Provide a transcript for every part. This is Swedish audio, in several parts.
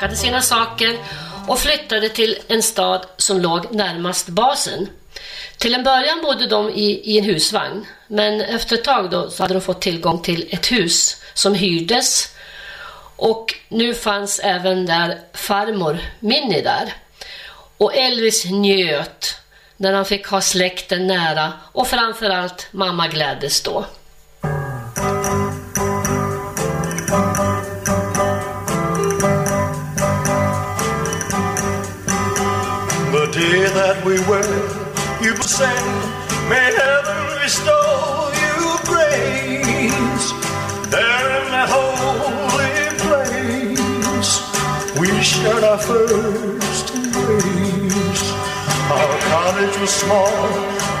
packade sina saker och flyttade till en stad som låg närmast basen. Till en början bodde de i, i en husvagn, men efter ett tag då så hade de fått tillgång till ett hus som hyrdes och nu fanns även där farmor Minnie där. Och Elvis njöt när han fick ha släkten nära och framförallt mamma gläddes då. That we were, you sang, may heaven restore you grace. There in that holy place, we shared our first embrace. Our cottage was small,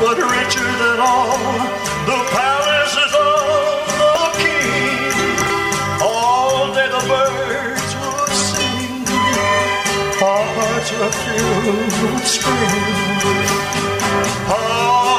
but richer than all the palaces of river filled with spring. Oh,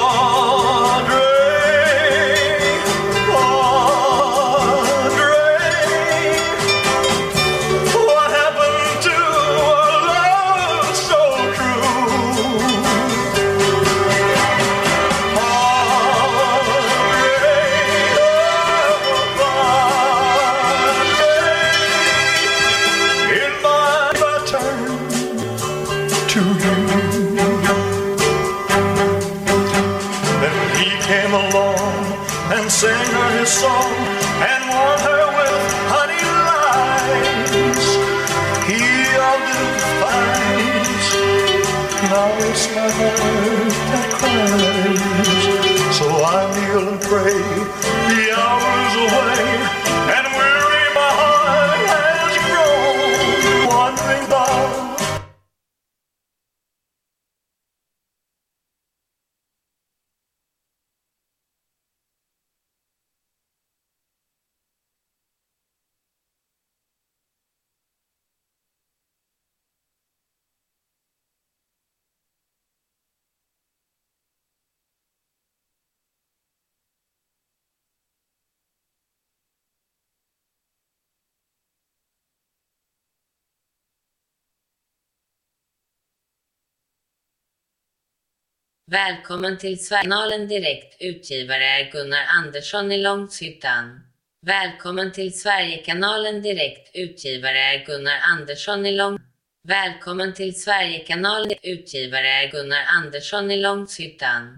Välkommen till Sverigekanalen Direkt. Utgivare är Gunnar Andersson i Långshyttan. Välkommen till Sverigekanalen Direkt. Utgivare är Gunnar Andersson i Lång... Välkommen till Sverigekanalen. Utgivare är Gunnar Andersson i Långshyttan.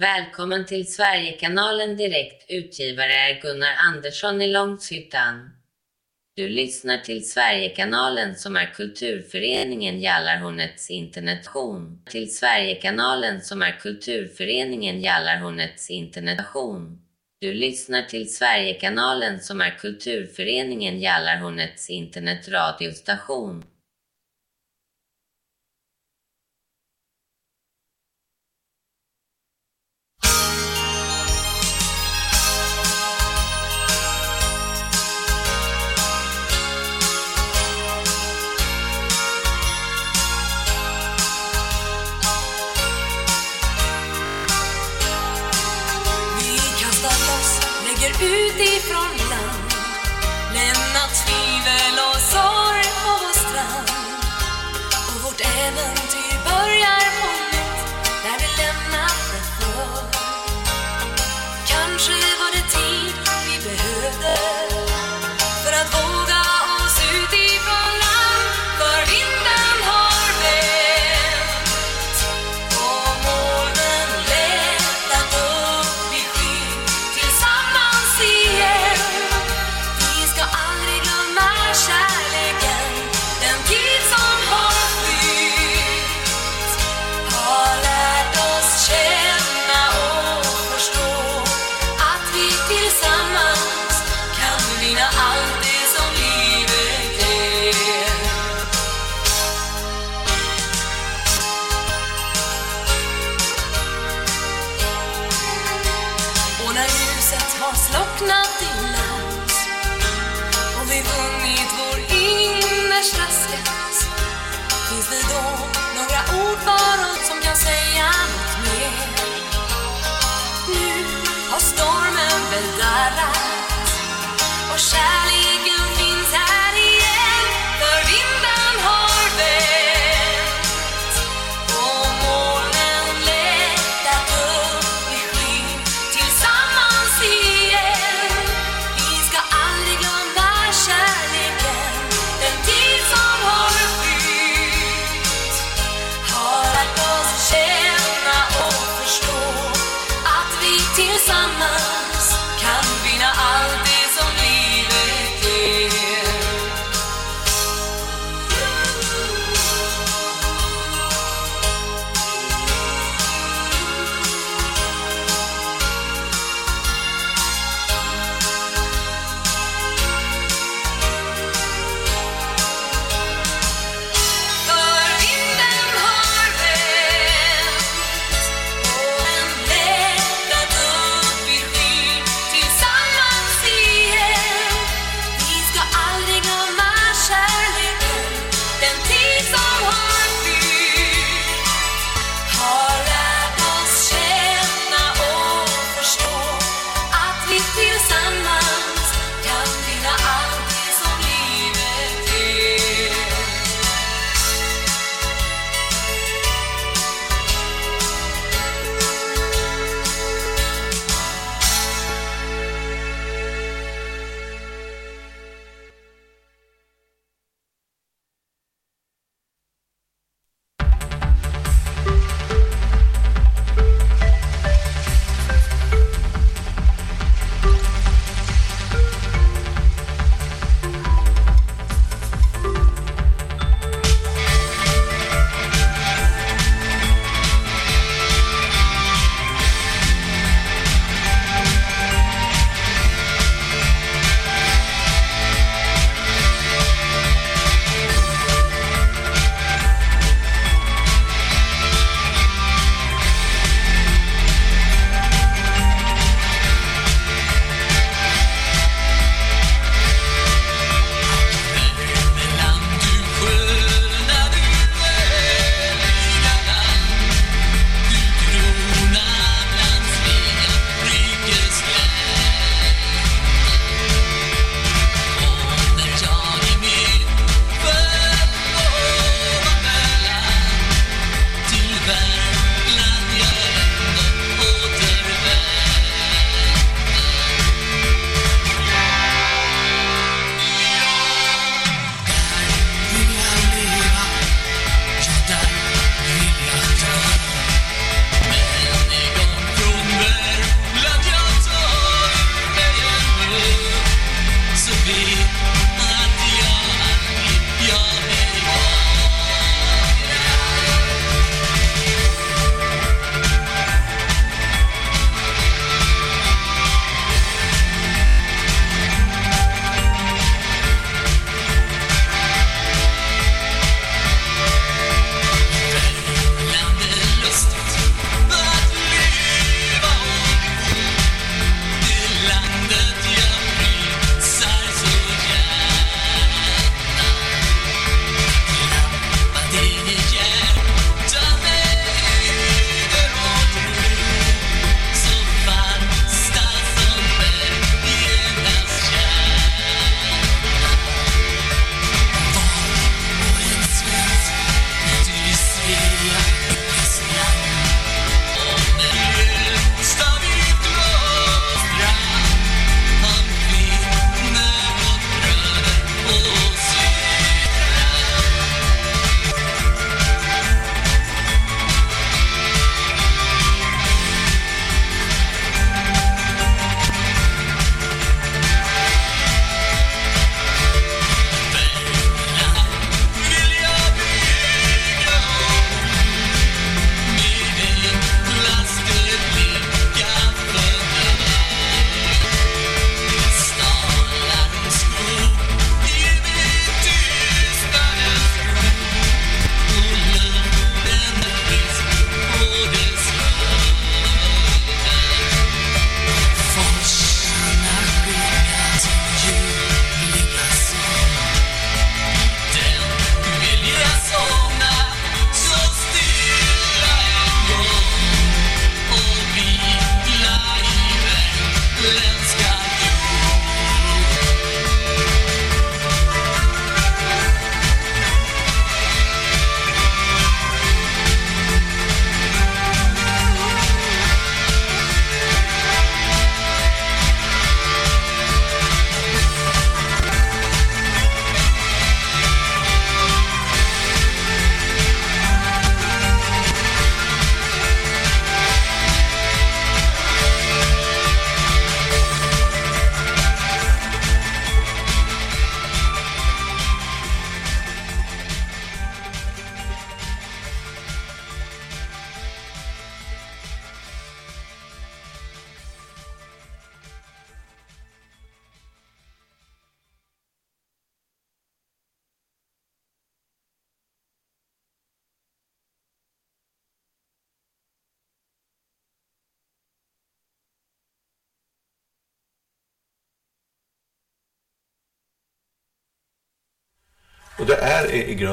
Välkommen till Sverigekanalen Direkt. Utgivare är Gunnar Andersson i Långshyttan. Du lyssnar till Sverigekanalen som är kulturföreningen Jallarhornets internation. Till Sverigekanalen som är kulturföreningen Jallarhornets internation. Du lyssnar till Sverigekanalen som är kulturföreningen Jallarhornets internetradiostation.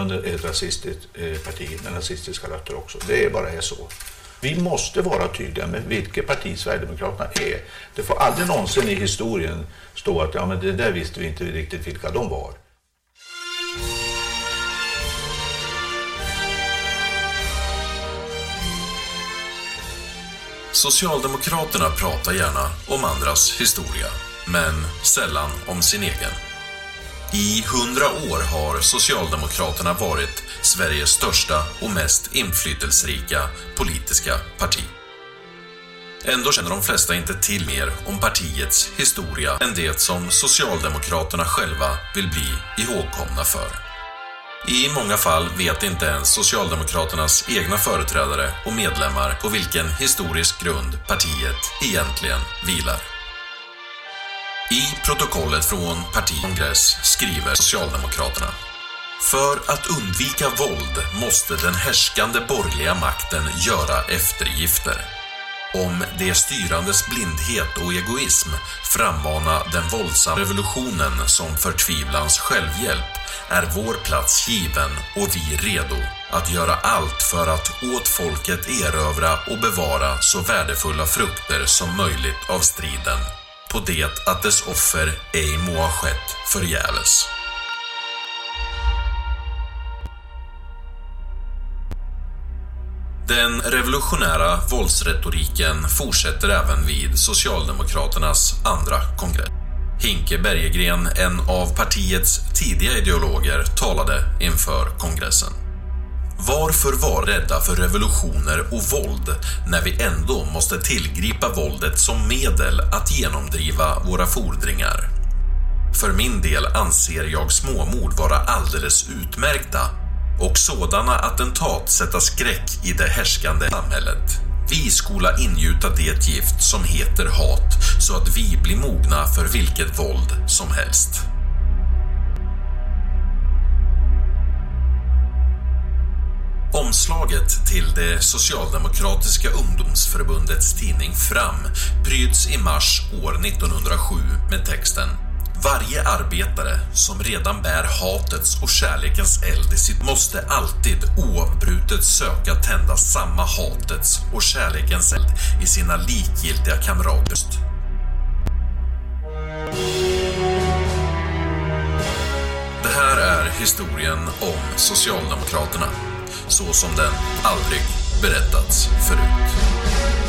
Under ett rasistiskt eh, parti med nazistiska rötter också. Det är bara är så. Vi måste vara tydliga med vilket parti Sverigedemokraterna är. Det får aldrig någonsin i historien stå att ja, men det där visste vi inte riktigt vilka de var. Socialdemokraterna pratar gärna om andras historia, men sällan om sin egen. I hundra år har Socialdemokraterna varit Sveriges största och mest inflytelserika politiska parti. Ändå känner de flesta inte till mer om partiets historia än det som Socialdemokraterna själva vill bli ihågkomna för. I många fall vet inte ens Socialdemokraternas egna företrädare och medlemmar på vilken historisk grund partiet egentligen vilar. I protokollet från partikongress skriver Socialdemokraterna för att undvika våld måste den härskande borgerliga makten göra eftergifter. Om de styrandes blindhet och egoism frammana den våldsamma revolutionen som förtvivlans självhjälp är vår plats given och vi redo att göra allt för att åt folket erövra och bevara så värdefulla frukter som möjligt av striden på det att dess offer ej må ha skett förgäves. Den revolutionära våldsretoriken fortsätter även vid Socialdemokraternas andra kongress. Hinke Bergegren, en av partiets tidiga ideologer, talade inför kongressen. Varför vara rädda för revolutioner och våld när vi ändå måste tillgripa våldet som medel att genomdriva våra fordringar? För min del anser jag småmord vara alldeles utmärkta och sådana attentat sätta skräck i det härskande samhället. Vi skola ingjuta det gift som heter hat så att vi blir mogna för vilket våld som helst. Omslaget till det socialdemokratiska ungdomsförbundets tidning Fram pryds i mars år 1907 med texten varje arbetare som redan bär hatets och kärlekens eld i sitt måste alltid oavbrutet söka tända samma hatets och kärlekens eld i sina likgiltiga kamrater. Det här är historien om Socialdemokraterna, så som den aldrig berättats förut.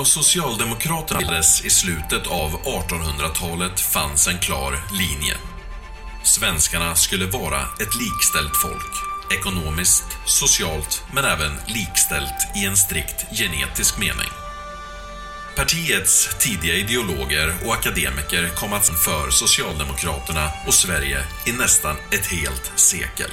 Då Socialdemokraterna bildades i slutet av 1800-talet fanns en klar linje. Svenskarna skulle vara ett likställt folk, ekonomiskt, socialt men även likställt i en strikt genetisk mening. Partiets tidiga ideologer och akademiker kom att för Socialdemokraterna och Sverige i nästan ett helt sekel.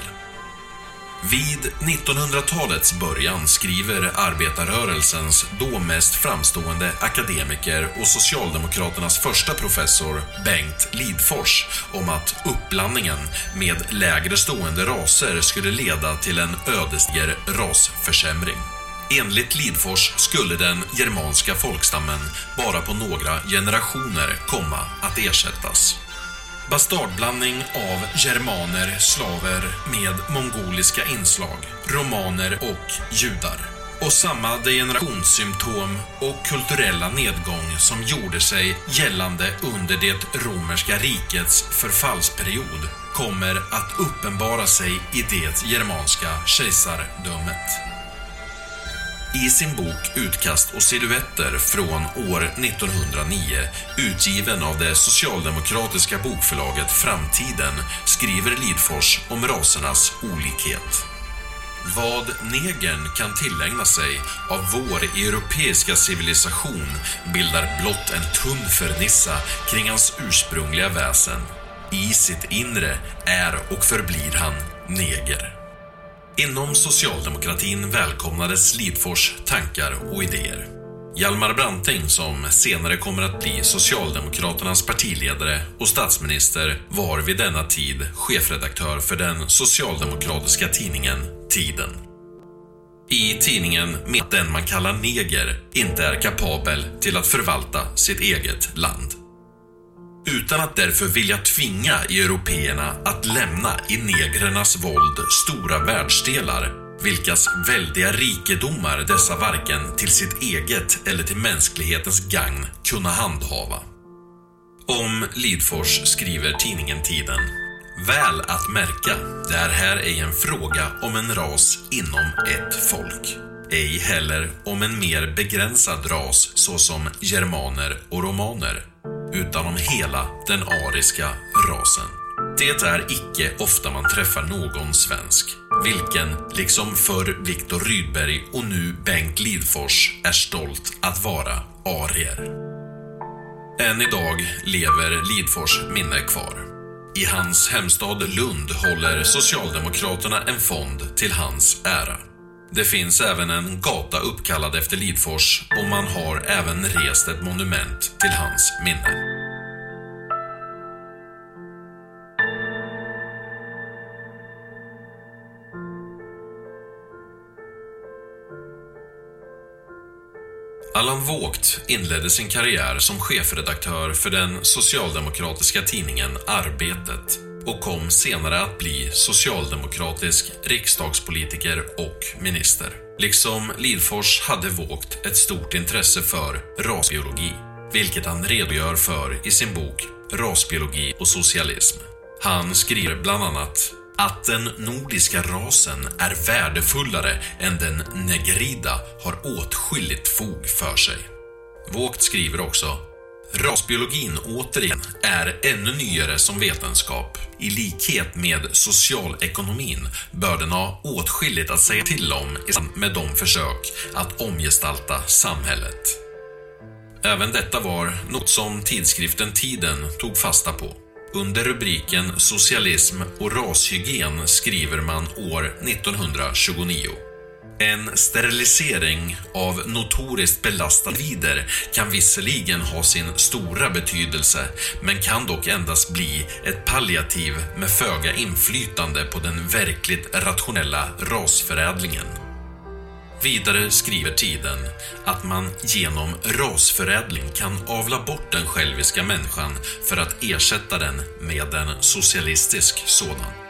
Vid 1900-talets början skriver arbetarrörelsens då mest framstående akademiker och Socialdemokraternas första professor Bengt Lidfors om att uppblandningen med lägre stående raser skulle leda till en ödesdiger rasförsämring. Enligt Lidfors skulle den germanska folkstammen bara på några generationer komma att ersättas. Bastardblandning av germaner, slaver med mongoliska inslag, romaner och judar. Och samma degenerationssymptom och kulturella nedgång som gjorde sig gällande under det romerska rikets förfallsperiod kommer att uppenbara sig i det germanska kejsardömet. I sin bok Utkast och silhuetter från år 1909, utgiven av det socialdemokratiska bokförlaget Framtiden, skriver Lidfors om rasernas olikhet. vad negern kan tillägna sig av vår europeiska civilisation bildar blott en tunn fernissa kring hans ursprungliga väsen. I sitt inre är och förblir han neger. Inom socialdemokratin välkomnades Lidfors tankar och idéer. Hjalmar Branting, som senare kommer att bli Socialdemokraternas partiledare och statsminister, var vid denna tid chefredaktör för den socialdemokratiska tidningen Tiden. I tidningen med att den man kallar neger inte är kapabel till att förvalta sitt eget land. Utan att därför vilja tvinga européerna att lämna i negrernas våld stora världsdelar vilkas väldiga rikedomar dessa varken till sitt eget eller till mänsklighetens gagn kunna handhava. Om Lidfors skriver tidningen Tiden Väl att märka, det är här ej en fråga om en ras inom ett folk. Ej heller om en mer begränsad ras såsom germaner och romaner, utan om hela den ariska rasen. Det är icke ofta man träffar någon svensk, vilken, liksom för Viktor Rydberg och nu Bengt Lidfors, är stolt att vara arier. Än idag lever Lidfors minne kvar. I hans hemstad Lund håller Socialdemokraterna en fond till hans ära. Det finns även en gata uppkallad efter Lidfors och man har även rest ett monument till hans minne. Allan Vågt inledde sin karriär som chefredaktör för den socialdemokratiska tidningen Arbetet och kom senare att bli socialdemokratisk riksdagspolitiker och minister. Liksom Lidfors hade Vågt ett stort intresse för rasbiologi, vilket han redogör för i sin bok Rasbiologi och socialism. Han skriver bland annat att den nordiska rasen är värdefullare än den negrida har åtskilligt fog för sig. Vågt skriver också Rasbiologin återigen är ännu nyare som vetenskap. I likhet med socialekonomin bör den ha åtskilligt att säga till om med de försök att omgestalta samhället. Även detta var något som tidskriften Tiden tog fasta på. Under rubriken Socialism och rashygien skriver man år 1929. En sterilisering av notoriskt belastade individer kan visserligen ha sin stora betydelse men kan dock endast bli ett palliativ med föga inflytande på den verkligt rationella rasförädlingen. Vidare skriver tiden att man genom rasförädling kan avla bort den själviska människan för att ersätta den med en socialistisk sådan.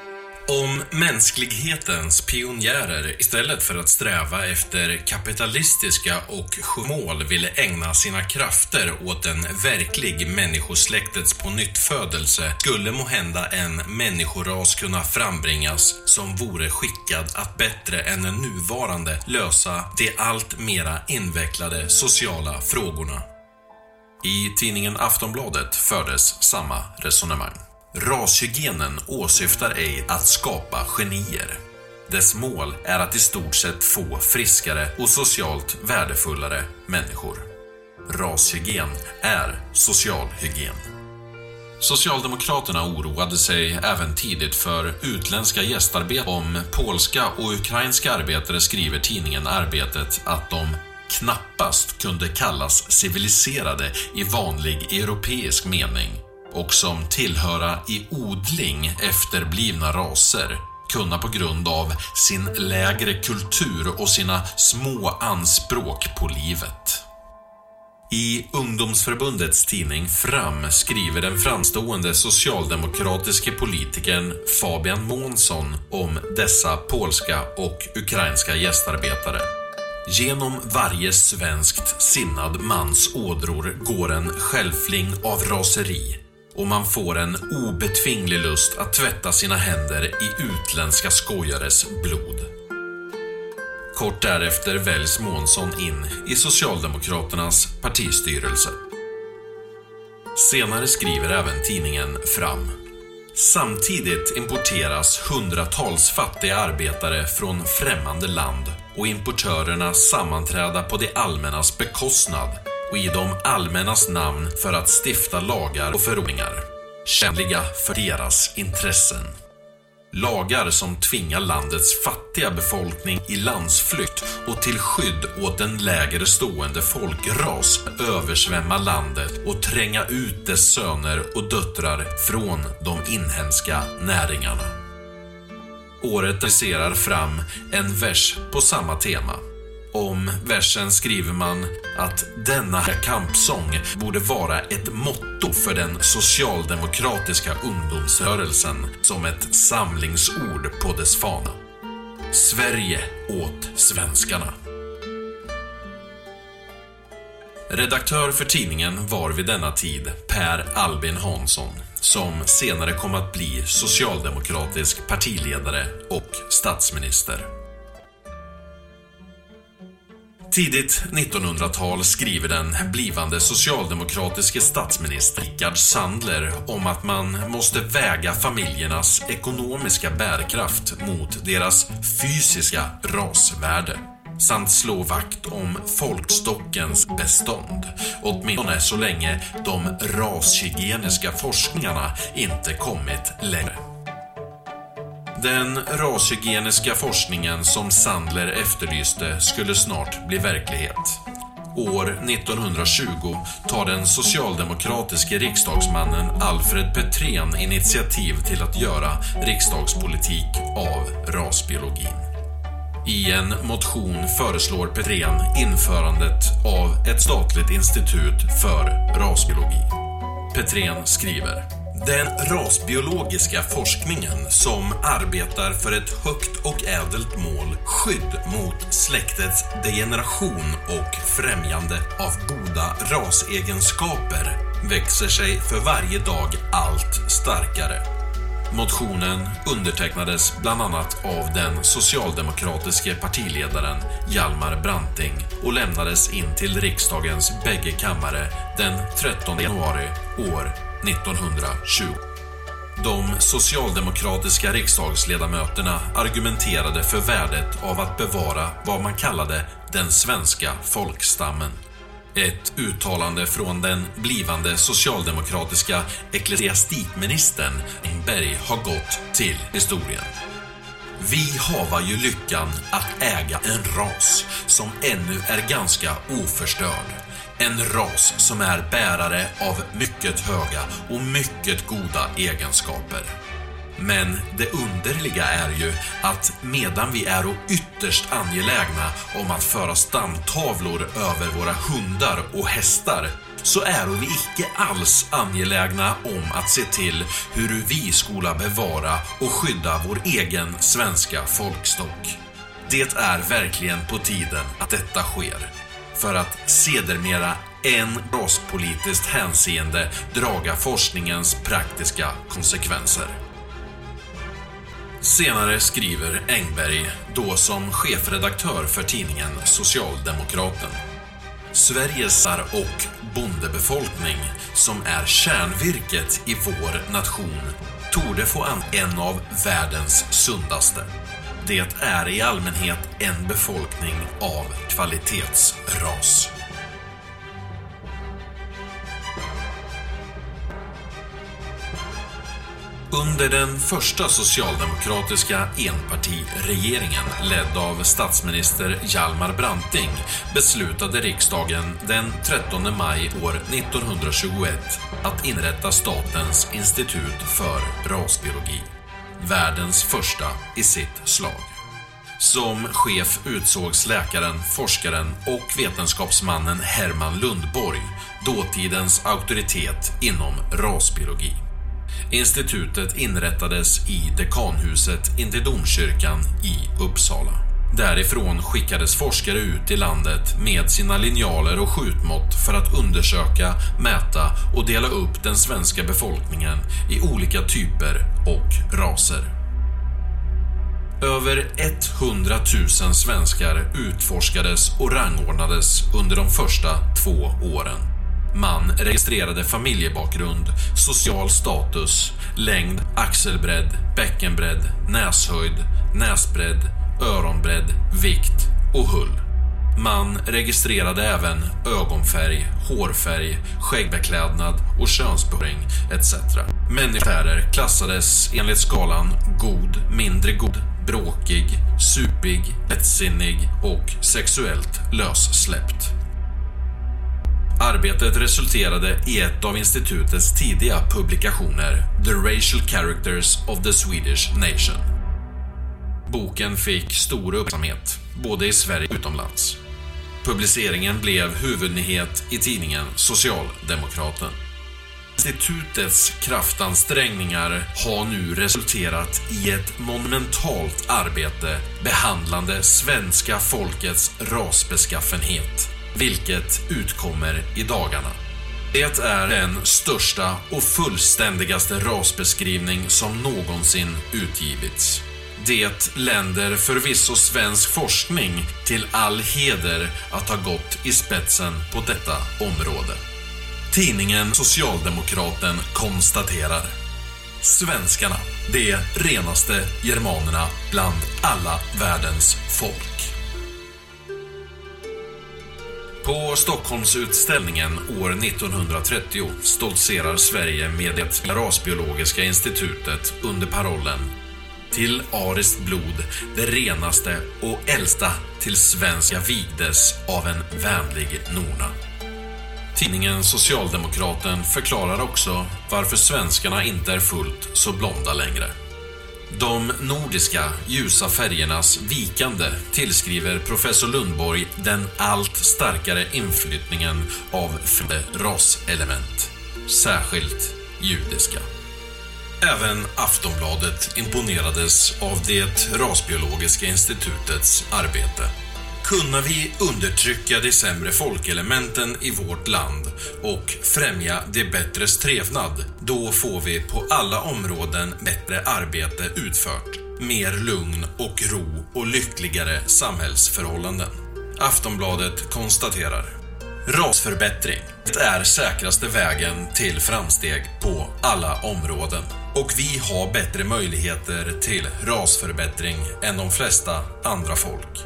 Om mänsklighetens pionjärer istället för att sträva efter kapitalistiska och mål ville ägna sina krafter åt en verklig människosläktets pånyttfödelse skulle måhända en människoras kunna frambringas som vore skickad att bättre än den nuvarande lösa de allt mera invecklade sociala frågorna. I tidningen Aftonbladet fördes samma resonemang. Rashygienen åsyftar ej att skapa genier. Dess mål är att i stort sett få friskare och socialt värdefullare människor. Rashygien är social hygien. Socialdemokraterna oroade sig även tidigt för utländska gästarbetare. Om polska och ukrainska arbetare skriver tidningen Arbetet att de knappast kunde kallas civiliserade i vanlig europeisk mening och som tillhöra i odling efterblivna raser kunna på grund av sin lägre kultur och sina små anspråk på livet. I ungdomsförbundets tidning Fram skriver den framstående socialdemokratiske politikern Fabian Månsson om dessa polska och ukrainska gästarbetare. Genom varje svenskt sinnad mans ådror går en skälfling av raseri och man får en obetvinglig lust att tvätta sina händer i utländska skojares blod. Kort därefter väljs Månsson in i Socialdemokraternas partistyrelse. Senare skriver även tidningen Fram. Samtidigt importeras hundratals fattiga arbetare från främmande land och importörerna sammanträda på det allmännas bekostnad och i de allmännas namn för att stifta lagar och förordningar, kännliga för deras intressen. Lagar som tvingar landets fattiga befolkning i landsflykt och till skydd åt en lägre stående folkras översvämma landet och tränga ut dess söner och döttrar från de inhemska näringarna. Året realiserar fram en vers på samma tema. Om versen skriver man att denna kampsång borde vara ett motto för den socialdemokratiska ungdomsrörelsen som ett samlingsord på dess fana. Sverige åt svenskarna. Redaktör för tidningen var vid denna tid Per Albin Hansson som senare kom att bli socialdemokratisk partiledare och statsminister. Tidigt 1900-tal skriver den blivande socialdemokratiske statsminister Rickard Sandler om att man måste väga familjernas ekonomiska bärkraft mot deras fysiska rasvärde samt slå vakt om folkstockens bestånd, åtminstone så länge de rashygieniska forskningarna inte kommit längre. Den rashygieniska forskningen som Sandler efterlyste skulle snart bli verklighet. År 1920 tar den socialdemokratiske riksdagsmannen Alfred Petrén initiativ till att göra riksdagspolitik av rasbiologin. I en motion föreslår Petrén införandet av ett statligt institut för rasbiologi. Petrén skriver den rasbiologiska forskningen som arbetar för ett högt och ädelt mål, skydd mot släktets degeneration och främjande av goda rasegenskaper växer sig för varje dag allt starkare. Motionen undertecknades bland annat av den socialdemokratiske partiledaren Hjalmar Branting och lämnades in till riksdagens bägge kammare den 13 januari år 1920. De socialdemokratiska riksdagsledamöterna argumenterade för värdet av att bevara vad man kallade den svenska folkstammen. Ett uttalande från den blivande socialdemokratiska ecklesiastikministern Engberg har gått till historien. Vi hava ju lyckan att äga en ras som ännu är ganska oförstörd. En ras som är bärare av mycket höga och mycket goda egenskaper. Men det underliga är ju att medan vi är ytterst angelägna om att föra stamtavlor över våra hundar och hästar så är vi icke alls angelägna om att se till hur vi skola bevara och skydda vår egen svenska folkstock. Det är verkligen på tiden att detta sker för att sedermera en raspolitiskt hänseende draga forskningens praktiska konsekvenser. Senare skriver Engberg, då som chefredaktör för tidningen Socialdemokraten. Sveriges och bondebefolkning, som är kärnvirket i vår nation, torde få an en av världens sundaste. Det är i allmänhet en befolkning av kvalitetsras. Under den första socialdemokratiska enpartiregeringen ledd av statsminister Hjalmar Branting beslutade riksdagen den 13 maj år 1921 att inrätta Statens institut för rasbiologi. Världens första i sitt slag. Som chef utsågs läkaren, forskaren och vetenskapsmannen Herman Lundborg, dåtidens auktoritet inom rasbiologi. Institutet inrättades i dekanhuset intill domkyrkan i Uppsala. Därifrån skickades forskare ut i landet med sina linjaler och skjutmått för att undersöka, mäta och dela upp den svenska befolkningen i olika typer och raser. Över 100 000 svenskar utforskades och rangordnades under de första två åren. Man registrerade familjebakgrund, social status, längd, axelbredd, bäckenbredd, näshöjd, näsbredd, öronbredd, vikt och hull. Man registrerade även ögonfärg, hårfärg, skäggbeklädnad och könsbehåring etc. Människor klassades enligt skalan god, mindre god, bråkig, supig, lättsinnig och sexuellt lössläppt. Arbetet resulterade i ett av institutets tidiga publikationer, The Racial Characters of the Swedish Nation. Boken fick stor uppmärksamhet, både i Sverige och utomlands. Publiceringen blev huvudnyhet i tidningen Socialdemokraten. Institutets kraftansträngningar har nu resulterat i ett monumentalt arbete behandlande svenska folkets rasbeskaffenhet, vilket utkommer i dagarna. Det är den största och fullständigaste rasbeskrivning som någonsin utgivits. Det länder förvisso svensk forskning till all heder att ha gått i spetsen på detta område. Tidningen Socialdemokraten konstaterar Svenskarna, de renaste germanerna bland alla världens folk. På Stockholmsutställningen år 1930 stoltserar Sverige med det rasbiologiska institutet under parollen till ariskt blod, det renaste och äldsta till svenska vigdes av en vänlig norna. Tidningen Socialdemokraten förklarar också varför svenskarna inte är fullt så blonda längre. De nordiska ljusa färgernas vikande tillskriver professor Lundborg den allt starkare inflyttningen av främmande raselement, särskilt judiska. Även Aftonbladet imponerades av det rasbiologiska institutets arbete. Kunna vi undertrycka de sämre folkelementen i vårt land och främja de bättres trevnad, då får vi på alla områden bättre arbete utfört, mer lugn och ro och lyckligare samhällsförhållanden. Aftonbladet konstaterar Rasförbättring det är säkraste vägen till framsteg på alla områden och vi har bättre möjligheter till rasförbättring än de flesta andra folk.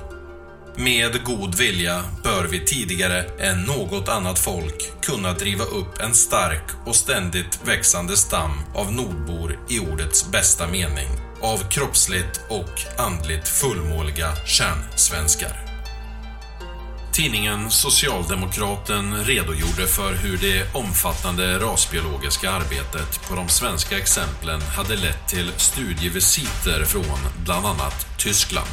Med god vilja bör vi tidigare än något annat folk kunna driva upp en stark och ständigt växande stam av nordbor i ordets bästa mening, av kroppsligt och andligt fullmåliga kärnsvenskar. Tidningen Socialdemokraten redogjorde för hur det omfattande rasbiologiska arbetet på de svenska exemplen hade lett till studievisiter från bland annat Tyskland.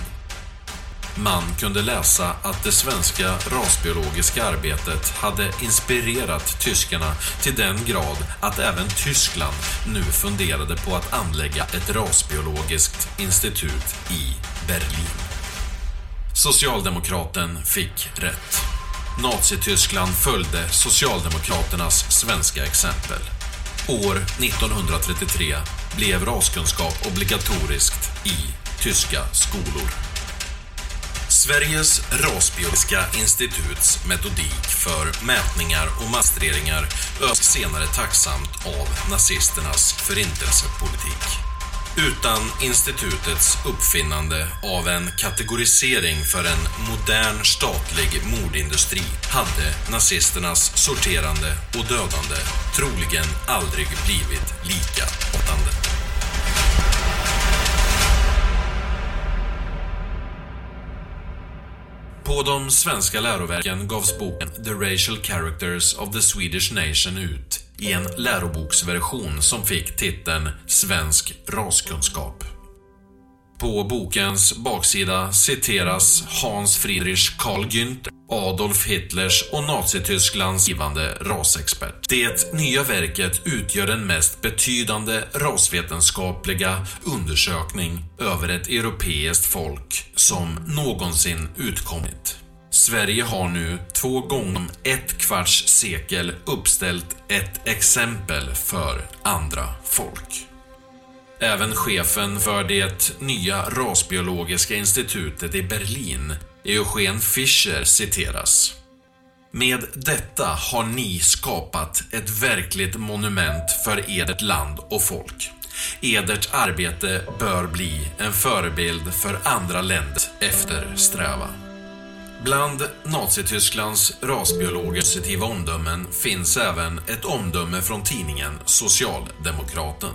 Man kunde läsa att det svenska rasbiologiska arbetet hade inspirerat tyskarna till den grad att även Tyskland nu funderade på att anlägga ett rasbiologiskt institut i Berlin. Socialdemokraten fick rätt. Nazityskland följde Socialdemokraternas svenska exempel. År 1933 blev raskunskap obligatoriskt i tyska skolor. Sveriges rasbiologiska instituts metodik för mätningar och mastreringar ös senare tacksamt av nazisternas förintelsepolitik. Utan institutets uppfinnande av en kategorisering för en modern statlig mordindustri hade nazisternas sorterande och dödande troligen aldrig blivit lika hotande. På de svenska läroverken gavs boken The Racial Characters of the Swedish Nation ut i en läroboksversion som fick titeln Svensk raskunskap. På bokens baksida citeras Hans Friedrich Karl Günther, Adolf Hitlers och Nazitysklands givande rasexpert. Det nya verket utgör den mest betydande rasvetenskapliga undersökning över ett europeiskt folk som någonsin utkommit. Sverige har nu två gånger ett kvarts sekel uppställt ett exempel för andra folk. Även chefen för det nya rasbiologiska institutet i Berlin, Eugen Fischer, citeras. Med detta har ni skapat ett verkligt monument för edert land och folk. Edert arbete bör bli en förebild för andra länder eftersträva. Bland Nazitysklands rasbiologer positiva omdömen finns även ett omdöme från tidningen Socialdemokraten.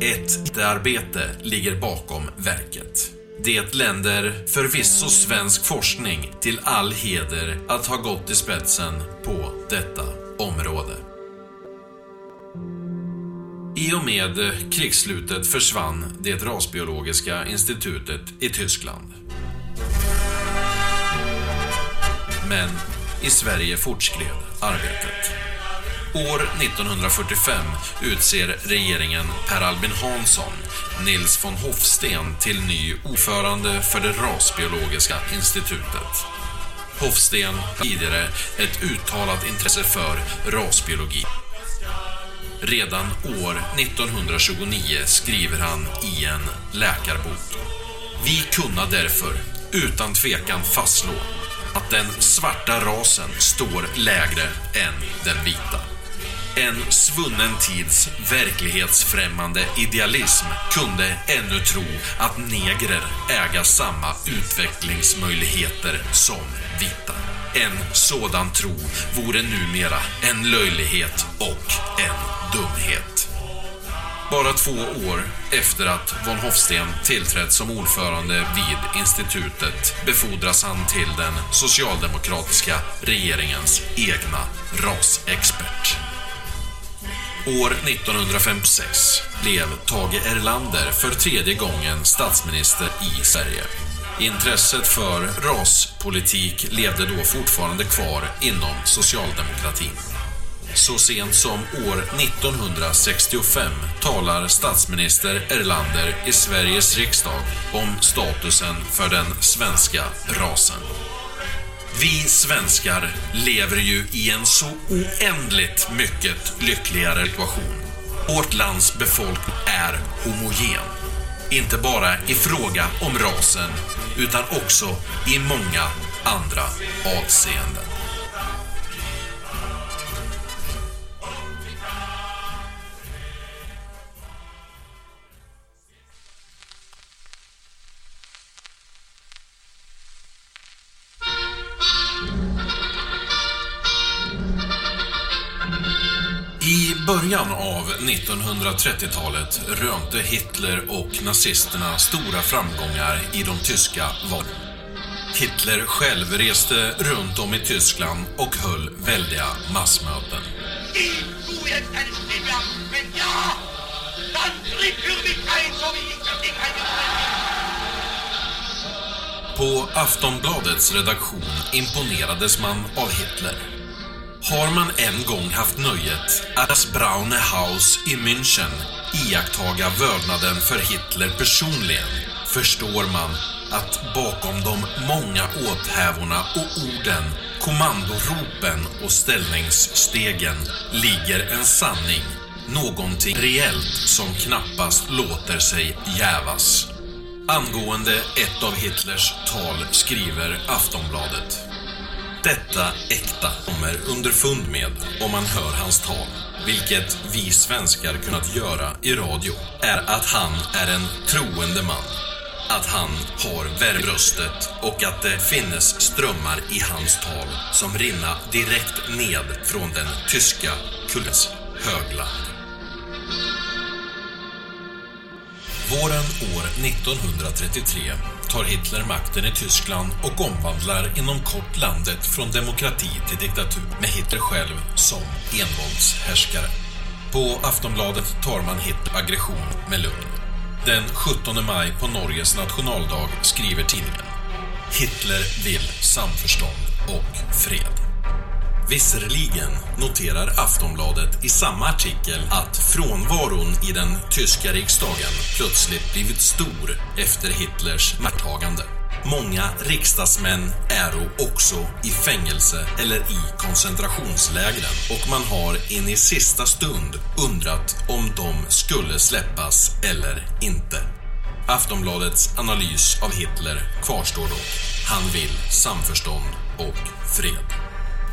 Ett arbete ligger bakom verket. Det länder förvisso svensk forskning till all heder att ha gått i spetsen på detta område. I och med krigsslutet försvann det rasbiologiska institutet i Tyskland. Men i Sverige fortskred arbetet. År 1945 utser regeringen Per Albin Hansson Nils von Hofsten till ny ordförande för det rasbiologiska institutet. Hofsten har tidigare ett uttalat intresse för rasbiologi. Redan år 1929 skriver han i en läkarbok. Vi kunna därför utan tvekan fastslå att den svarta rasen står lägre än den vita. En svunnen tids verklighetsfrämmande idealism kunde ännu tro att negrer äga samma utvecklingsmöjligheter som vita. En sådan tro vore numera en löjlighet och en dumhet. Bara två år efter att von Hofsten tillträtt som ordförande vid institutet befordras han till den socialdemokratiska regeringens egna rasexpert. År 1956 blev Tage Erlander för tredje gången statsminister i Sverige. Intresset för raspolitik levde då fortfarande kvar inom socialdemokratin. Så sent som år 1965 talar statsminister Erlander i Sveriges riksdag om statusen för den svenska rasen. Vi svenskar lever ju i en så oändligt mycket lyckligare situation. Vårt lands befolkning är homogen. Inte bara i fråga om rasen, utan också i många andra avseenden. Början av 1930-talet rönte Hitler och nazisterna stora framgångar i de tyska valen. Hitler själv reste runt om i Tyskland och höll väldiga massmöten. På Aftonbladets redaktion imponerades man av Hitler. Har man en gång haft nöjet att das Braune Haus i München iakttaga vördnaden för Hitler personligen förstår man att bakom de många åthävorna och orden, kommandoropen och ställningsstegen ligger en sanning, någonting reellt som knappast låter sig jävas. Angående ett av Hitlers tal skriver Aftonbladet detta äkta kommer underfund med om man hör hans tal, vilket vi svenskar kunnat göra i radio, är att han är en troende man. Att han har värbröstet och att det finnes strömmar i hans tal som rinna direkt ned från den tyska kullens högland. Våren år 1933 tar Hitler makten i Tyskland och omvandlar inom kort landet från demokrati till diktatur med Hitler själv som envåldshärskare. På Aftonbladet tar man Hitler aggression med lugn. Den 17 maj på Norges nationaldag skriver tidningen Hitler vill samförstånd och fred. Visserligen noterar Aftonbladet i samma artikel att frånvaron i den tyska riksdagen plötsligt blivit stor efter Hitlers makttagande. Många riksdagsmän är också i fängelse eller i koncentrationslägren och man har in i sista stund undrat om de skulle släppas eller inte. Aftonbladets analys av Hitler kvarstår dock. Han vill samförstånd och fred.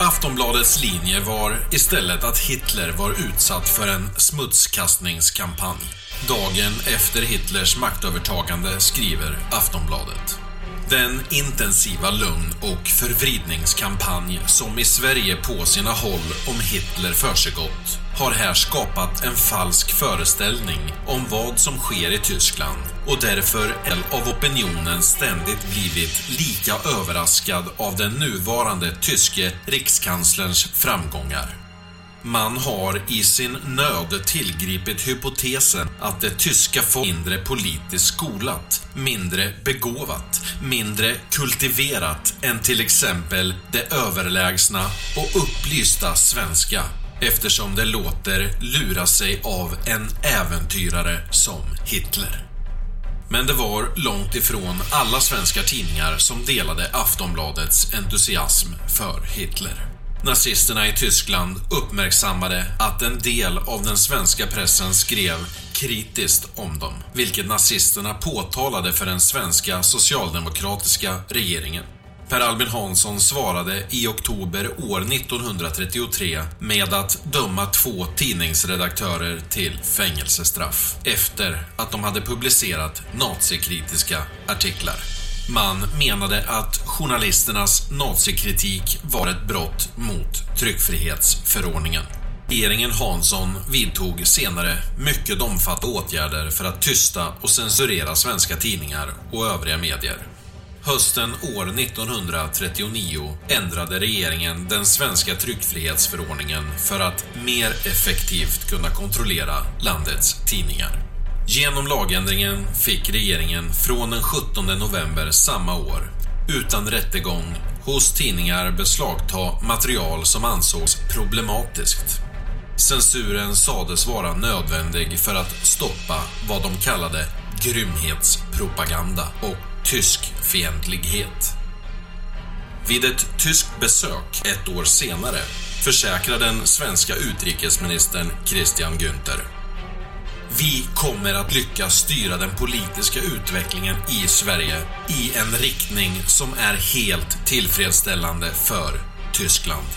Aftonbladets linje var istället att Hitler var utsatt för en smutskastningskampanj. Dagen efter Hitlers maktövertagande skriver Aftonbladet. Den intensiva lögn och förvridningskampanj som i Sverige på sina håll om Hitler försiggått har här skapat en falsk föreställning om vad som sker i Tyskland och därför av opinionen ständigt blivit lika överraskad av den nuvarande tyske rikskanslerns framgångar. Man har i sin nöd tillgripit hypotesen att det tyska folket är mindre politiskt skolat, mindre begåvat, mindre kultiverat än till exempel det överlägsna och upplysta svenska eftersom det låter lura sig av en äventyrare som Hitler. Men det var långt ifrån alla svenska tidningar som delade Aftonbladets entusiasm för Hitler. Nazisterna i Tyskland uppmärksammade att en del av den svenska pressen skrev kritiskt om dem, vilket nazisterna påtalade för den svenska socialdemokratiska regeringen. Per Albin Hansson svarade i oktober år 1933 med att döma två tidningsredaktörer till fängelsestraff efter att de hade publicerat nazikritiska artiklar. Man menade att journalisternas nazikritik var ett brott mot tryckfrihetsförordningen. Regeringen Hansson vidtog senare mycket omfattande åtgärder för att tysta och censurera svenska tidningar och övriga medier. Hösten år 1939 ändrade regeringen den svenska tryckfrihetsförordningen för att mer effektivt kunna kontrollera landets tidningar. Genom lagändringen fick regeringen från den 17 november samma år utan rättegång hos tidningar beslagta material som ansågs problematiskt. Censuren sades vara nödvändig för att stoppa vad de kallade grymhetspropaganda och tyskfientlighet. Vid ett tyskt besök ett år senare försäkrade den svenska utrikesministern Christian Günther vi kommer att lyckas styra den politiska utvecklingen i Sverige i en riktning som är helt tillfredsställande för Tyskland.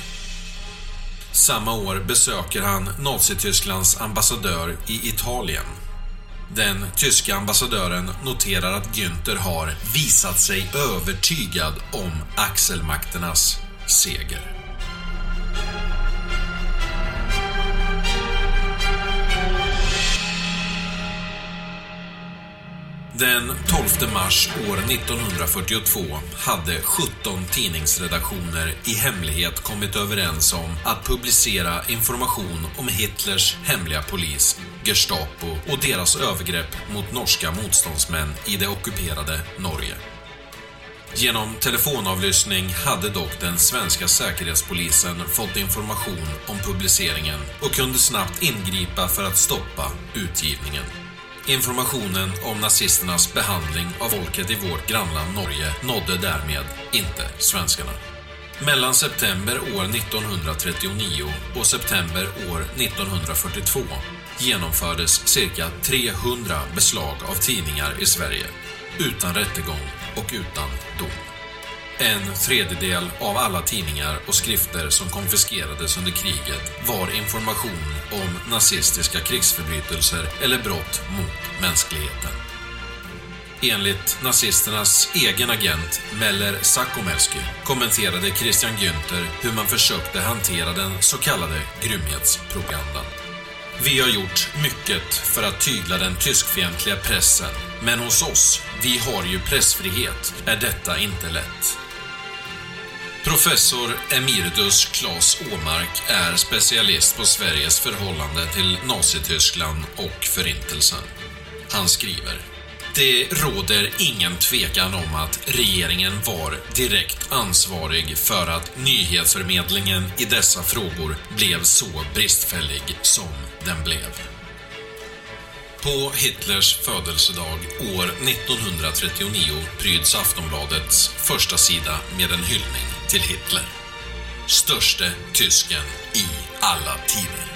Samma år besöker han Nazitysklands ambassadör i Italien. Den tyska ambassadören noterar att Günther har visat sig övertygad om axelmakternas seger. Den 12 mars år 1942 hade 17 tidningsredaktioner i hemlighet kommit överens om att publicera information om Hitlers hemliga polis, Gestapo och deras övergrepp mot norska motståndsmän i det ockuperade Norge. Genom telefonavlyssning hade dock den svenska säkerhetspolisen fått information om publiceringen och kunde snabbt ingripa för att stoppa utgivningen. Informationen om nazisternas behandling av folket i vårt grannland Norge nådde därmed inte svenskarna. Mellan september år 1939 och september år 1942 genomfördes cirka 300 beslag av tidningar i Sverige utan rättegång och utan dom. En tredjedel av alla tidningar och skrifter som konfiskerades under kriget var information om nazistiska krigsförbrytelser eller brott mot mänskligheten. Enligt nazisternas egen agent Meller Sakomelski kommenterade Christian Günther hur man försökte hantera den så kallade grymhetspropagandan. Vi har gjort mycket för att tygla den tyskfientliga pressen, men hos oss, vi har ju pressfrihet, är detta inte lätt. Professor Emirdus Claes Åmark är specialist på Sveriges förhållande till Nazityskland och Förintelsen. Han skriver det råder ingen tvekan om att regeringen var direkt ansvarig för att nyhetsförmedlingen i dessa frågor blev så bristfällig som den blev. På Hitlers födelsedag år 1939 pryds Aftonbladets första sida med en hyllning till Hitler. Störste tysken i alla tider.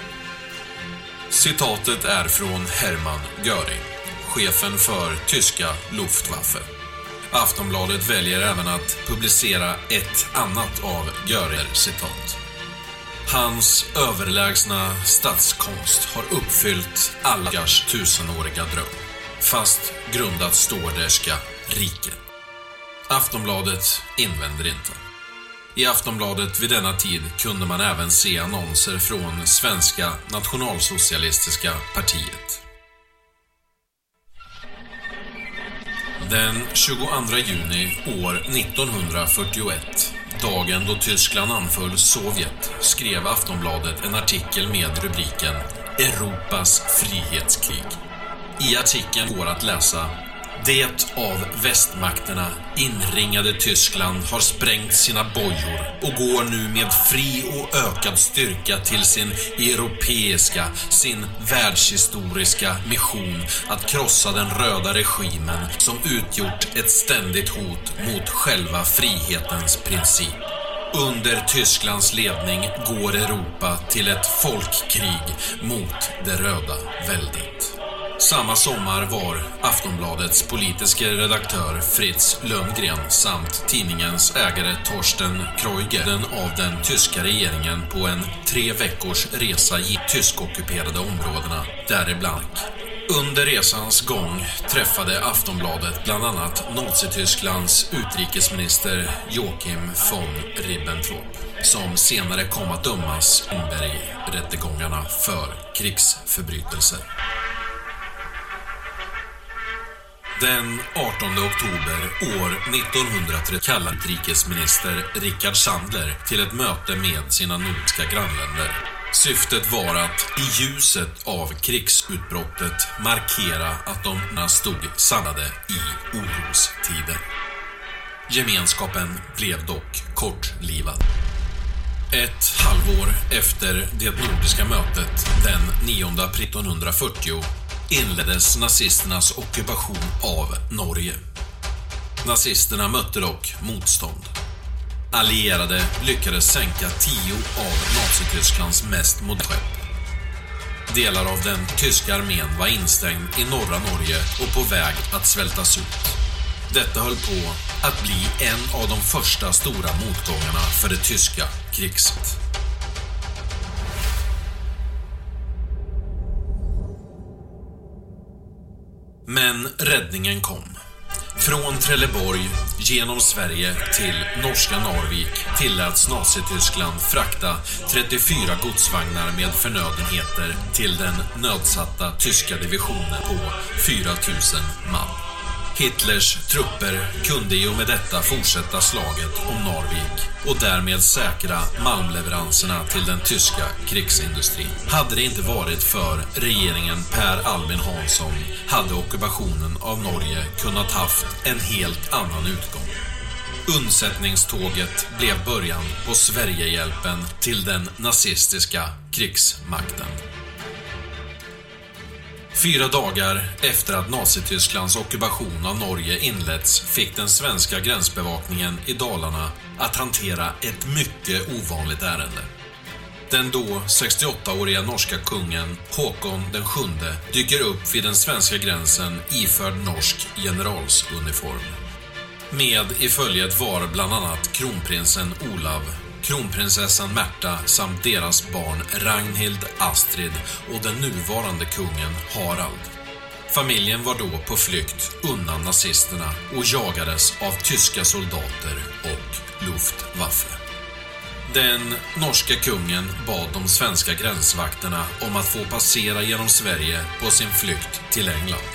Citatet är från Hermann Göring, chefen för tyska Luftwaffe. Aftonbladet väljer även att publicera ett annat av Görers citat. Hans överlägsna statskonst har uppfyllt allagars tusenåriga dröm, fast grundat ståderska rike. Aftonbladet invänder inte. I Aftonbladet vid denna tid kunde man även se annonser från Svenska nationalsocialistiska partiet. Den 22 juni år 1941, dagen då Tyskland anföll Sovjet, skrev Aftonbladet en artikel med rubriken Europas frihetskrig. I artikeln går att läsa det av västmakterna inringade Tyskland har sprängt sina bojor och går nu med fri och ökad styrka till sin europeiska, sin världshistoriska mission att krossa den röda regimen som utgjort ett ständigt hot mot själva frihetens princip. Under Tysklands ledning går Europa till ett folkkrig mot det röda väldet. Samma sommar var Aftonbladets politiska redaktör Fritz Lundgren samt tidningens ägare Torsten Kreuger den av den tyska regeringen på en tre veckors resa i tyskockuperade områdena, däribland under resans gång träffade Aftonbladet bland annat Nazitysklands utrikesminister Joachim von Ribbentrop som senare kom att dömas under i rättegångarna för krigsförbrytelser. Den 18 oktober år 1930 kallade utrikesminister Rickard Sandler till ett möte med sina nordiska grannländer. Syftet var att i ljuset av krigsutbrottet markera att de stod samlade i orostider. Gemenskapen blev dock kortlivad. Ett halvår efter det nordiska mötet den 9 april 1940 inleddes nazisternas ockupation av Norge. Nazisterna mötte dock motstånd. Allierade lyckades sänka tio av Nazitysklands mest moderna skepp. Delar av den tyska armén var instängd i norra Norge och på väg att svältas ut. Detta höll på att bli en av de första stora motgångarna för det tyska kriget. Men räddningen kom. Från Trelleborg genom Sverige till norska Narvik tilläts Nazityskland frakta 34 godsvagnar med förnödenheter till den nödsatta tyska divisionen på 4000 man. Hitlers trupper kunde i och med detta fortsätta slaget om Narvik och därmed säkra malmleveranserna till den tyska krigsindustrin. Hade det inte varit för regeringen Per Albin Hansson hade ockupationen av Norge kunnat haft en helt annan utgång. Undsättningståget blev början på Sverigehjälpen till den nazistiska krigsmakten. Fyra dagar efter att Nazitysklands ockupation av Norge inletts fick den svenska gränsbevakningen i Dalarna att hantera ett mycket ovanligt ärende. Den då 68-åriga norska kungen Håkon den sjunde dyker upp vid den svenska gränsen iförd norsk generalsuniform. Med i följet var bland annat kronprinsen Olav kronprinsessan Märta samt deras barn Ragnhild, Astrid och den nuvarande kungen Harald. Familjen var då på flykt undan nazisterna och jagades av tyska soldater och Luftwaffe. Den norska kungen bad de svenska gränsvakterna om att få passera genom Sverige på sin flykt till England.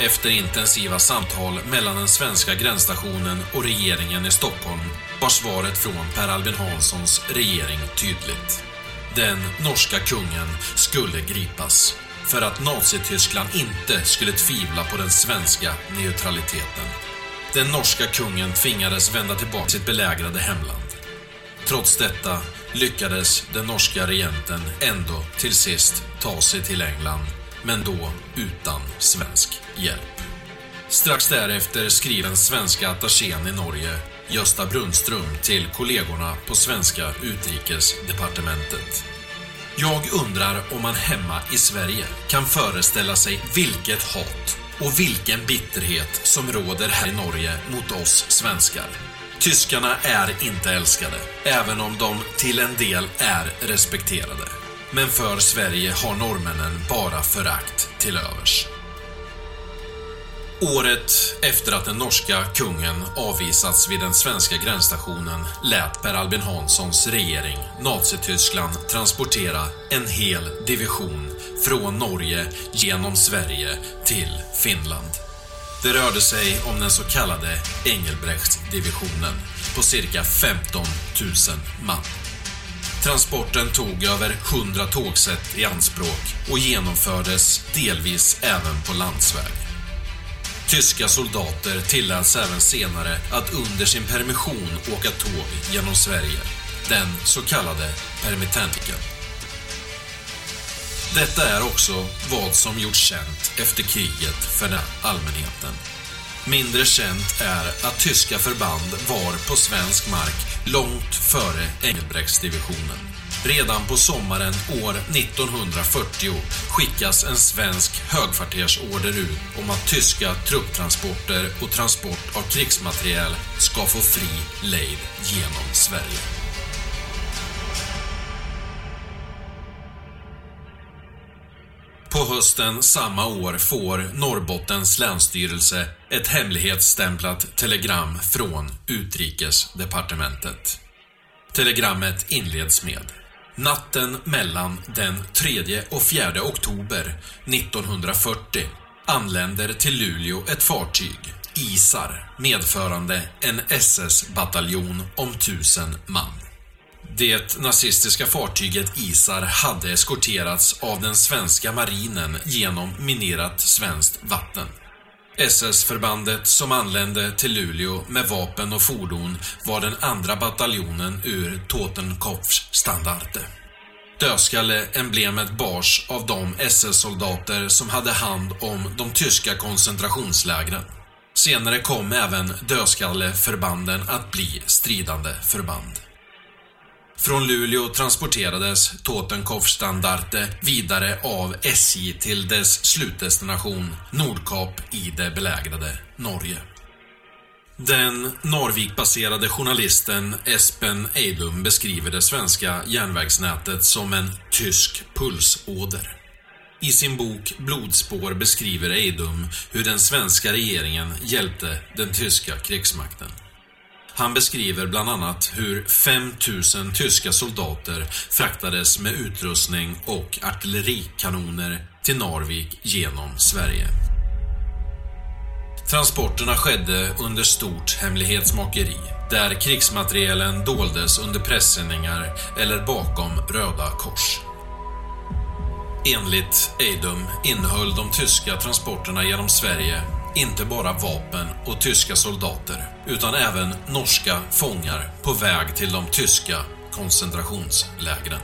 Efter intensiva samtal mellan den svenska gränsstationen och regeringen i Stockholm var svaret från Per Albin Hanssons regering tydligt. Den norska kungen skulle gripas för att Nazityskland inte skulle tvivla på den svenska neutraliteten. Den norska kungen tvingades vända tillbaka till sitt belägrade hemland. Trots detta lyckades den norska regenten ändå till sist ta sig till England, men då utan svensk hjälp. Strax därefter skriver den svenska attachén i Norge, Gösta Brunström, till kollegorna på svenska utrikesdepartementet. Jag undrar om man hemma i Sverige kan föreställa sig vilket hat Och vilken bitterhet som råder här i Norge mot oss svenskar. Tyskarna är inte älskade, även om de till en del är respekterade. Men för Sverige har norrmännen bara förakt till övers. Året efter att den norska kungen avvisats vid den svenska gränsstationen lät Per Albin Hanssons regering Nazityskland transportera en hel division från Norge genom Sverige till Finland. Det rörde sig om den så kallade Engelbrechtsdivisionen på cirka 15 000 man. Transporten tog över 100 tågsätt i anspråk och genomfördes delvis även på landsväg. Tyska soldater tilläts även senare att under sin permission åka tåg genom Sverige, den så kallade permittentiken. Detta är också vad som gjorts känt efter kriget för den allmänheten. Mindre känt är att tyska förband var på svensk mark långt före Engelbrektsdivisionen. Redan på sommaren år 1940 skickas en svensk högkvartersorder ut om att tyska trupptransporter och transport av krigsmateriel ska få fri lejd genom Sverige. På hösten samma år får Norrbottens länsstyrelse ett hemlighetsstämplat telegram från Utrikesdepartementet. Telegrammet inleds med Natten mellan den 3 och 4 oktober 1940 anländer till Luleå ett fartyg, Isar, medförande en SS-bataljon om tusen man. Det nazistiska fartyget Isar hade eskorterats av den svenska marinen genom minerat svenskt vatten. SS-förbandet som anlände till Luleå med vapen och fordon var den andra bataljonen ur Totenkopfs standarte. Dödskalle-emblemet bars av de SS-soldater som hade hand om de tyska koncentrationslägren. Senare kom även dödskalleförbanden att bli stridande förband. Från Luleå transporterades Totenkopfstandarte vidare av SJ till dess slutdestination Nordkap i det belägrade Norge. Den Norvik-baserade journalisten Espen Eidum beskriver det svenska järnvägsnätet som en tysk pulsåder. I sin bok Blodspår beskriver Eidum hur den svenska regeringen hjälpte den tyska krigsmakten. Han beskriver bland annat hur 5000 tyska soldater fraktades med utrustning och artillerikanoner till Narvik genom Sverige. Transporterna skedde under stort hemlighetsmakeri, där krigsmaterielen doldes under pressändningar eller bakom röda kors. Enligt Eidum innehöll de tyska transporterna genom Sverige inte bara vapen och tyska soldater, utan även norska fångar på väg till de tyska koncentrationslägren.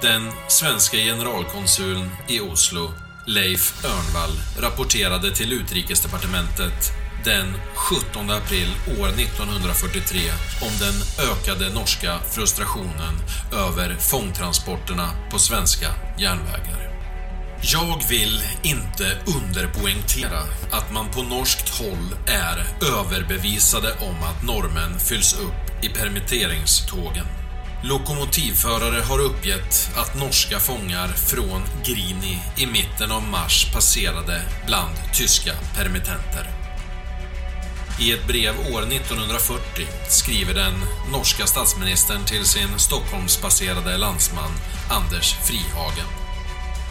Den svenska generalkonsuln i Oslo, Leif Örnvall, rapporterade till utrikesdepartementet den 17 april år 1943 om den ökade norska frustrationen över fångtransporterna på svenska järnvägar. Jag vill inte underpoängtera att man på norskt håll är överbevisade om att normen fylls upp i permitteringstågen. Lokomotivförare har uppgett att norska fångar från Grini i mitten av mars passerade bland tyska permittenter. I ett brev år 1940 skriver den norska statsministern till sin Stockholmsbaserade landsman Anders Frihagen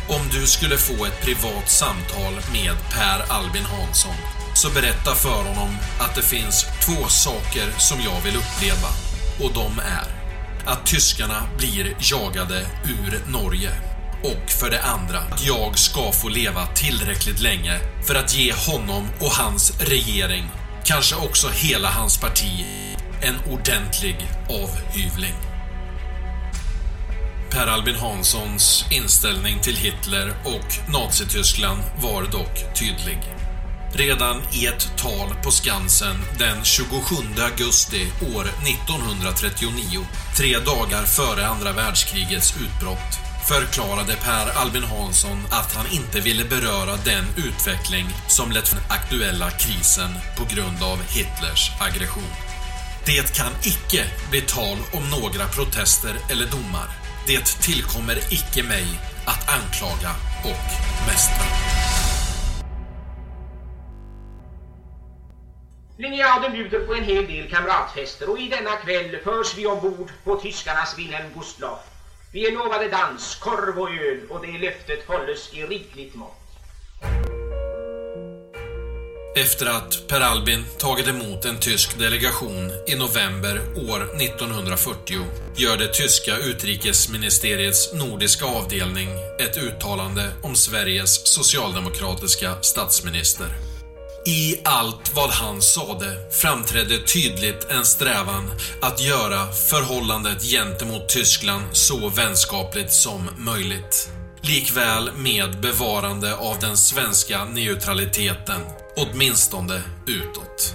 om du skulle få ett privat samtal med Per Albin Hansson så berätta för honom att det finns två saker som jag vill uppleva och de är att tyskarna blir jagade ur Norge och för det andra att jag ska få leva tillräckligt länge för att ge honom och hans regering, kanske också hela hans parti, en ordentlig avhyvling. Per Albin Hanssons inställning till Hitler och Nazityskland var dock tydlig. Redan i ett tal på Skansen den 27 augusti år 1939, tre dagar före andra världskrigets utbrott, förklarade Per Albin Hansson att han inte ville beröra den utveckling som lett till den aktuella krisen på grund av Hitlers aggression. Det kan icke bli tal om några protester eller domar. Det tillkommer icke mig att anklaga och mästra. Linjaden bjuder på en hel del kamratfester och i denna kväll förs vi ombord på tyskarnas Wilhelm Gustloff. Vi är lovade dans, korv och öl och det löftet hålles i rikligt mått. Efter att Per Albin tagit emot en tysk delegation i november år 1940 gör det tyska utrikesministeriets nordiska avdelning ett uttalande om Sveriges socialdemokratiska statsminister. I allt vad han sade framträdde tydligt en strävan att göra förhållandet gentemot Tyskland så vänskapligt som möjligt. Likväl med bevarande av den svenska neutraliteten, åtminstone utåt.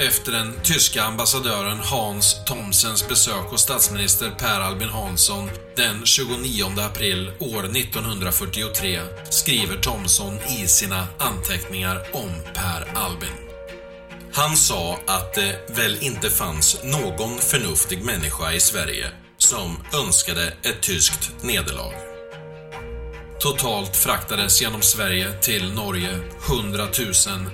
Efter den tyska ambassadören Hans Thomsens besök hos statsminister Per Albin Hansson den 29 april år 1943 skriver Thomson i sina anteckningar om Per Albin. Han sa att det väl inte fanns någon förnuftig människa i Sverige som önskade ett tyskt nederlag. Totalt fraktades genom Sverige till Norge 100 000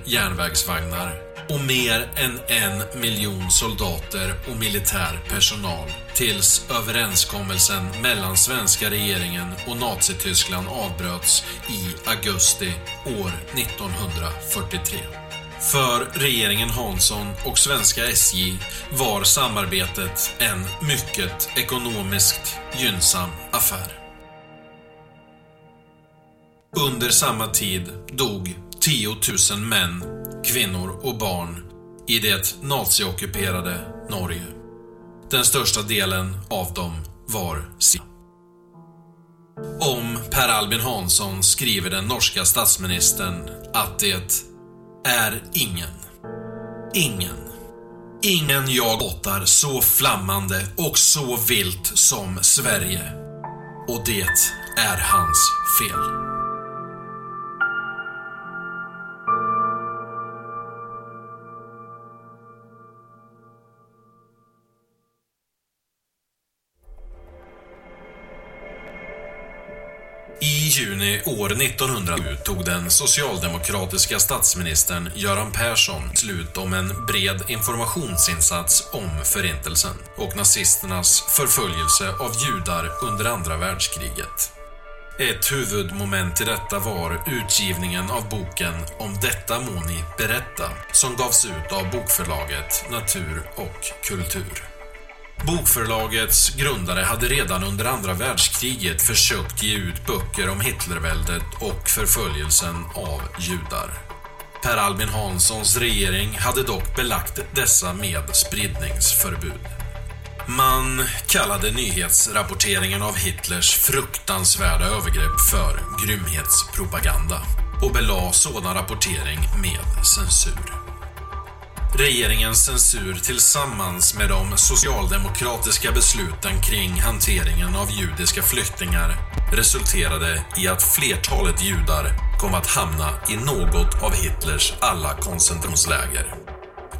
järnvägsvagnar och mer än en miljon soldater och militär personal tills överenskommelsen mellan svenska regeringen och Nazityskland avbröts i augusti år 1943. För regeringen Hansson och svenska SJ var samarbetet en mycket ekonomiskt gynnsam affär. Under samma tid dog 10 000 män, kvinnor och barn i det naziockuperade Norge. Den största delen av dem var sia. Om Per Albin Hansson skriver den norska statsministern att det är ingen, ingen, ingen jag hatar så flammande och så vilt som Sverige. Och det är hans fel. Juni år 1907 tog den socialdemokratiska statsministern Göran Persson slut om en bred informationsinsats om Förintelsen och nazisternas förföljelse av judar under andra världskriget. Ett huvudmoment i detta var utgivningen av boken Om detta må ni berätta som gavs ut av bokförlaget Natur och kultur. Bokförlagets grundare hade redan under andra världskriget försökt ge ut böcker om Hitlerväldet och förföljelsen av judar. Per Albin Hanssons regering hade dock belagt dessa med spridningsförbud. Man kallade nyhetsrapporteringen av Hitlers fruktansvärda övergrepp för grymhetspropaganda och belade sådan rapportering med censur. Regeringens censur tillsammans med de socialdemokratiska besluten kring hanteringen av judiska flyktingar resulterade i att flertalet judar kom att hamna i något av Hitlers alla koncentrationsläger.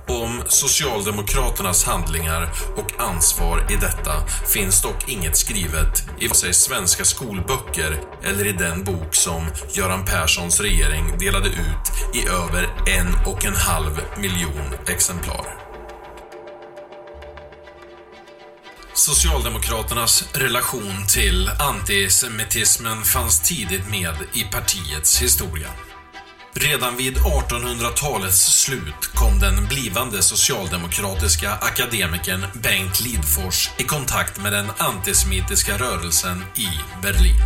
Om Socialdemokraternas handlingar och ansvar i detta finns dock inget skrivet i vare sig svenska skolböcker eller i den bok som Göran Perssons regering delade ut i över en och en halv miljon exemplar. Socialdemokraternas relation till antisemitismen fanns tidigt med i partiets historia. Redan vid 1800-talets slut kom den blivande socialdemokratiska akademikern Bengt Lidfors i kontakt med den antisemitiska rörelsen i Berlin.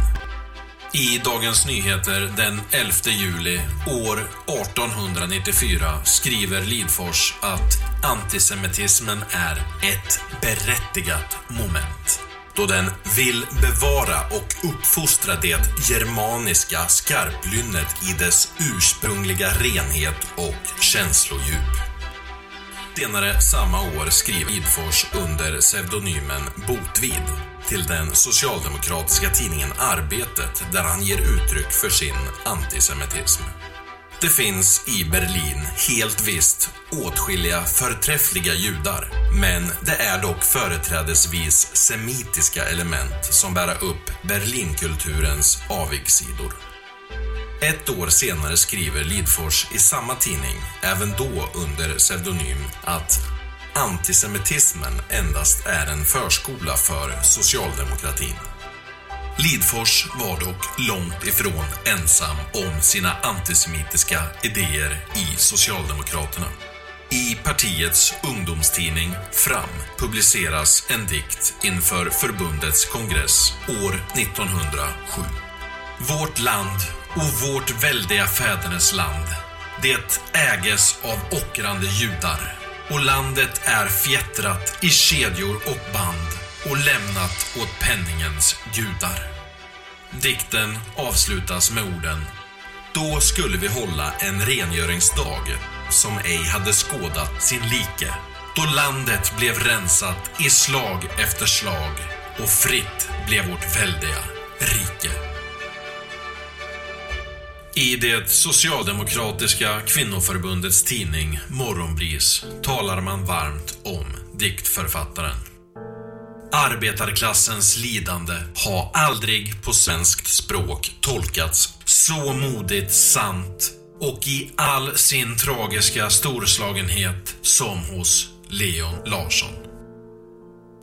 I Dagens Nyheter den 11 juli år 1894 skriver Lidfors att antisemitismen är ett berättigat moment då den vill bevara och uppfostra det germaniska skarplynnet i dess ursprungliga renhet och känslodjup. Senare samma år skriver Idfors under pseudonymen Botvid till den socialdemokratiska tidningen Arbetet där han ger uttryck för sin antisemitism. Det finns i Berlin helt visst åtskilliga förträffliga judar, men det är dock företrädesvis semitiska element som bär upp Berlinkulturens avigsidor. Ett år senare skriver Lidfors i samma tidning, även då under pseudonym, att antisemitismen endast är en förskola för socialdemokratin. Lidfors var dock långt ifrån ensam om sina antisemitiska idéer i Socialdemokraterna. I partiets ungdomstidning Fram publiceras en dikt inför förbundets kongress år 1907. Vårt land och vårt väldiga fädernesland, det äges av ockrande judar och landet är fjättrat i kedjor och band och lämnat åt penningens gudar. Dikten avslutas med orden Då skulle vi hålla en rengöringsdag som ej hade skådat sin like. Då landet blev rensat i slag efter slag och fritt blev vårt väldiga rike. I det socialdemokratiska kvinnoförbundets tidning Morgonbris talar man varmt om diktförfattaren. Arbetarklassens lidande har aldrig på svenskt språk tolkats så modigt sant och i all sin tragiska storslagenhet som hos Leon Larsson.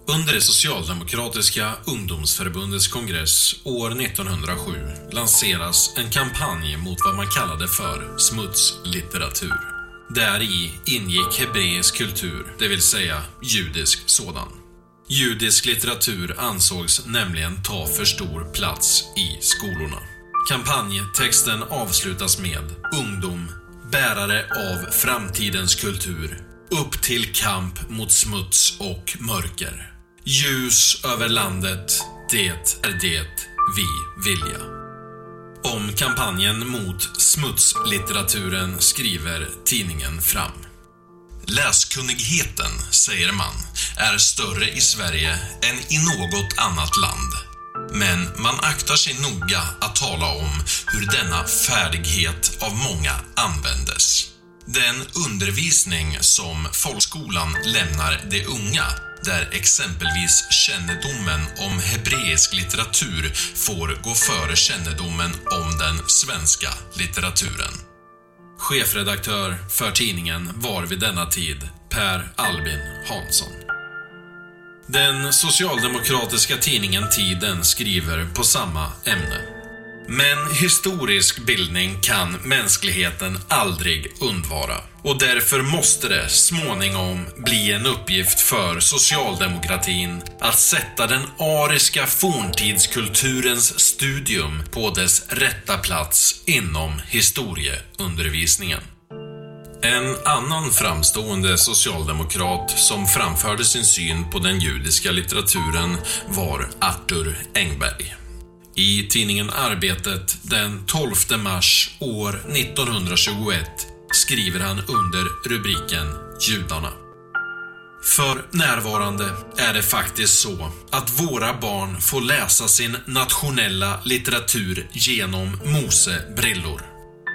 Under det socialdemokratiska ungdomsförbundets kongress år 1907 lanseras en kampanj mot vad man kallade för smutslitteratur. Där i ingick hebreisk kultur, det vill säga judisk sådan. Judisk litteratur ansågs nämligen ta för stor plats i skolorna. Kampanjtexten avslutas med Ungdom, bärare av framtidens kultur, upp till kamp mot smuts och mörker. Ljus över landet, det är det vi vilja. Om kampanjen mot smutslitteraturen skriver tidningen Fram. Läskunnigheten, säger man, är större i Sverige än i något annat land. Men man aktar sig noga att tala om hur denna färdighet av många användes. Den undervisning som folkskolan lämnar de unga där exempelvis kännedomen om hebreisk litteratur får gå före kännedomen om den svenska litteraturen. Chefredaktör för tidningen var vid denna tid Per Albin Hansson. Den socialdemokratiska tidningen Tiden skriver på samma ämne. Men historisk bildning kan mänskligheten aldrig undvara och därför måste det småningom bli en uppgift för socialdemokratin att sätta den ariska forntidskulturens studium på dess rätta plats inom historieundervisningen. En annan framstående socialdemokrat som framförde sin syn på den judiska litteraturen var Arthur Engberg. I tidningen Arbetet den 12 mars år 1921 skriver han under rubriken Judarna. För närvarande är det faktiskt så att våra barn får läsa sin nationella litteratur genom Mose-brillor.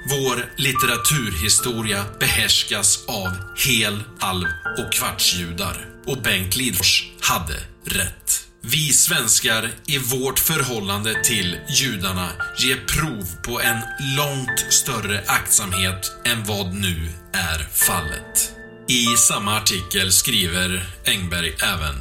Vår litteraturhistoria behärskas av hel, halv och kvartsjudar. Och Bengt Lidfors hade rätt. Vi svenskar i vårt förhållande till judarna ger prov på en långt större aktsamhet än vad nu är fallet. I samma artikel skriver Engberg även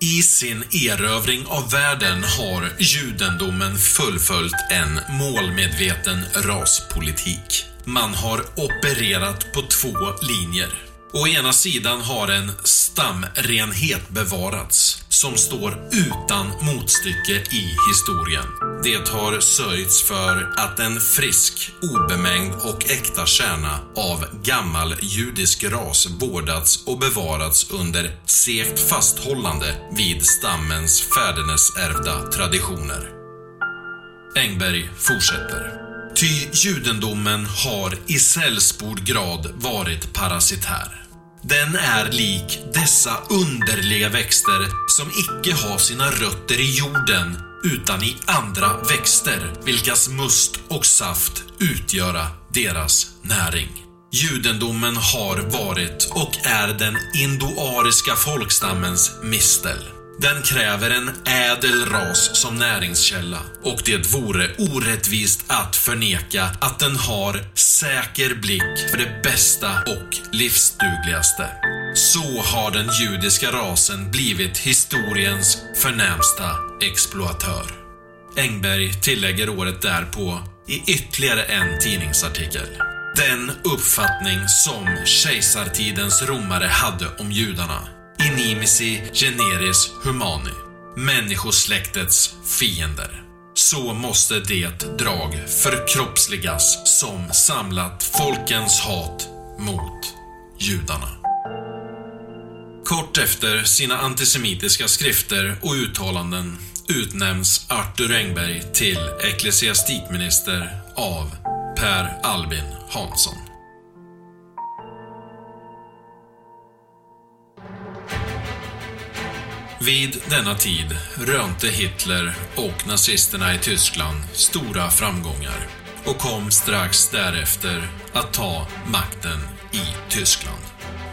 i sin erövring av världen har judendomen fullföljt en målmedveten raspolitik. Man har opererat på två linjer. Å ena sidan har en stamrenhet bevarats som står utan motstycke i historien. Det har sörjts för att en frisk, obemängd och äkta kärna av gammal judisk ras vårdats och bevarats under segt fasthållande vid stammens fädernesärvda traditioner. Engberg fortsätter. Ty judendomen har i sällspord grad varit parasitär. Den är lik dessa underliga växter som icke har sina rötter i jorden utan i andra växter, vilkas must och saft utgöra deras näring. Judendomen har varit och är den indoariska folkstammens mistel. Den kräver en ädel ras som näringskälla och det vore orättvist att förneka att den har säker blick för det bästa och livsdugligaste. Så har den judiska rasen blivit historiens förnämsta exploatör. Engberg tillägger året därpå i ytterligare en tidningsartikel. Den uppfattning som kejsartidens romare hade om judarna Inimisi generis humani. Människosläktets fiender. Så måste det drag förkroppsligas som samlat folkens hat mot judarna. Kort efter sina antisemitiska skrifter och uttalanden utnämns Arthur Engberg till ecklesiastikminister av Per Albin Hansson. Vid denna tid rönte Hitler och nazisterna i Tyskland stora framgångar och kom strax därefter att ta makten i Tyskland.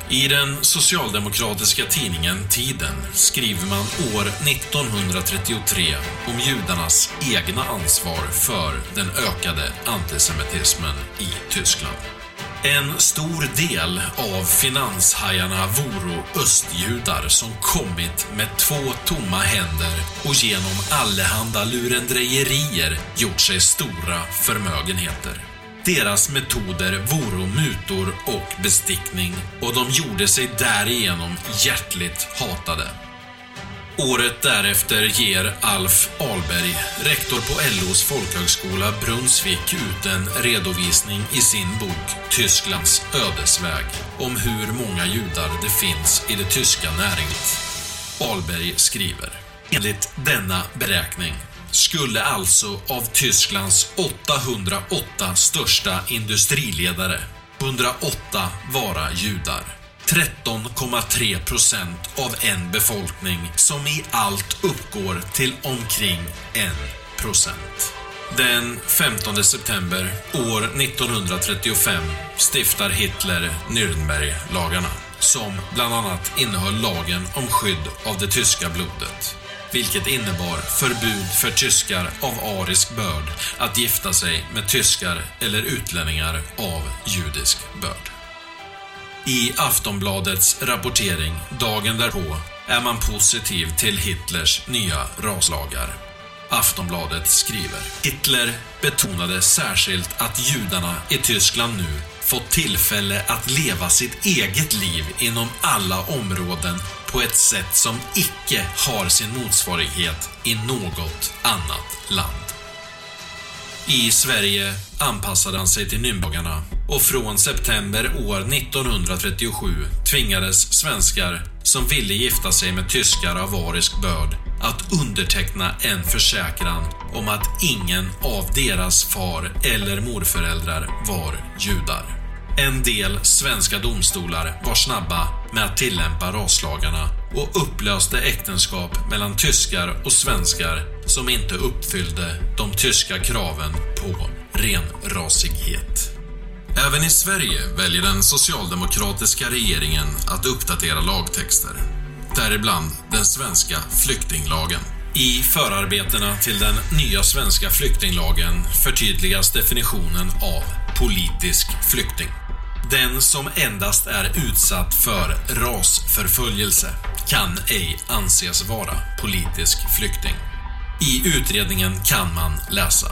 I den socialdemokratiska tidningen Tiden skriver man år 1933 om judarnas egna ansvar för den ökade antisemitismen i Tyskland. En stor del av finanshajarna voro östjudar som kommit med två tomma händer och genom allehanda lurendrejerier gjort sig stora förmögenheter. Deras metoder voro mutor och bestickning och de gjorde sig därigenom hjärtligt hatade. Året därefter ger Alf Ahlberg, rektor på LOs folkhögskola Brunnsvik, ut en redovisning i sin bok Tysklands ödesväg om hur många judar det finns i det tyska näringslivet. Ahlberg skriver Enligt denna beräkning skulle alltså av Tysklands 808 största industriledare 108 vara judar. 13,3 procent av en befolkning som i allt uppgår till omkring 1 procent. Den 15 september år 1935 stiftar Hitler Nürnberglagarna som bland annat innehöll lagen om skydd av det tyska blodet vilket innebar förbud för tyskar av arisk börd att gifta sig med tyskar eller utlänningar av judisk börd. I Aftonbladets rapportering dagen därpå är man positiv till Hitlers nya raslagar. Aftonbladet skriver Hitler betonade särskilt att judarna i Tyskland nu fått tillfälle att leva sitt eget liv inom alla områden på ett sätt som icke har sin motsvarighet i något annat land. I Sverige anpassade han sig till Nürnbergarna och från september år 1937 tvingades svenskar som ville gifta sig med tyskar av arisk börd att underteckna en försäkran om att ingen av deras far eller morföräldrar var judar. En del svenska domstolar var snabba med att tillämpa raslagarna och upplöste äktenskap mellan tyskar och svenskar som inte uppfyllde de tyska kraven på renrasighet. Även i Sverige väljer den socialdemokratiska regeringen att uppdatera lagtexter. Däribland den svenska flyktinglagen. I förarbetena till den nya svenska flyktinglagen förtydligas definitionen av politisk flykting. Den som endast är utsatt för rasförföljelse kan ej anses vara politisk flykting. I utredningen kan man läsa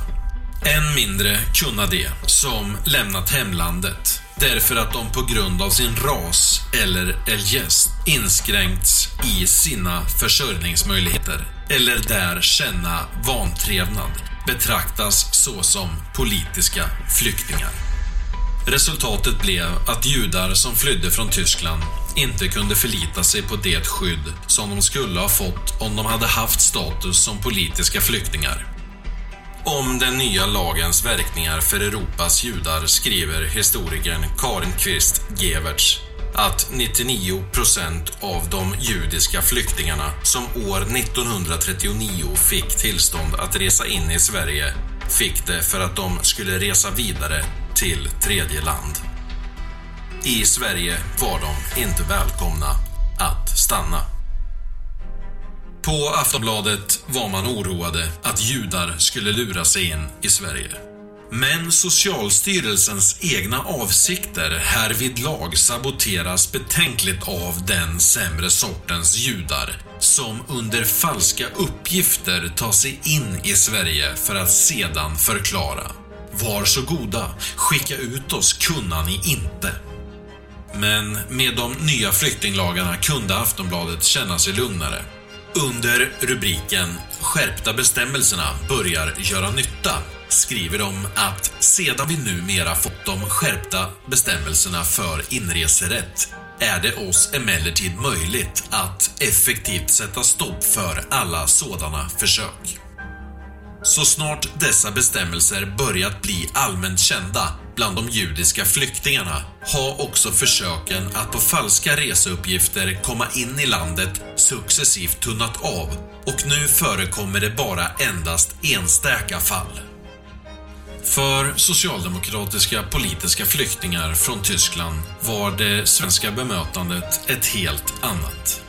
än mindre kunna de som lämnat hemlandet därför att de på grund av sin ras eller eljest inskränkts i sina försörjningsmöjligheter eller där känna vantrevnad betraktas såsom politiska flyktingar. Resultatet blev att judar som flydde från Tyskland inte kunde förlita sig på det skydd som de skulle ha fått om de hade haft status som politiska flyktingar. Om den nya lagens verkningar för Europas judar skriver historikern Karin Kvist Geverts att 99 procent av de judiska flyktingarna som år 1939 fick tillstånd att resa in i Sverige fick det för att de skulle resa vidare till tredje land. I Sverige var de inte välkomna att stanna. På Aftonbladet var man oroade att judar skulle lura sig in i Sverige. Men Socialstyrelsens egna avsikter härvidlag saboteras betänkligt av den sämre sortens judar som under falska uppgifter tar sig in i Sverige för att sedan förklara. Var så goda, skicka ut oss kunna ni inte. Men med de nya flyktinglagarna kunde Aftonbladet känna sig lugnare. Under rubriken “Skärpta bestämmelserna börjar göra nytta” skriver de att sedan vi numera fått de skärpta bestämmelserna för inreserätt är det oss emellertid möjligt att effektivt sätta stopp för alla sådana försök. Så snart dessa bestämmelser börjat bli allmänt kända bland de judiska flyktingarna har också försöken att på falska reseuppgifter komma in i landet successivt tunnat av och nu förekommer det bara endast enstaka fall. För socialdemokratiska politiska flyktingar från Tyskland var det svenska bemötandet ett helt annat.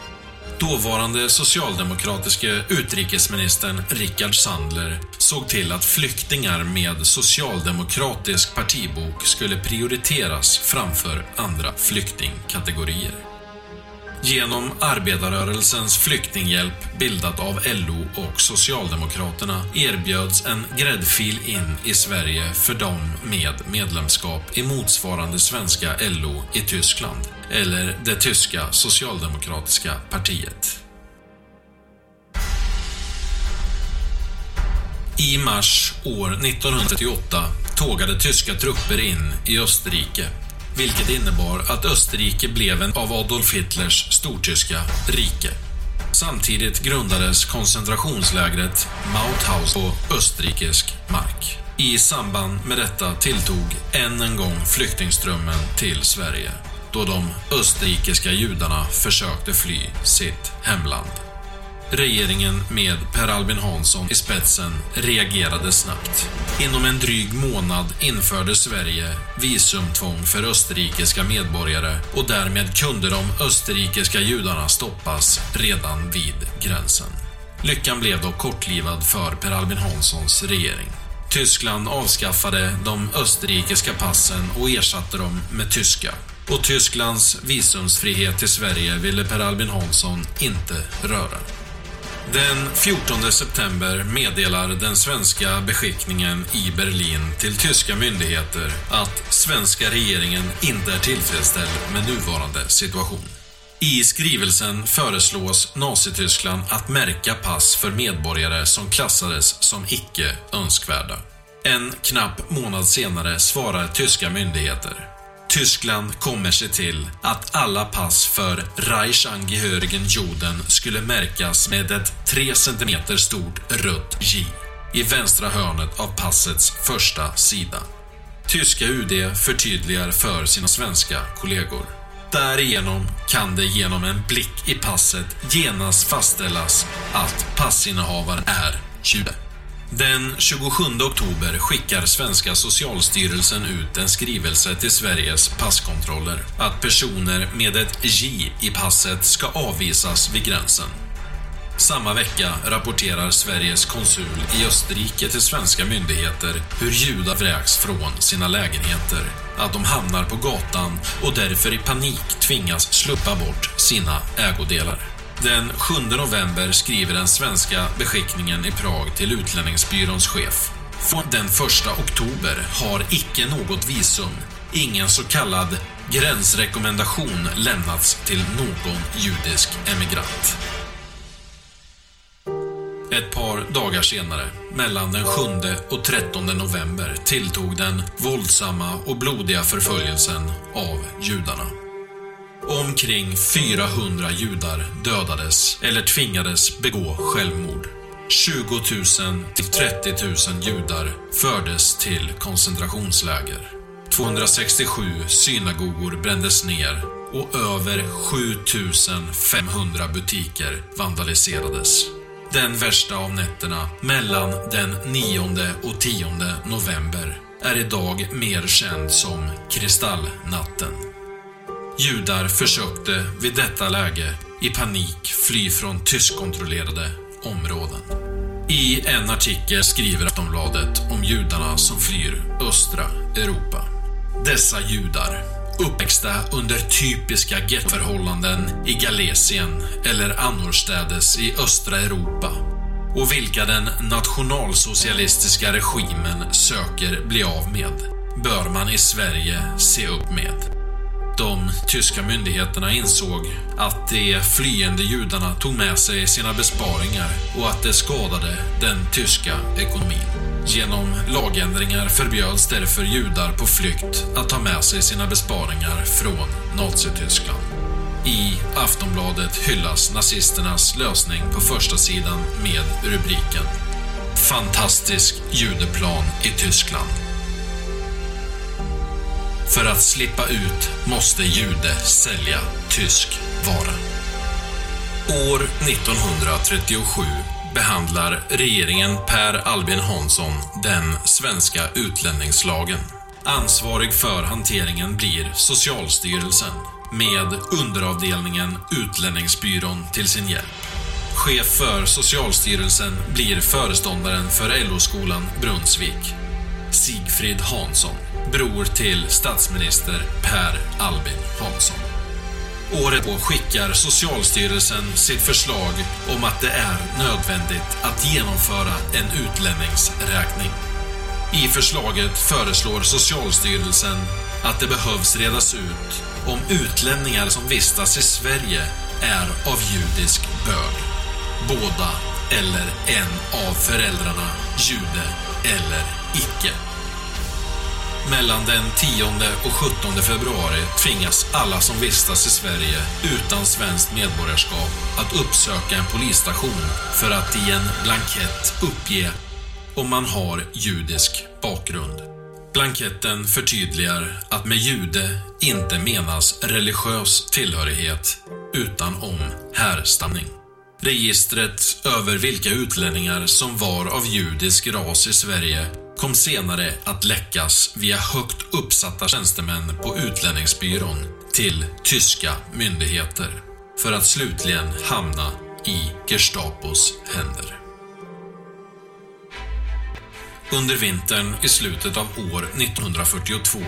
Dåvarande socialdemokratiske utrikesministern Rickard Sandler såg till att flyktingar med socialdemokratisk partibok skulle prioriteras framför andra flyktingkategorier. Genom arbetarrörelsens flyktinghjälp bildat av LO och Socialdemokraterna erbjöds en gräddfil in i Sverige för dem med medlemskap i motsvarande svenska LO i Tyskland eller det tyska socialdemokratiska partiet. I mars år 1938 tågade tyska trupper in i Österrike vilket innebar att Österrike blev en av Adolf Hitlers stortyska rike. Samtidigt grundades koncentrationslägret Mauthausen på österrikisk mark. I samband med detta tilltog än en gång flyktingströmmen till Sverige då de österrikiska judarna försökte fly sitt hemland. Regeringen med Per Albin Hansson i spetsen reagerade snabbt. Inom en dryg månad införde Sverige visumtvång för österrikiska medborgare och därmed kunde de österrikiska judarna stoppas redan vid gränsen. Lyckan blev dock kortlivad för Per Albin Hanssons regering. Tyskland avskaffade de österrikiska passen och ersatte dem med tyska. Och Tysklands visumsfrihet till Sverige ville Per Albin Hansson inte röra. Den 14 september meddelar den svenska beskickningen i Berlin till tyska myndigheter att svenska regeringen inte är tillfredsställd med nuvarande situation. I skrivelsen föreslås Nazityskland att märka pass för medborgare som klassades som icke önskvärda. En knapp månad senare svarar tyska myndigheter Tyskland kommer se till att alla pass för Reichsangehörigen Juden skulle märkas med ett 3 cm stort rött J i vänstra hörnet av passets första sida. Tyska UD förtydligar för sina svenska kollegor. Därigenom kan det genom en blick i passet genast fastställas att passinnehavaren är jude. Den 27 oktober skickar svenska Socialstyrelsen ut en skrivelse till Sveriges passkontroller att personer med ett J i passet ska avvisas vid gränsen. Samma vecka rapporterar Sveriges konsul i Österrike till svenska myndigheter hur judar vräks från sina lägenheter, att de hamnar på gatan och därför i panik tvingas sluppa bort sina ägodelar. Den 7 november skriver den svenska beskickningen i Prag till utlänningsbyråns chef. Från den 1 oktober har icke något visum, ingen så kallad gränsrekommendation lämnats till någon judisk emigrant. Ett par dagar senare, mellan den 7 och 13 november, tilltog den våldsamma och blodiga förföljelsen av judarna. Omkring 400 judar dödades eller tvingades begå självmord. 20 000 till 30 000 judar fördes till koncentrationsläger. 267 synagogor brändes ner och över 7500 butiker vandaliserades. Den värsta av nätterna mellan den 9 och 10 november är idag mer känd som Kristallnatten. Judar försökte vid detta läge i panik fly från tyskkontrollerade områden. I en artikel skriver Aftonbladet om judarna som flyr östra Europa. Dessa judar, uppväxta under typiska gettförhållanden i Galicien eller annorstädes i östra Europa och vilka den nationalsocialistiska regimen söker bli av med, bör man i Sverige se upp med. De tyska myndigheterna insåg att de flyende judarna tog med sig sina besparingar och att det skadade den tyska ekonomin. Genom lagändringar förbjöds därför judar på flykt att ta med sig sina besparingar från Nazityskland. I Aftonbladet hyllas nazisternas lösning på första sidan med rubriken Fantastisk judeplan i Tyskland. För att slippa ut måste jude sälja tysk vara. År 1937 behandlar regeringen Per Albin Hansson den svenska utlänningslagen. Ansvarig för hanteringen blir Socialstyrelsen med underavdelningen Utlänningsbyrån till sin hjälp. Chef för Socialstyrelsen blir föreståndaren för LO-skolan Brunnsvik, Sigfrid Hansson, bror till statsminister Per Albin Hansson. Året på skickar Socialstyrelsen sitt förslag om att det är nödvändigt att genomföra en utlänningsräkning. I förslaget föreslår Socialstyrelsen att det behövs redas ut om utlänningar som vistas i Sverige är av judisk börd. Båda eller en av föräldrarna jude eller icke. Mellan den 10 och 17 februari tvingas alla som vistas i Sverige utan svenskt medborgarskap att uppsöka en polisstation för att i en blankett uppge om man har judisk bakgrund. Blanketten förtydligar att med jude inte menas religiös tillhörighet utan om härstamning. Registret över vilka utlänningar som var av judisk ras i Sverige kom senare att läckas via högt uppsatta tjänstemän på Utlänningsbyrån till tyska myndigheter för att slutligen hamna i Gestapos händer. Under vintern i slutet av år 1942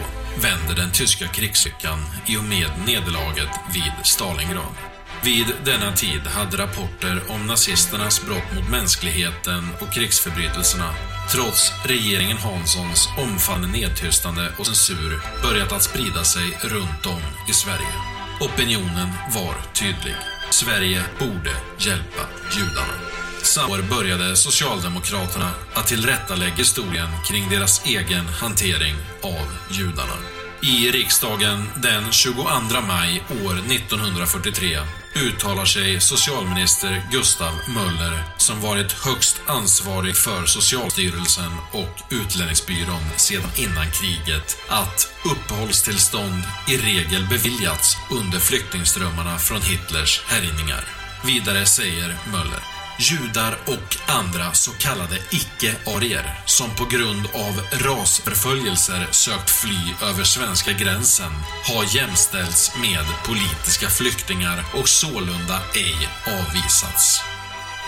vänder den tyska krigslyckan i och med nederlaget vid Stalingrad. Vid denna tid hade rapporter om nazisternas brott mot mänskligheten och krigsförbrytelserna trots regeringen Hanssons omfattande nedtystande och censur börjat att sprida sig runt om i Sverige. Opinionen var tydlig. Sverige borde hjälpa judarna. Samma år började Socialdemokraterna att tillrättalägga historien kring deras egen hantering av judarna. I riksdagen den 22 maj år 1943 uttalar sig socialminister Gustav Möller som varit högst ansvarig för Socialstyrelsen och Utlänningsbyrån sedan innan kriget att uppehållstillstånd i regel beviljats under flyktingströmmarna från Hitlers härjningar. Vidare säger Möller judar och andra så kallade icke-arier som på grund av rasförföljelser sökt fly över svenska gränsen har jämställts med politiska flyktingar och sålunda ej avvisats.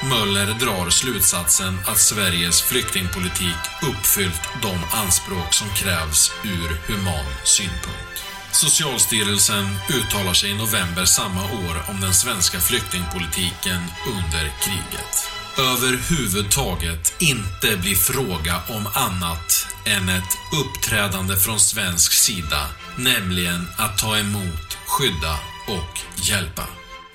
Möller drar slutsatsen att Sveriges flyktingpolitik uppfyllt de anspråk som krävs ur human synpunkt. Socialstyrelsen uttalar sig i november samma år om den svenska flyktingpolitiken under kriget. Överhuvudtaget inte blir fråga om annat än ett uppträdande från svensk sida, nämligen att ta emot, skydda och hjälpa.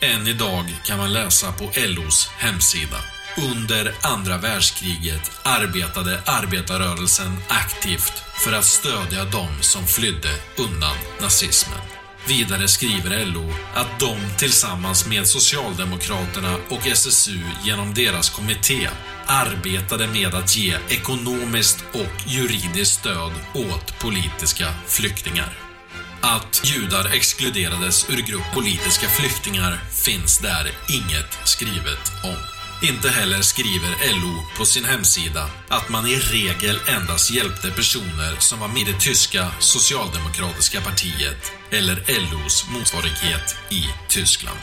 Än idag kan man läsa på LOs hemsida. Under andra världskriget arbetade arbetarrörelsen aktivt för att stödja de som flydde undan nazismen. Vidare skriver LO att de tillsammans med Socialdemokraterna och SSU genom deras kommitté arbetade med att ge ekonomiskt och juridiskt stöd åt politiska flyktingar. Att judar exkluderades ur grupp politiska flyktingar finns där inget skrivet om. Inte heller skriver LO på sin hemsida att man i regel endast hjälpte personer som var med i det tyska socialdemokratiska partiet eller LOs motsvarighet i Tyskland.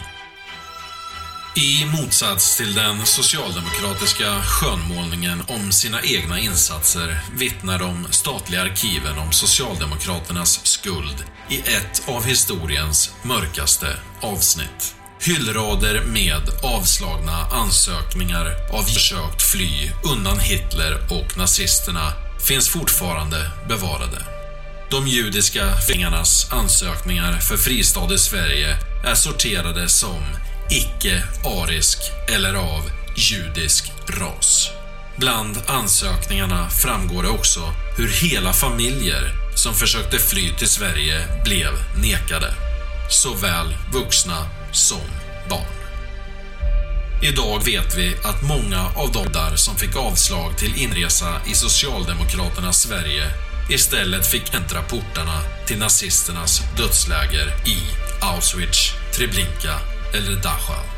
I motsats till den socialdemokratiska skönmålningen om sina egna insatser vittnar de statliga arkiven om Socialdemokraternas skuld i ett av historiens mörkaste avsnitt. Hyllrader med avslagna ansökningar av försökt fly undan Hitler och nazisterna finns fortfarande bevarade. De judiska flyktingarnas ansökningar för fristad i Sverige är sorterade som icke-arisk eller av judisk ras. Bland ansökningarna framgår det också hur hela familjer som försökte fly till Sverige blev nekade. Såväl vuxna som barn. Idag vet vi att många av de där som fick avslag till inresa i Socialdemokraternas Sverige istället fick äntra portarna till nazisternas dödsläger i Auschwitz, Treblinka eller Dachau.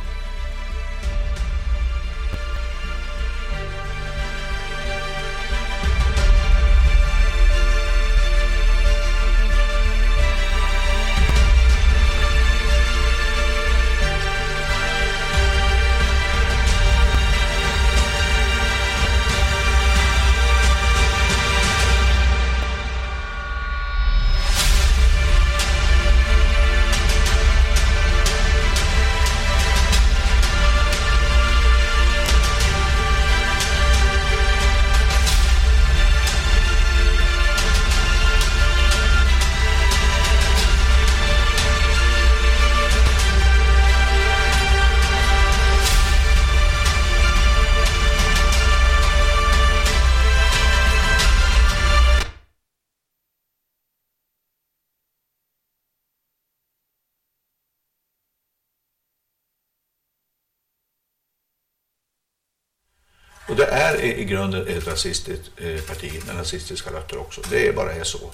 Är i grunden ett rasistiskt eh, parti med nazistiska rötter också. Det är bara är så.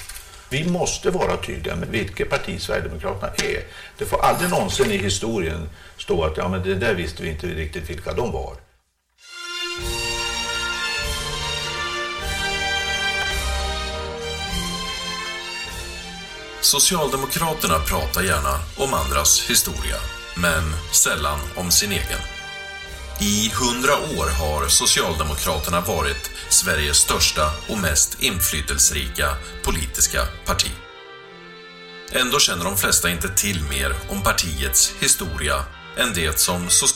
Vi måste vara tydliga med vilket parti Sverigedemokraterna är. Det får aldrig någonsin i historien stå att ja, men det där visste vi inte riktigt vilka de var. Socialdemokraterna pratar gärna om andras historia, men sällan om sin egen. I hundra år har Socialdemokraterna varit Sveriges största och mest inflytelserika politiska parti. Ändå känner de flesta inte till mer om partiets historia än det som så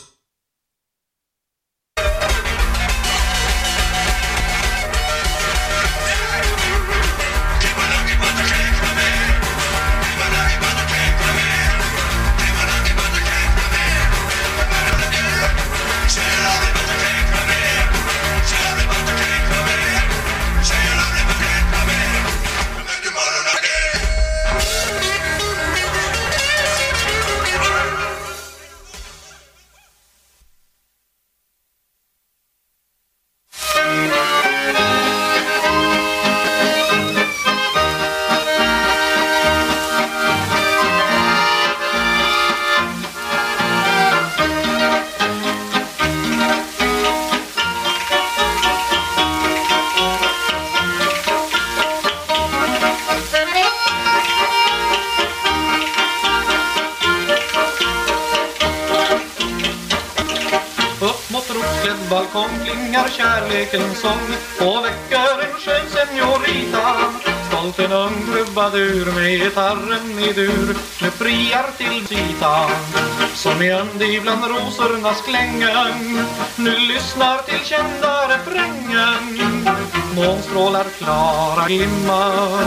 rosornas klängen nu lyssnar till kända refrängen Månstrålar klara glimmar.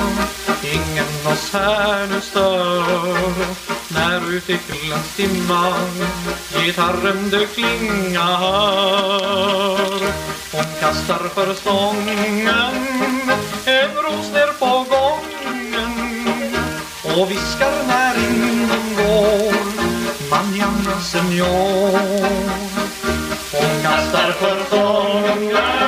Ingen oss här nu stör. När ut i kvällens timmar Gitarren du klingar. Hon kastar för stången En ros ner på gången. Och viskar när Manjana senor Hon kastar för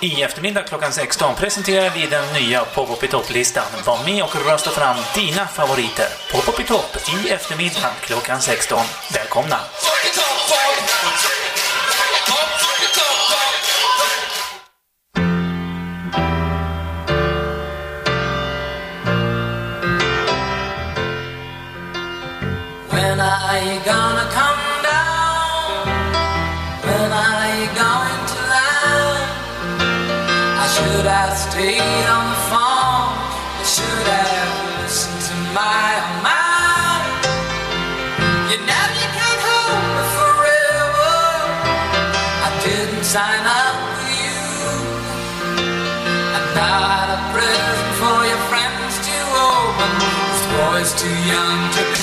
I eftermiddag klockan 16 presenterar vi den nya Pop-Up i topplistan. Var med och rösta fram dina favoriter. Pop i topp i eftermiddag klockan 16. Välkomna! When are you gonna come I should have stayed on the phone. I should have listened to my mind. You know you can't hold me forever. I didn't sign up for you. I'm not a present for your friends to open. This boy's too young to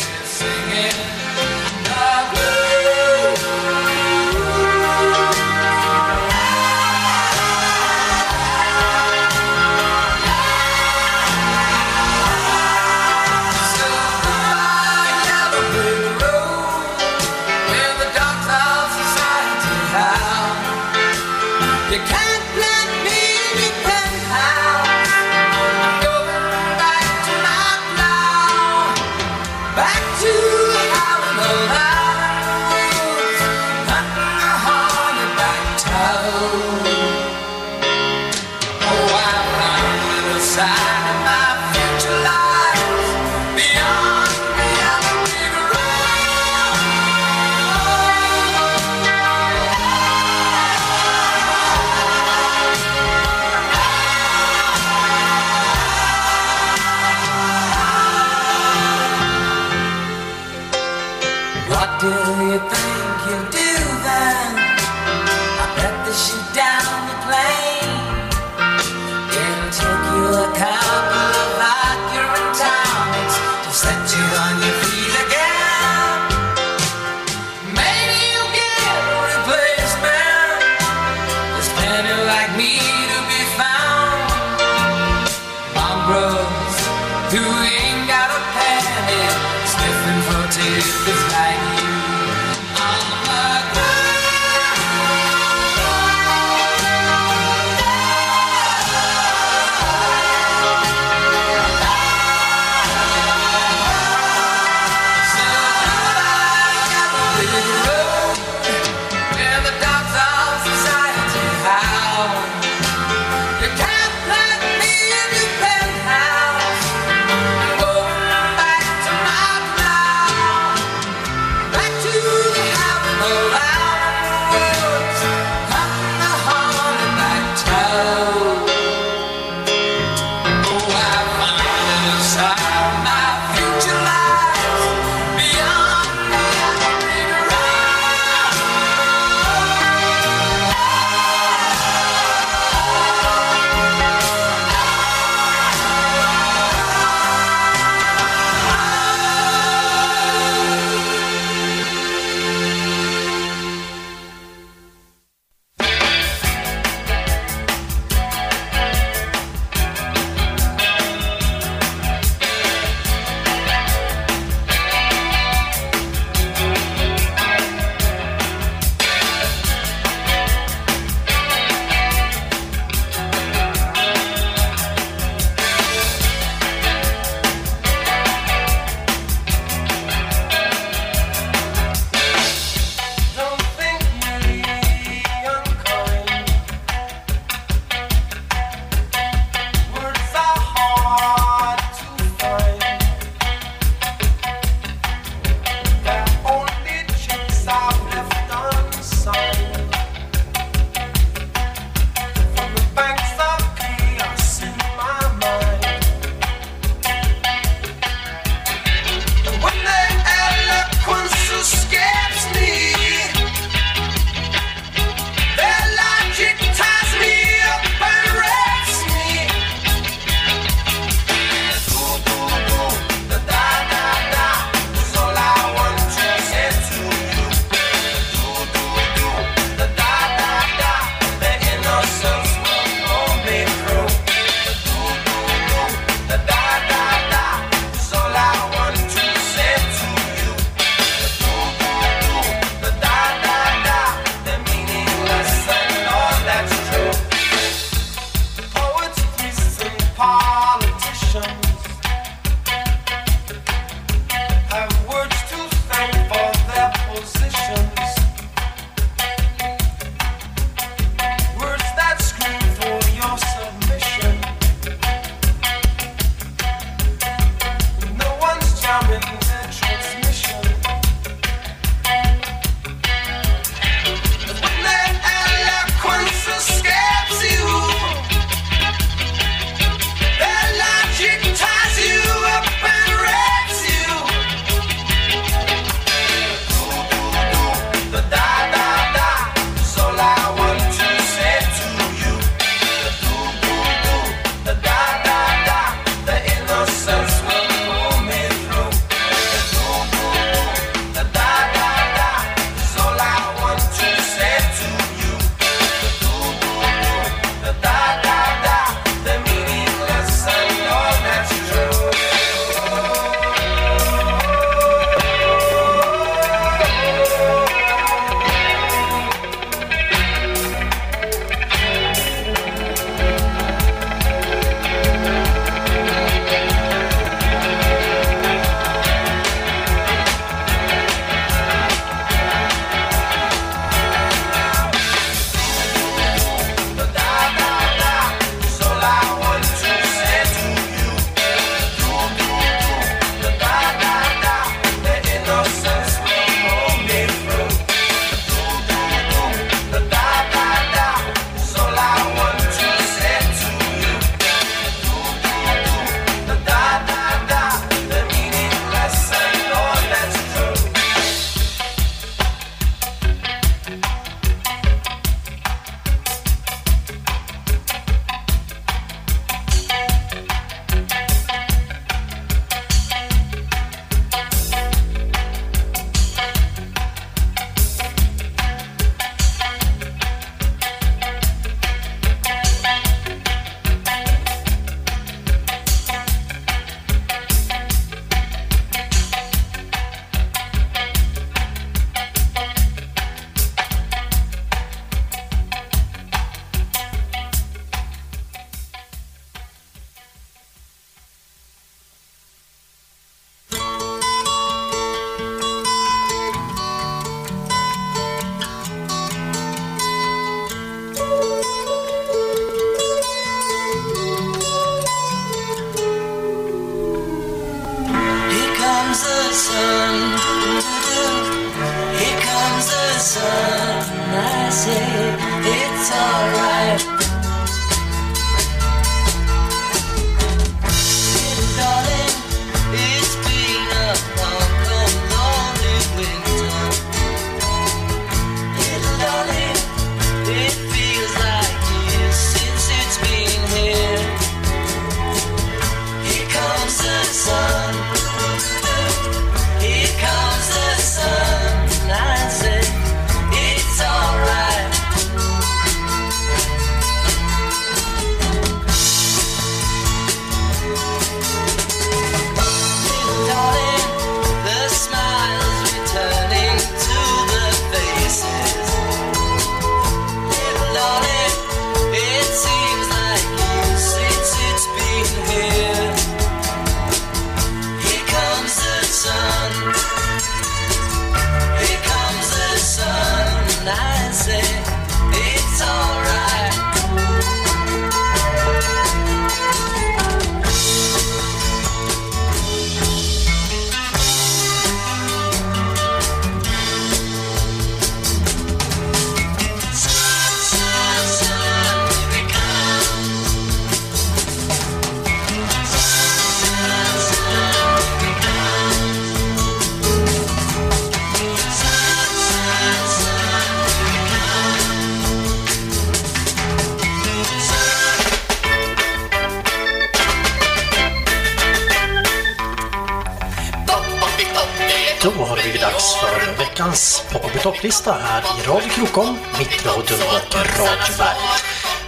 topplista här i Radio Krokom, Mittradion och Radio Berg.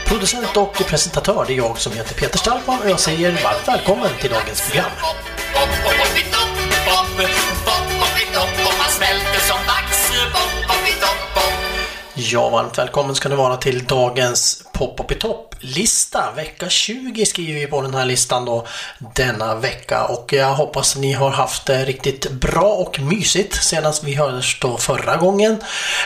Producent och presentatör det är jag som heter Peter Stalkman och jag säger varmt välkommen till dagens program. Ja, varmt välkommen ska ni vara till dagens Pop i Lista Vecka 20 skriver vi på den här listan då denna vecka och jag hoppas ni har haft det riktigt bra och mysigt senast vi hördes då förra gången.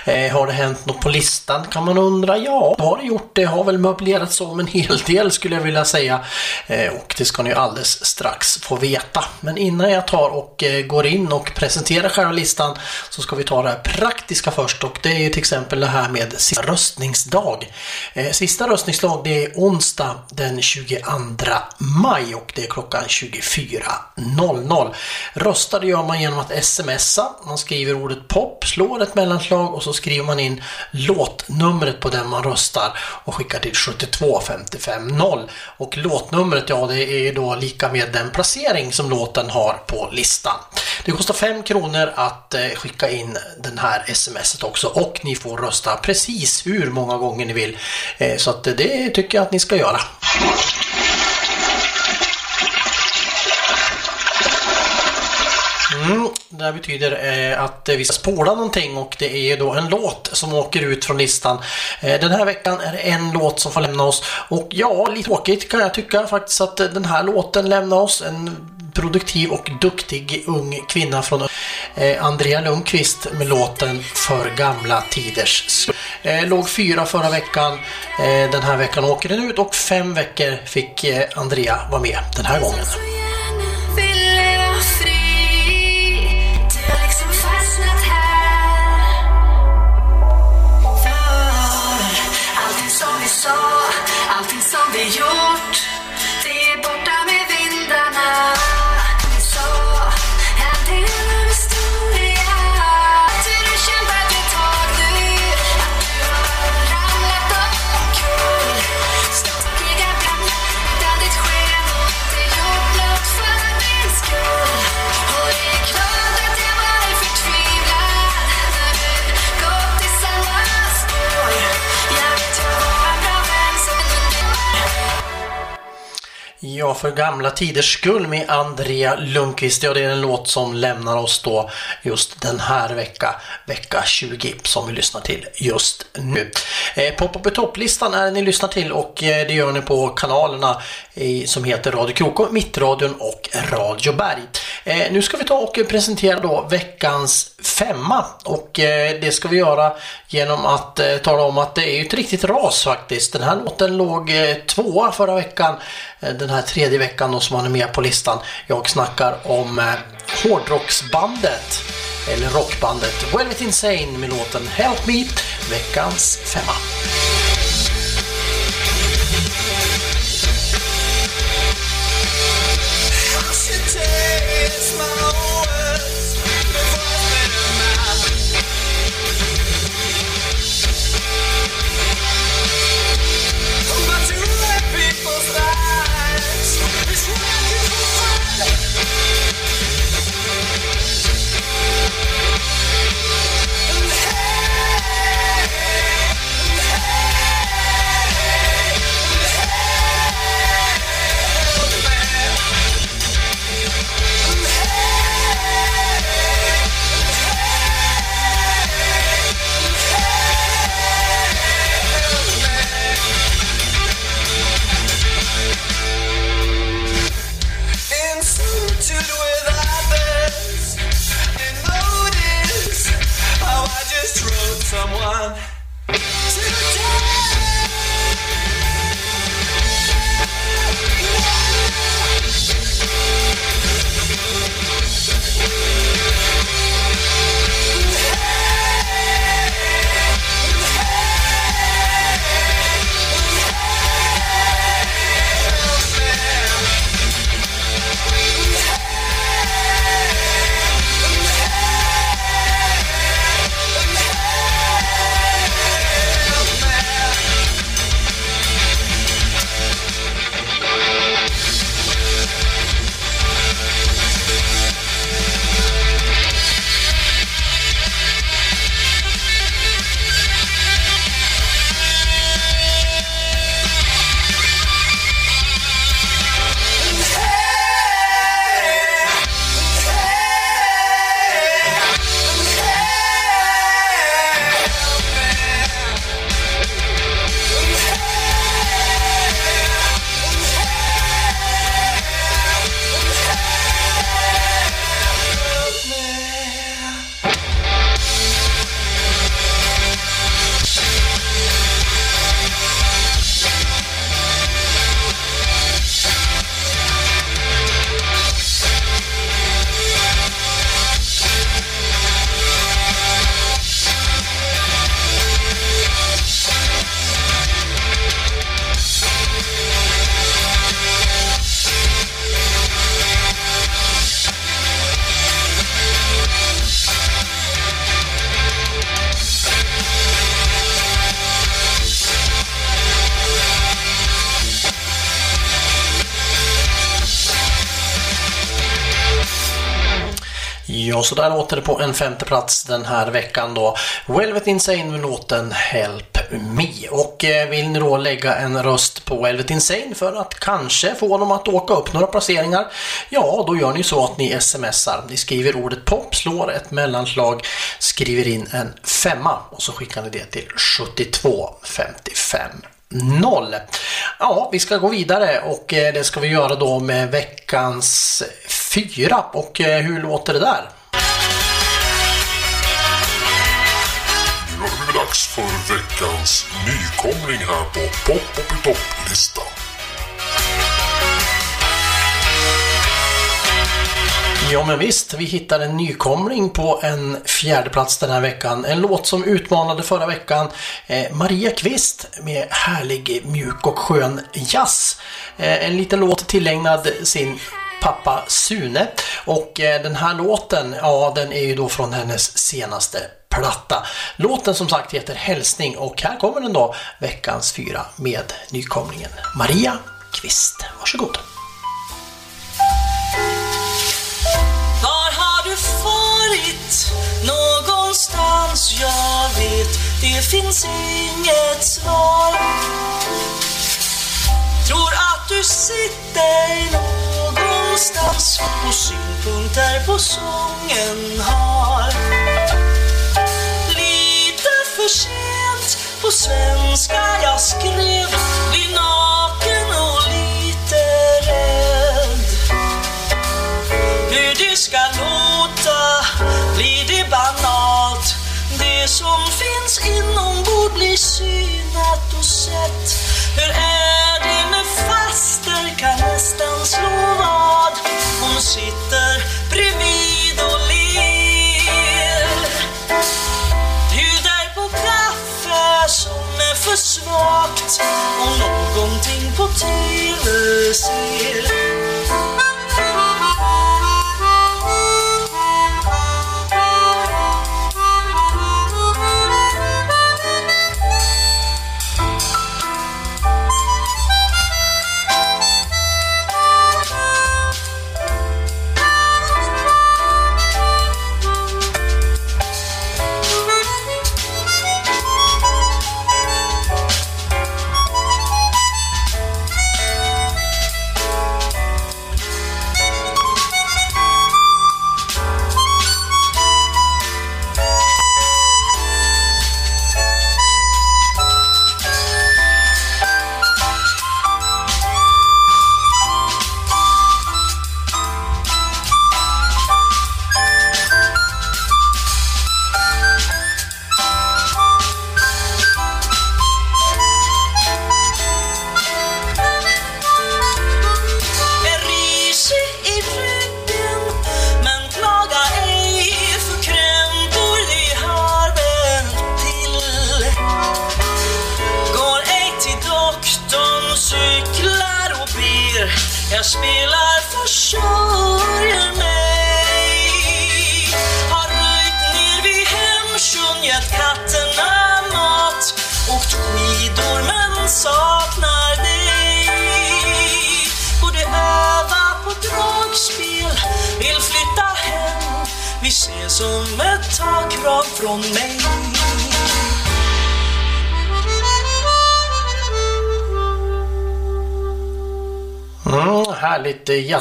Eh, har det hänt något på listan kan man undra? Ja, det har det gjort. Det har väl möblerats om en hel del skulle jag vilja säga eh, och det ska ni alldeles strax få veta. Men innan jag tar och eh, går in och presenterar själva listan så ska vi ta det här praktiska först och det är ju till exempel det här med sista röstningsdag. Eh, sista röstningsdag det är onsdag den 22 maj och det är klockan 24.00. Rösta det gör man genom att smsa. Man skriver ordet pop, slår ett mellanslag och så skriver man in låtnumret på den man röstar och skickar till 72550. Och låtnumret, ja det är då lika med den placering som låten har på listan. Det kostar 5 kronor att eh, skicka in den här smset också och ni får rösta precis hur många gånger ni vill. Eh, så att det tycker tycker jag att ni ska göra. Mm, det här betyder eh, att vi ska spola någonting och det är ju då en låt som åker ut från listan. Eh, den här veckan är det en låt som får lämna oss och ja, lite tråkigt kan jag tycka faktiskt att den här låten lämnar oss. En produktiv och duktig ung kvinna från eh, Andrea Lundqvist med låten För gamla tiders skull. eh, Låg fyra förra veckan, eh, den här veckan åker den ut och fem veckor fick eh, Andrea vara med den här gången. som vi fri Ja, för gamla tiders skull med Andrea Lundqvist. Ja, det är en låt som lämnar oss då just den här vecka, vecka 20, som vi lyssnar till just nu. Eh, Pop-up i topplistan är ni lyssnar till och eh, det gör ni på kanalerna som heter Radio Kroko, Mittradion och Radio Berg. Eh, nu ska vi ta och presentera då veckans femma och eh, det ska vi göra genom att eh, tala om att det är ju ett riktigt ras faktiskt. Den här låten låg eh, tvåa förra veckan, Eh, den här tredje veckan och som man är med på listan. Jag snackar om eh, hårdrocksbandet, eller rockbandet Velvet Insane med låten Help Me, veckans femma. Bye. Så där låter det på en femte plats den här veckan då. Velvet Insane med låten Help Me. Och eh, vill ni då lägga en röst på Velvet Insane för att kanske få dem att åka upp några placeringar? Ja, då gör ni så att ni smsar. Ni skriver ordet pop, slår ett mellanslag, skriver in en femma och så skickar ni det till 7255 0. Ja, vi ska gå vidare och eh, det ska vi göra då med veckans fyra. Och eh, hur låter det där? För veckans nykomling här på Pop och i topplistan. Ja men visst, vi hittade en nykomling på en fjärde plats den här veckan. En låt som utmanade förra veckan. Eh, Maria Kvist med härlig, mjuk och skön jazz. Eh, en liten låt tillägnad sin pappa Sune. Och eh, den här låten, ja den är ju då från hennes senaste platta. Låten som sagt heter Hälsning och här kommer den då, veckans fyra med nykomlingen Maria Kvist. Varsågod! Var har du farit? Någonstans jag vet Det finns inget svar Tror att du sitter någonstans och synpunkter på sången har. Lite för sent på svenska jag skrev Blir naken och lite rädd. Hur det ska låta blir det banalt? Det som finns inombord blir synat och sett. Hur sitter bredvid och ler. Bjuder på kaffe som är för svagt Och någonting på TV ser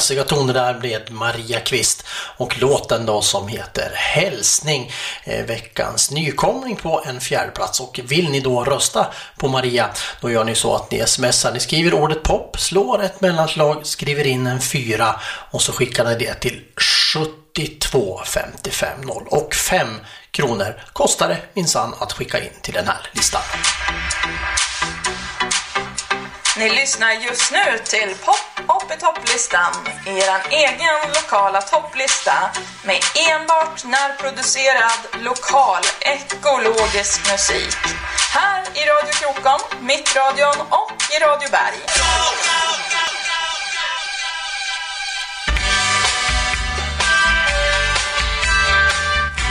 jazziga toner där med Maria Kvist och låten då som heter Hälsning, eh, veckans nykomling på en fjärdeplats. Och vill ni då rösta på Maria, då gör ni så att ni smsar, ni skriver ordet pop, slår ett mellanslag, skriver in en fyra och så skickar ni det till 72550 och 5 kronor kostar det minsann att skicka in till den här listan. Ni lyssnar just nu till Pop upp i topplistan, er egen lokala topplista med enbart närproducerad lokal ekologisk musik. Här i Radio Krokom, Mittradion och i Radio Berg.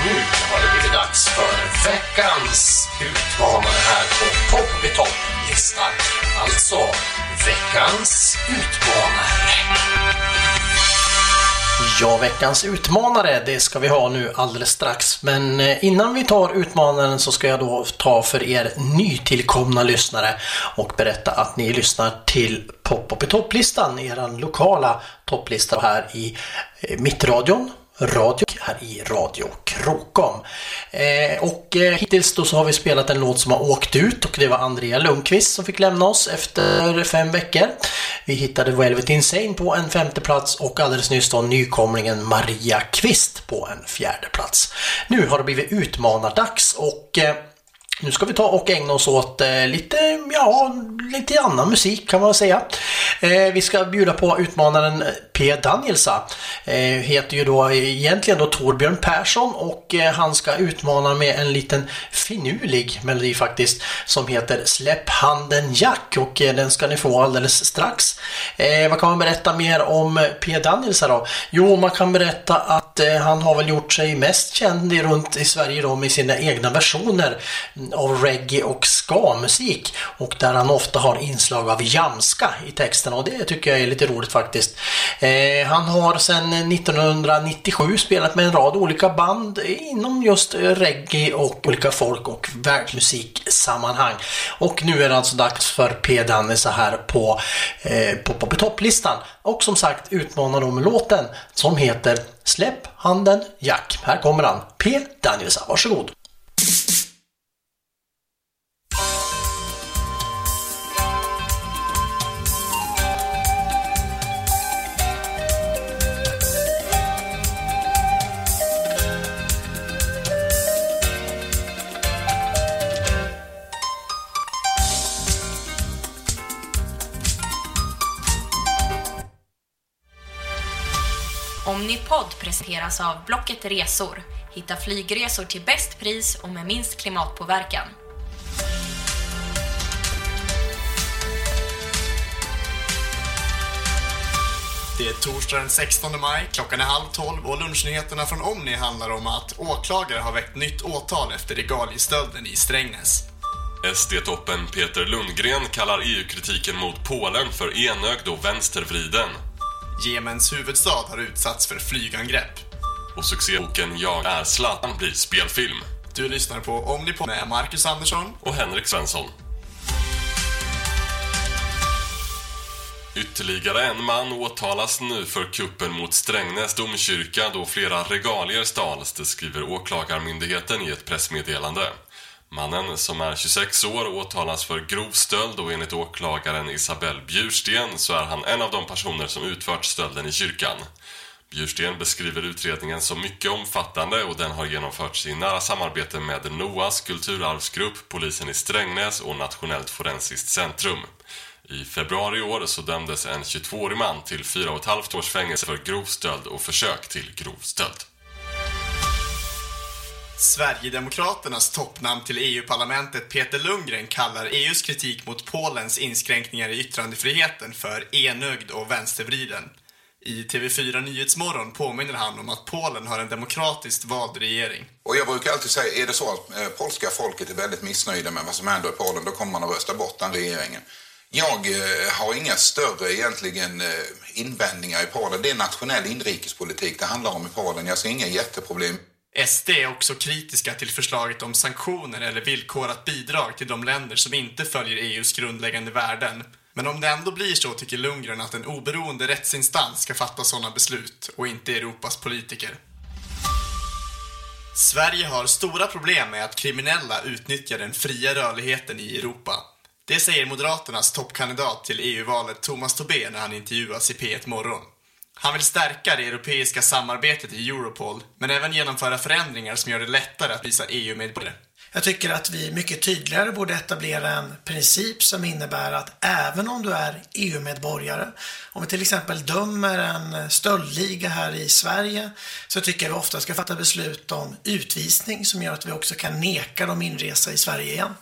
Nu har det blivit dags för veckans utmanare här på Pop i topplistan. Alltså, veckans utmanare. Ja, veckans utmanare, det ska vi ha nu alldeles strax. Men eh, innan vi tar utmanaren så ska jag då ta för er nytillkomna lyssnare och berätta att ni lyssnar till Pop-Up i topplistan, eran lokala topplista här i eh, Mittradion radio här i Radio Krokom. Eh, och eh, hittills då så har vi spelat en låt som har åkt ut och det var Andrea Lundqvist som fick lämna oss efter fem veckor. Vi hittade Velvet Insane på en femte plats och alldeles nyss då nykomlingen Maria Kvist på en fjärde plats. Nu har det blivit utmanardags och eh, nu ska vi ta och ägna oss åt eh, lite, ja, lite annan musik kan man säga. Eh, vi ska bjuda på utmanaren P. Danielsa. Eh, heter ju då egentligen då Torbjörn Persson och eh, han ska utmana med en liten finurlig melodi faktiskt som heter Släpp handen Jack och eh, den ska ni få alldeles strax. Eh, vad kan man berätta mer om eh, P. Danielsa då? Jo, man kan berätta att eh, han har väl gjort sig mest känd runt i Sverige då med sina egna versioner av reggae och ska-musik och där han ofta har inslag av jamska i texterna och det tycker jag är lite roligt faktiskt. Eh, han har sedan 1997 spelat med en rad olika band inom just reggae och olika folk och världsmusiksammanhang. Och nu är det alltså dags för P. Dannesa här på, eh, på, på topplistan. Och som sagt utmanar de med låten som heter Släpp handen Jack. Här kommer han, P. Danielsa. Varsågod. Omnipod presenteras av Blocket Resor. Hitta flygresor till bäst pris och med minst klimatpåverkan. Det är torsdag den 16 maj, klockan är halv tolv och lunchnyheterna från Omni handlar om att åklagare har väckt nytt åtal efter regaliestölden i Strängnäs. SD-toppen Peter Lundgren kallar EU-kritiken mot Polen för enögd och vänstervriden. Jemens huvudstad har utsatts för flygangrepp. Och succéboken Jag är Zlatan blir spelfilm. Du lyssnar på Omnipod med Marcus Andersson Och Henrik Svensson. Ytterligare en man åtalas nu för kuppen mot Strängnäs domkyrka då flera regalier stals, det skriver Åklagarmyndigheten i ett pressmeddelande. Mannen, som är 26 år, åtalas för grov stöld och enligt åklagaren Isabelle Bjursten så är han en av de personer som utfört stölden i kyrkan. Bjursten beskriver utredningen som mycket omfattande och den har genomförts i nära samarbete med NOAs kulturarvsgrupp, polisen i Strängnäs och Nationellt forensiskt centrum. I februari i år så dömdes en 22-årig man till 4,5 års fängelse för grov stöld och försök till grov stöld. Sverigedemokraternas toppnamn till EU-parlamentet Peter Lundgren kallar EUs kritik mot Polens inskränkningar i yttrandefriheten för enögd och vänstervriden. I TV4 Nyhetsmorgon påminner han om att Polen har en demokratiskt vald regering. Och jag brukar alltid säga, är det så att eh, polska folket är väldigt missnöjda med vad som händer i Polen, då kommer man att rösta bort den regeringen. Jag eh, har inga större egentligen eh, invändningar i Polen. Det är nationell inrikespolitik det handlar om i Polen. Jag ser inga jätteproblem. SD är också kritiska till förslaget om sanktioner eller villkorat bidrag till de länder som inte följer EUs grundläggande värden. Men om det ändå blir så tycker Lundgren att en oberoende rättsinstans ska fatta sådana beslut och inte Europas politiker. Sverige har stora problem med att kriminella utnyttjar den fria rörligheten i Europa. Det säger Moderaternas toppkandidat till EU-valet Thomas Tobé när han intervjuas i P1 Morgon. Han vill stärka det europeiska samarbetet i Europol, men även genomföra förändringar som gör det lättare att visa EU-medborgare. Jag tycker att vi mycket tydligare borde etablera en princip som innebär att även om du är EU-medborgare, om vi till exempel dömer en stöldliga här i Sverige, så tycker jag vi ofta ska fatta beslut om utvisning som gör att vi också kan neka dem inresa i Sverige igen.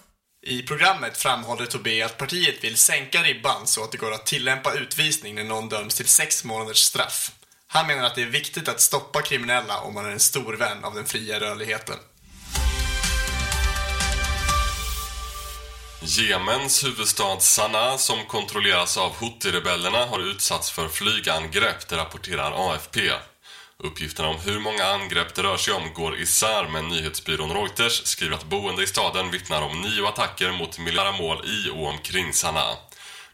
I programmet framhåller Tobé att partiet vill sänka ribban så att det går att tillämpa utvisning när någon döms till sex månaders straff. Han menar att det är viktigt att stoppa kriminella om man är en stor vän av den fria rörligheten. Jemens huvudstad Sanaa, som kontrolleras av Houthi-rebellerna, har utsatts för flygangrepp, det rapporterar AFP. Uppgifterna om hur många angrepp det rör sig om går isär men nyhetsbyrån Reuters skriver att boende i staden vittnar om nio attacker mot militära mål i och omkring Sanaa.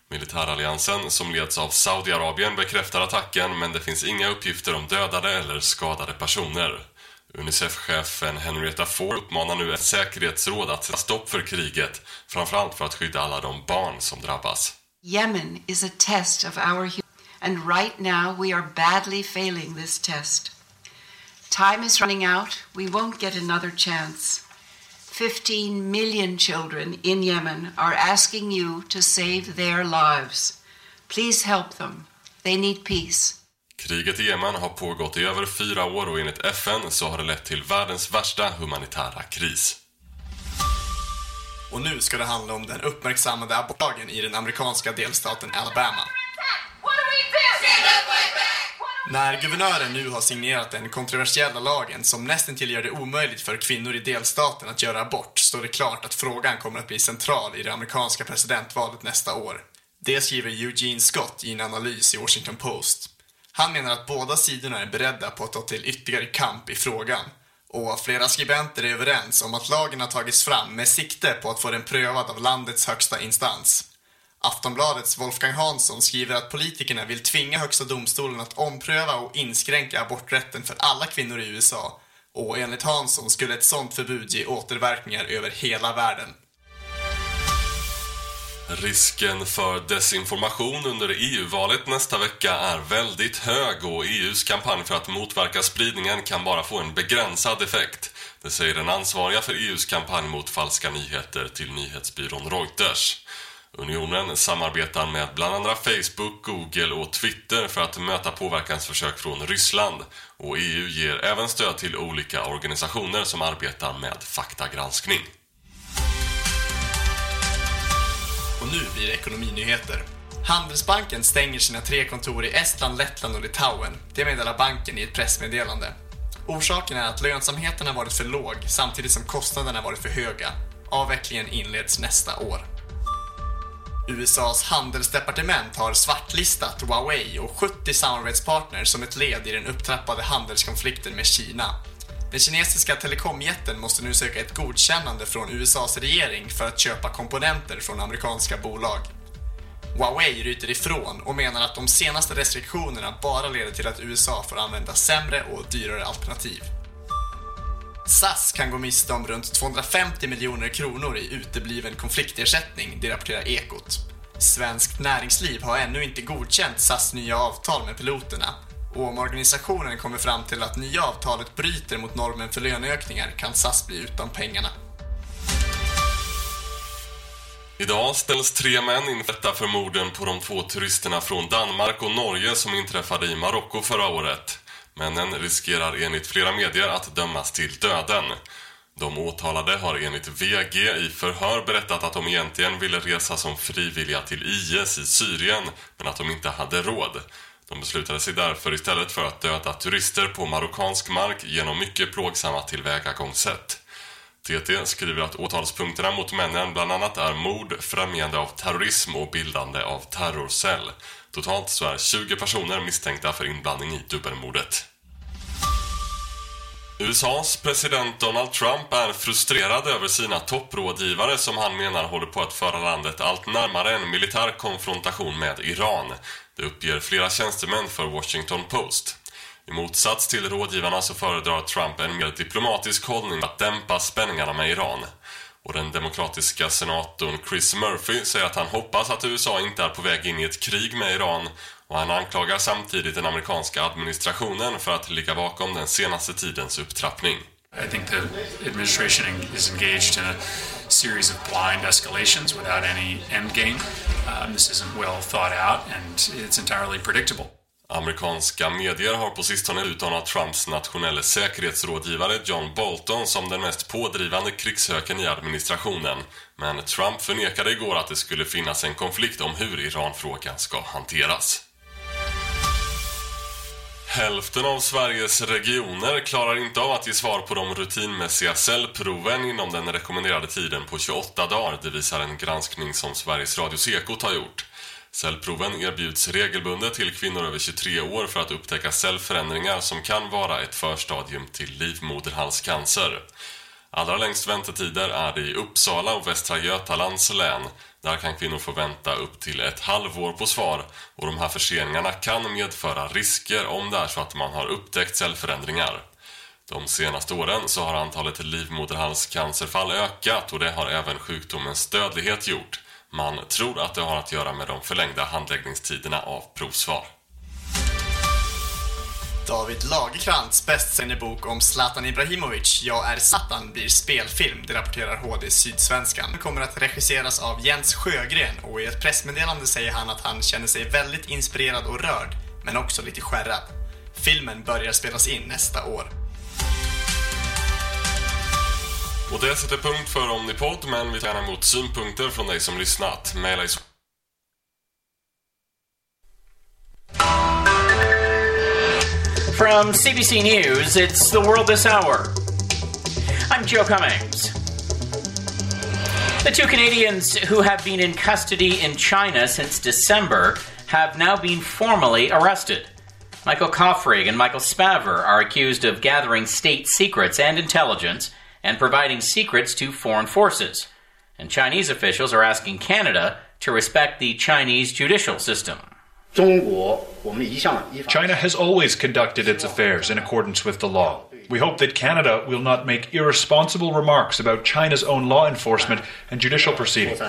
Militäralliansen som leds av Saudiarabien bekräftar attacken men det finns inga uppgifter om dödade eller skadade personer. Unicef-chefen Henrietta Ford uppmanar nu ett säkerhetsråd att sätta stopp för kriget, framförallt för att skydda alla de barn som drabbas. Yemen is a test of our and right now we are badly failing this test. Time is running out. We won't get another chance. 15 million children in Yemen are asking you to save their lives. Please help them. They need peace. Kriget i Jemen har pågått i över fyra år och enligt FN så har det lett till världens värsta humanitära kris. Och nu ska det handla om den uppmärksammade abortlagen i den amerikanska delstaten Alabama. När guvernören nu har signerat den kontroversiella lagen som nästintill gör det omöjligt för kvinnor i delstaten att göra abort står det klart att frågan kommer att bli central i det amerikanska presidentvalet nästa år. Det skriver Eugene Scott i en analys i Washington Post. Han menar att båda sidorna är beredda på att ta till ytterligare kamp i frågan. Och flera skribenter är överens om att lagen har tagits fram med sikte på att få den prövad av landets högsta instans. Aftonbladets Wolfgang Hansson skriver att politikerna vill tvinga Högsta domstolen att ompröva och inskränka aborträtten för alla kvinnor i USA. Och enligt Hansson skulle ett sådant förbud ge återverkningar över hela världen. Risken för desinformation under EU-valet nästa vecka är väldigt hög och EUs kampanj för att motverka spridningen kan bara få en begränsad effekt. Det säger den ansvariga för EUs kampanj mot falska nyheter till nyhetsbyrån Reuters. Unionen samarbetar med bland andra Facebook, Google och Twitter för att möta påverkansförsök från Ryssland. Och EU ger även stöd till olika organisationer som arbetar med faktagranskning. Och nu blir det ekonominyheter. Handelsbanken stänger sina tre kontor i Estland, Lettland och Litauen. Det meddelar banken i ett pressmeddelande. Orsaken är att lönsamheten har varit för låg samtidigt som kostnaderna har varit för höga. Avvecklingen inleds nästa år. USAs handelsdepartement har svartlistat Huawei och 70 samarbetspartners som ett led i den upptrappade handelskonflikten med Kina. Den kinesiska telekomjätten måste nu söka ett godkännande från USAs regering för att köpa komponenter från amerikanska bolag. Huawei ryter ifrån och menar att de senaste restriktionerna bara leder till att USA får använda sämre och dyrare alternativ. SAS kan gå miste om runt 250 miljoner kronor i utebliven konfliktersättning, det rapporterar Ekot. Svenskt näringsliv har ännu inte godkänt SAS nya avtal med piloterna och om organisationen kommer fram till att nya avtalet bryter mot normen för löneökningar kan SAS bli utan pengarna. Idag ställs tre män inför rätta för morden på de två turisterna från Danmark och Norge som inträffade i Marocko förra året. Männen riskerar enligt flera medier att dömas till döden. De åtalade har enligt VG i förhör berättat att de egentligen ville resa som frivilliga till IS i Syrien men att de inte hade råd. De beslutade sig därför istället för att döda turister på marockansk mark genom mycket plågsamma tillvägagångssätt. TT skriver att åtalspunkterna mot männen bland annat är mord, främjande av terrorism och bildande av terrorcell. Totalt så är 20 personer misstänkta för inblandning i dubbelmordet. USAs president Donald Trump är frustrerad över sina topprådgivare som han menar håller på att föra landet allt närmare en militär konfrontation med Iran. Det uppger flera tjänstemän för Washington Post. I motsats till rådgivarna så föredrar Trump en mer diplomatisk hållning att dämpa spänningarna med Iran. Och den demokratiska senatorn Chris Murphy säger att han hoppas att USA inte är på väg in i ett krig med Iran och han anklagar samtidigt den amerikanska administrationen för att ligga bakom den senaste tidens upptrappning. I think the administration is engaged in a series of blind escalations without any end game. Um, this isn't well thought out and it's entirely predictable. Amerikanska medier har på sistone uttalat Trumps nationella säkerhetsrådgivare John Bolton som den mest pådrivande krigshöken i administrationen. Men Trump förnekade igår att det skulle finnas en konflikt om hur Iranfrågan ska hanteras. Hälften av Sveriges regioner klarar inte av att ge svar på de rutinmässiga cellproven inom den rekommenderade tiden på 28 dagar. Det visar en granskning som Sveriges Radios Ekot har gjort. Cellproven erbjuds regelbundet till kvinnor över 23 år för att upptäcka cellförändringar som kan vara ett förstadium till livmoderhalscancer. Allra längst väntetider är det i Uppsala och Västra Götalands län. Där kan kvinnor få vänta upp till ett halvår på svar och de här förseningarna kan medföra risker om det är så att man har upptäckt cellförändringar. De senaste åren så har antalet livmoderhalscancerfall ökat och det har även sjukdomens dödlighet gjort. Man tror att det har att göra med de förlängda handläggningstiderna av provsvar. David Lagerkrantz bästsäljande bok om Zlatan Ibrahimovic, Jag är Zlatan, blir spelfilm, det rapporterar HD Sydsvenskan. Den kommer att regisseras av Jens Sjögren och i ett pressmeddelande säger han att han känner sig väldigt inspirerad och rörd, men också lite skärrad. Filmen börjar spelas in nästa år. Och det sätter punkt för Omnipod, men vi tar gärna emot synpunkter från dig som lyssnat. Maila i From CBC News, it's the world this hour. I'm Joe Cummings. The two Canadians who have been in custody in China since December have now been formally arrested. Michael Koffrig and Michael Spaver are accused of gathering state secrets and intelligence and providing secrets to foreign forces. And Chinese officials are asking Canada to respect the Chinese judicial system. China has always conducted its affairs in accordance with the law. We hope that Canada will not make irresponsible remarks about China's own law enforcement and judicial proceedings.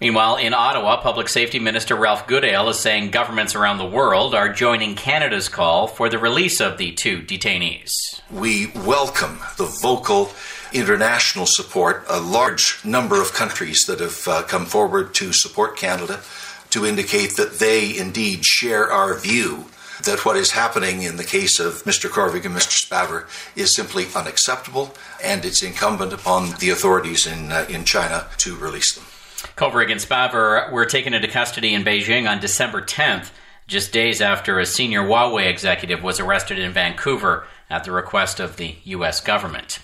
Meanwhile, in Ottawa, Public Safety Minister Ralph Goodale is saying governments around the world are joining Canada's call for the release of the two detainees. We welcome the vocal international support, a large number of countries that have uh, come forward to support Canada, to indicate that they indeed share our view that what is happening in the case of Mr. Corvig and Mr. Spaver is simply unacceptable, and it's incumbent upon the authorities in, uh, in China to release them. Kovrig and Spaver were taken into custody in Beijing on December 10th, just days after a senior Huawei executive was arrested in Vancouver at the request of the U.S. government.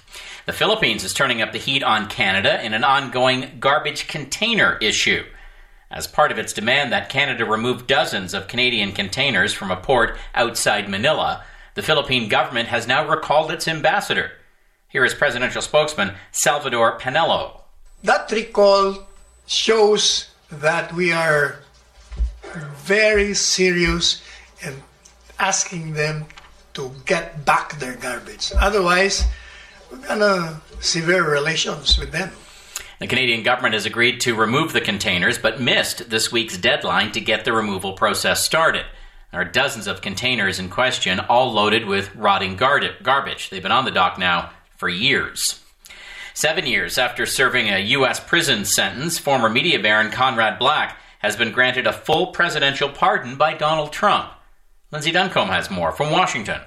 The Philippines is turning up the heat on Canada in an ongoing garbage container issue. As part of its demand that Canada remove dozens of Canadian containers from a port outside Manila, the Philippine government has now recalled its ambassador. Here is presidential spokesman Salvador Panelo. That recall shows that we are very serious in asking them to get back their garbage. Otherwise, we're gonna severe relations with them. The Canadian government has agreed to remove the containers, but missed this week's deadline to get the removal process started. There are dozens of containers in question, all loaded with rotting gar- garbage. They've been on the dock now for years. Seven years after serving a U.S. prison sentence, former media baron Conrad Black has been granted a full presidential pardon by Donald Trump. Lindsay Duncombe has more from Washington.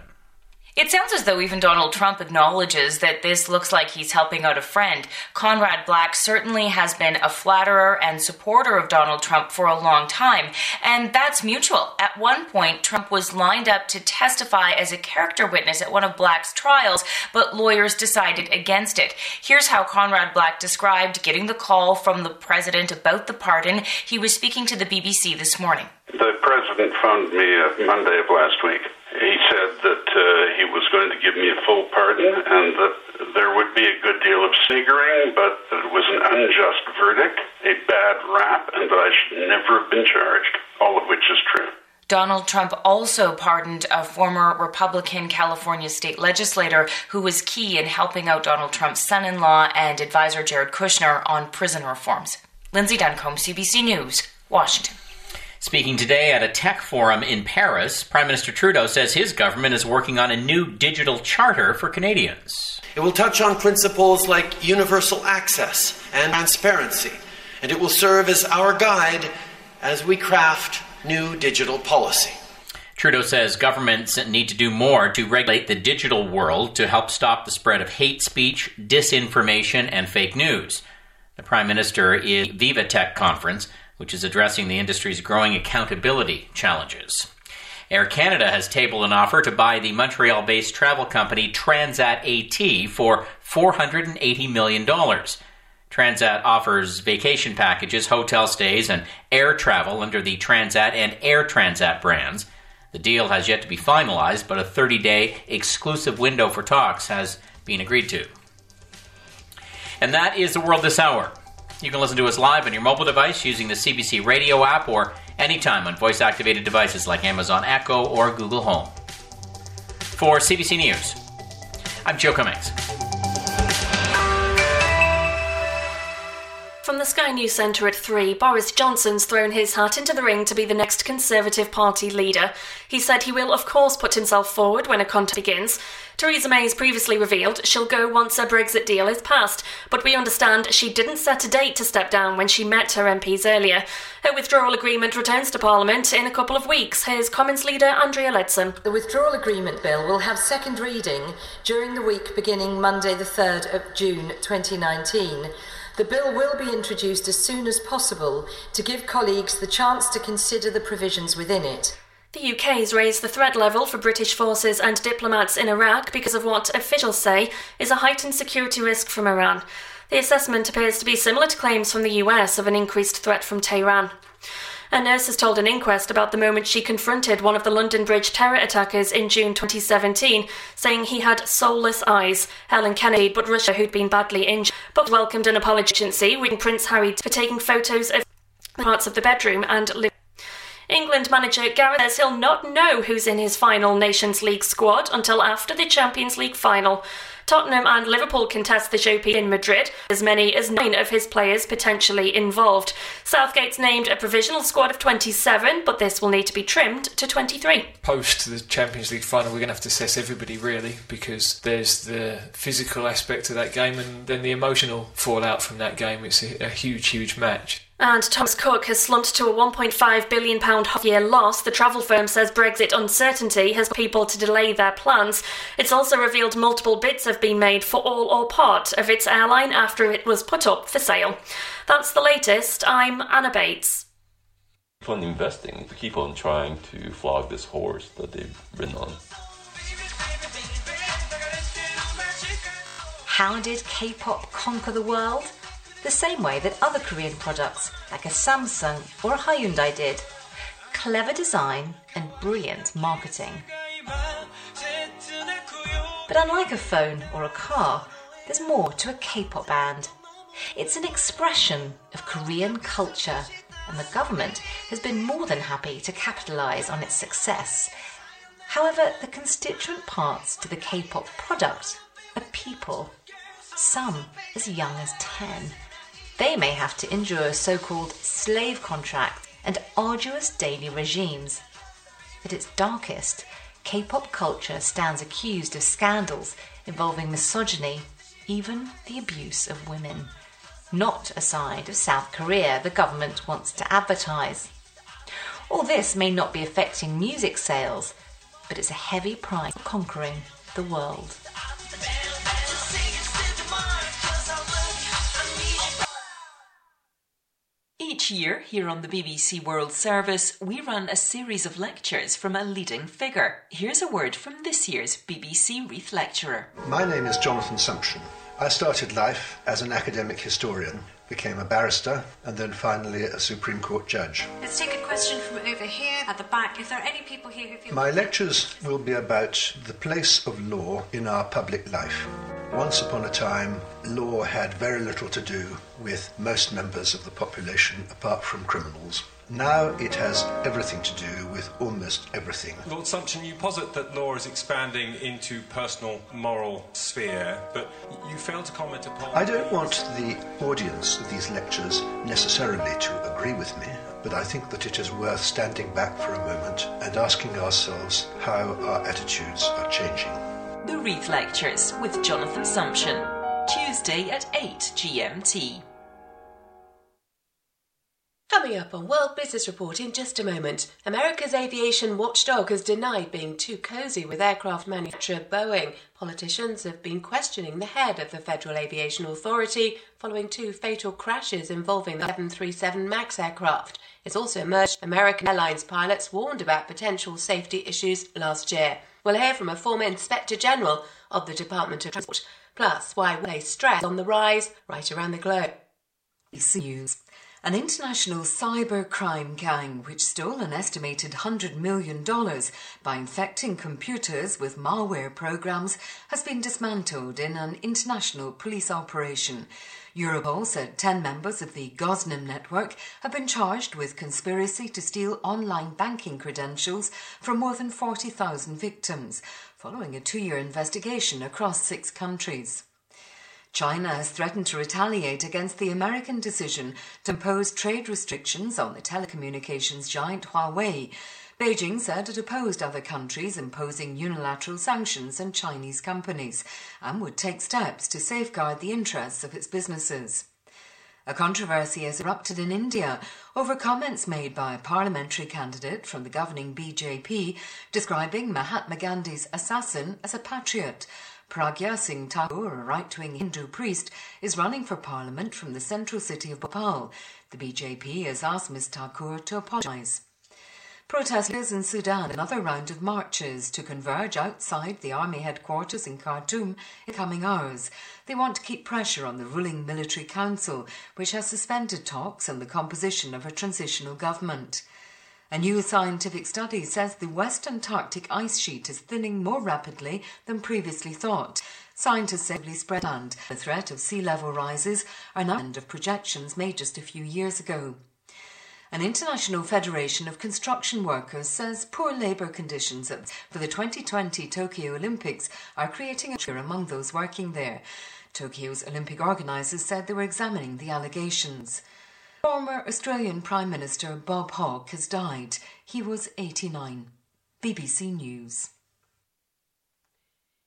It sounds as though even Donald Trump acknowledges that this looks like he's helping out a friend. Conrad Black certainly has been a flatterer and supporter of Donald Trump for a long time, and that's mutual. At one point, Trump was lined up to testify as a character witness at one of Black's trials, but lawyers decided against it. Here's how Conrad Black described getting the call from the president about the pardon. He was speaking to the BBC this morning. The president phoned me uh, Monday of last week. He said that uh, he was going to give me a full pardon and that there would be a good deal of sniggering, but that it was an unjust verdict, a bad rap, and that I should never have been charged, all of which is true. Donald Trump also pardoned a former Republican California state legislator who was key in helping out Donald Trump's son in law and advisor Jared Kushner on prison reforms. Lindsay Duncombe, CBC News, Washington. Speaking today at a tech forum in Paris, Prime Minister Trudeau says his government is working on a new digital charter for Canadians. It will touch on principles like universal access and transparency, and it will serve as our guide as we craft new digital policy. Trudeau says governments need to do more to regulate the digital world to help stop the spread of hate speech, disinformation, and fake news. The Prime Minister is Viva Tech conference, which is addressing the industry's growing accountability challenges. Air Canada has tabled an offer to buy the Montreal based travel company Transat AT for $480 million. Transat offers vacation packages, hotel stays, and air travel under the Transat and Air Transat brands. The deal has yet to be finalized, but a 30 day exclusive window for talks has been agreed to. And that is the world this hour. You can listen to us live on your mobile device using the CBC radio app or anytime on voice activated devices like Amazon Echo or Google Home. For CBC News, I'm Joe Cummings. From the Sky News Centre at 3, Boris Johnson's thrown his hat into the ring to be the next Conservative Party leader. He said he will, of course, put himself forward when a contest begins. Theresa May has previously revealed she'll go once a Brexit deal is passed, but we understand she didn't set a date to step down when she met her MPs earlier. Her withdrawal agreement returns to Parliament in a couple of weeks. Here's Commons leader Andrea Leadsom. The withdrawal agreement bill will have second reading during the week beginning Monday, the 3rd of June 2019. The bill will be introduced as soon as possible to give colleagues the chance to consider the provisions within it. The UK has raised the threat level for British forces and diplomats in Iraq because of what officials say is a heightened security risk from Iran. The assessment appears to be similar to claims from the US of an increased threat from Tehran. A nurse has told an inquest about the moment she confronted one of the London Bridge terror attackers in June 2017, saying he had soulless eyes. Helen Kennedy, but Russia, who'd been badly injured, but welcomed an apology with Prince Harry for taking photos of parts of the bedroom and living. England manager Gareth says he'll not know who's in his final Nations League squad until after the Champions League final. Tottenham and Liverpool contest the showpiece in Madrid, as many as nine of his players potentially involved. Southgate's named a provisional squad of 27, but this will need to be trimmed to 23. Post the Champions League final, we're going to have to assess everybody really because there's the physical aspect of that game and then the emotional fallout from that game. It's a, a huge, huge match. And Thomas Cook has slumped to a £1.5 billion half year loss. The travel firm says Brexit uncertainty has people to delay their plans. It's also revealed multiple bids have been made for all or part of its airline after it was put up for sale. That's the latest. I'm Anna Bates. Keep on investing, keep on trying to flog this horse that they've ridden on. How did K pop conquer the world? The same way that other Korean products, like a Samsung or a Hyundai, did. Clever design and brilliant marketing. But unlike a phone or a car, there's more to a K pop band. It's an expression of Korean culture, and the government has been more than happy to capitalise on its success. However, the constituent parts to the K pop product are people, some as young as 10. They may have to endure so called slave contracts and arduous daily regimes. At its darkest, K pop culture stands accused of scandals involving misogyny, even the abuse of women. Not a side of South Korea the government wants to advertise. All this may not be affecting music sales, but it's a heavy price for conquering the world. Each year, here on the BBC World Service, we run a series of lectures from a leading figure. Here's a word from this year's BBC Reith lecturer. My name is Jonathan Sumption. I started life as an academic historian, became a barrister, and then finally a Supreme Court judge. Let's take a question from over here at the back. If there are any people here who feel. My lectures will be about the place of law in our public life. Once upon a time, law had very little to do with most members of the population apart from criminals. Now it has everything to do with almost everything. Lord Sumption, you posit that law is expanding into personal moral sphere, but you fail to comment upon. I don't want the audience of these lectures necessarily to agree with me, but I think that it is worth standing back for a moment and asking ourselves how our attitudes are changing. The Reith Lectures with Jonathan Sumption, Tuesday at 8 GMT. Coming up on World Business Report in just a moment, America's aviation watchdog has denied being too cosy with aircraft manufacturer Boeing. Politicians have been questioning the head of the Federal Aviation Authority following two fatal crashes involving the 737 MAX aircraft. It's also emerged American Airlines pilots warned about potential safety issues last year. We'll hear from a former Inspector General of the Department of Transport, plus why we place stress on the rise right around the globe. News. An international cybercrime gang which stole an estimated $100 million by infecting computers with malware programs has been dismantled in an international police operation. Europol said uh, 10 members of the Gosnim network have been charged with conspiracy to steal online banking credentials from more than 40,000 victims, following a two year investigation across six countries. China has threatened to retaliate against the American decision to impose trade restrictions on the telecommunications giant Huawei. Beijing said it opposed other countries imposing unilateral sanctions on Chinese companies and would take steps to safeguard the interests of its businesses. A controversy has erupted in India over comments made by a parliamentary candidate from the governing BJP describing Mahatma Gandhi's assassin as a patriot. Pragya Singh Thakur, a right-wing Hindu priest, is running for parliament from the central city of Bhopal. The BJP has asked Ms Thakur to apologise. Protesters in Sudan another round of marches to converge outside the army headquarters in Khartoum in coming hours. They want to keep pressure on the ruling military council, which has suspended talks on the composition of a transitional government. A new scientific study says the West Antarctic ice sheet is thinning more rapidly than previously thought. Scientists say spread land. The threat of sea level rises are now end of projections made just a few years ago. An international federation of construction workers says poor labour conditions for the 2020 Tokyo Olympics are creating a fear among those working there. Tokyo's Olympic organisers said they were examining the allegations. Former Australian Prime Minister Bob Hawke has died. He was 89. BBC News.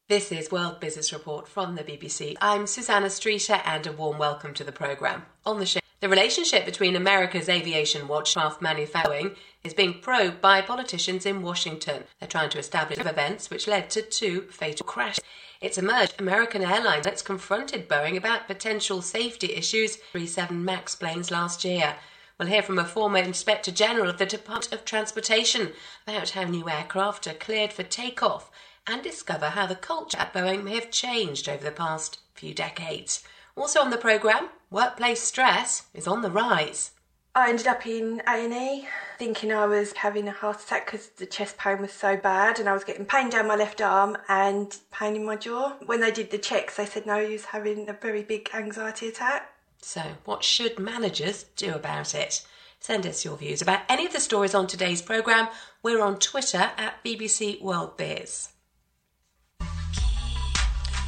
This is World Business Report from the BBC. I'm Susanna Streeter and a warm welcome to the programme. On the show, the relationship between America's aviation watchcraft manufacturing is being probed by politicians in Washington. They're trying to establish events which led to two fatal crashes. It's emerged American Airlines has confronted Boeing about potential safety issues 37 MAX planes last year. We'll hear from a former Inspector General of the Department of Transportation about how new aircraft are cleared for takeoff and discover how the culture at Boeing may have changed over the past few decades. Also on the programme, workplace stress is on the rise. I ended up in A&E thinking I was having a heart attack because the chest pain was so bad and I was getting pain down my left arm and pain in my jaw. When they did the checks, they said no, he was having a very big anxiety attack. So, what should managers do about it? Send us your views about any of the stories on today's programme. We're on Twitter at BBC World Biz.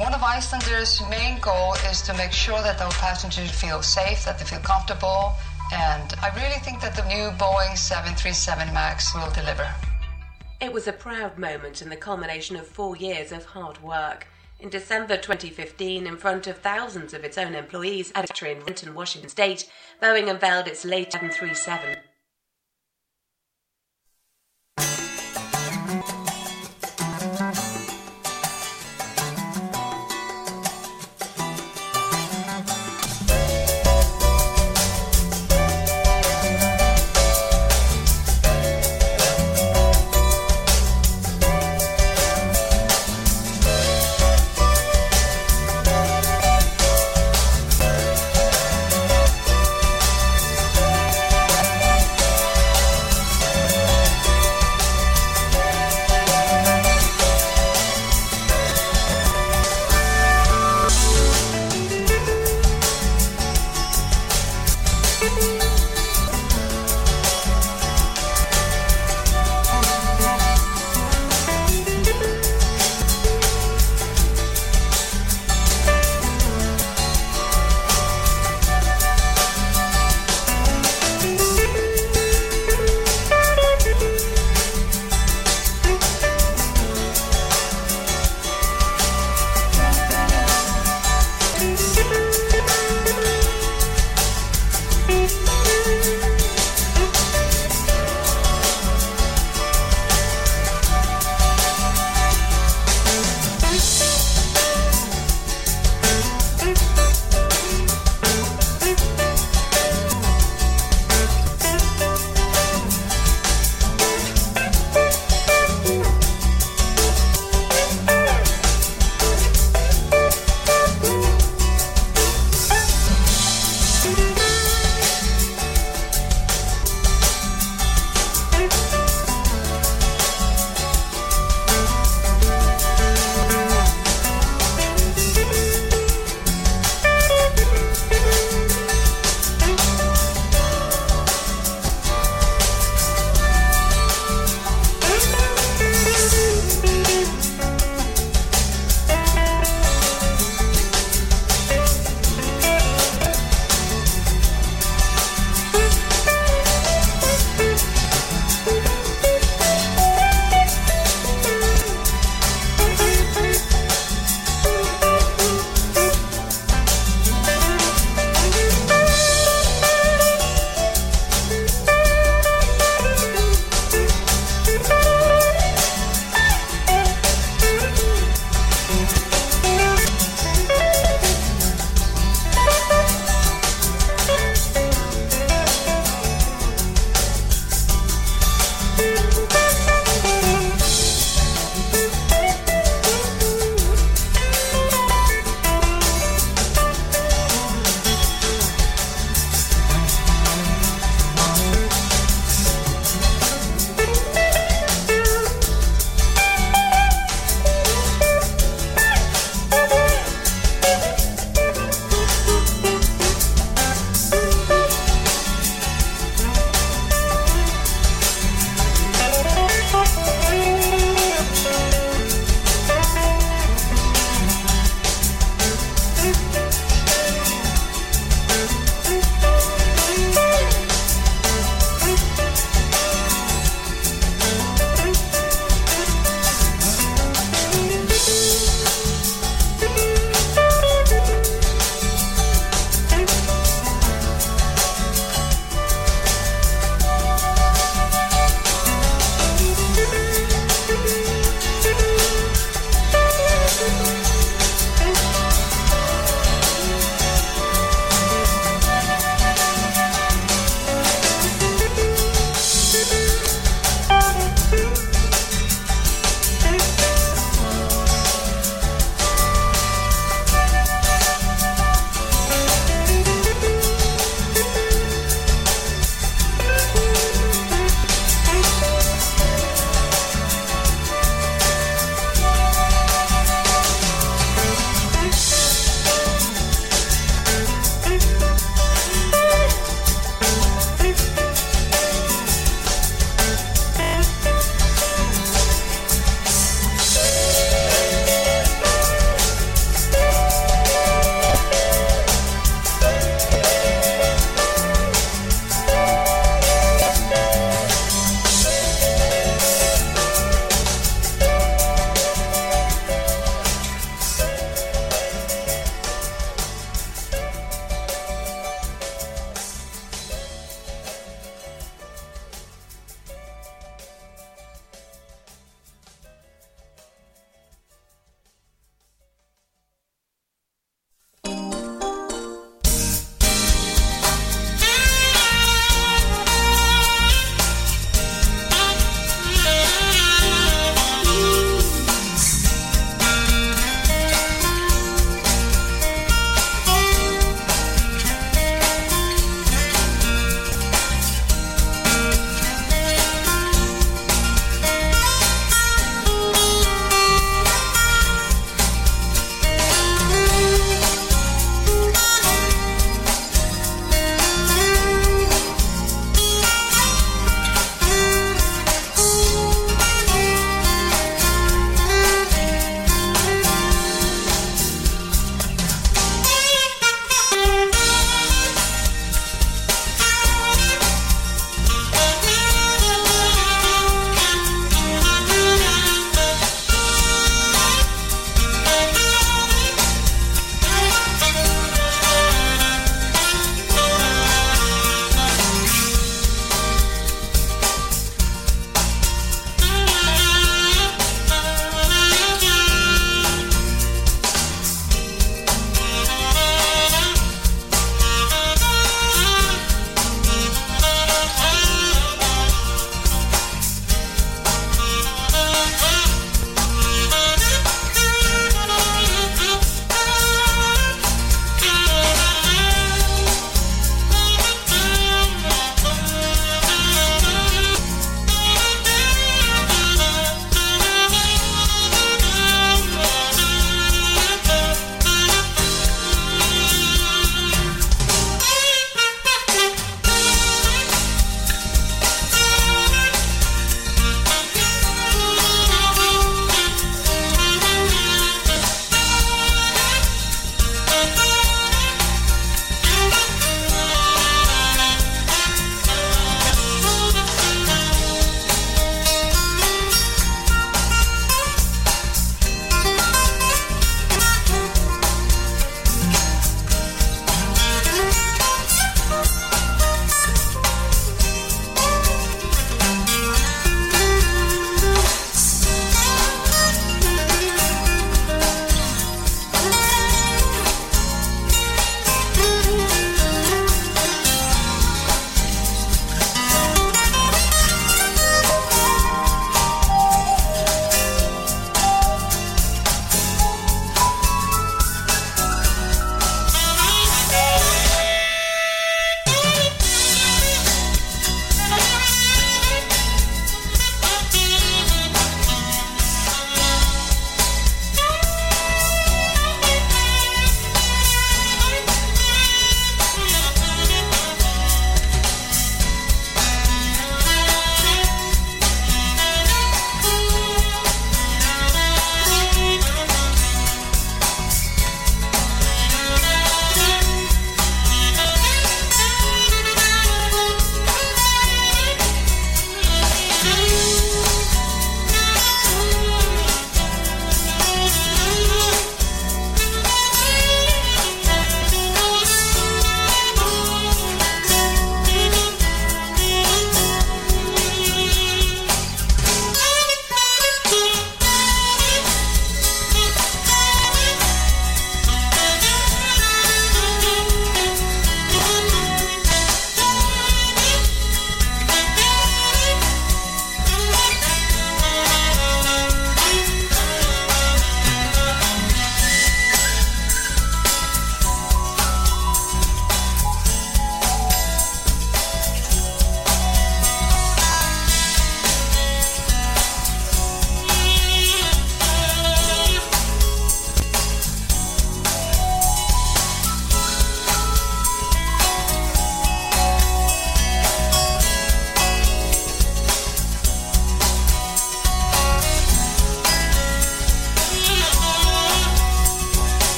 One of Icelander's main goal is to make sure that the passengers feel safe, that they feel comfortable, and I really think that the new Boeing 737 MAX will deliver. It was a proud moment and the culmination of four years of hard work. In December 2015, in front of thousands of its own employees at a factory in Renton, Washington State, Boeing unveiled its latest 737.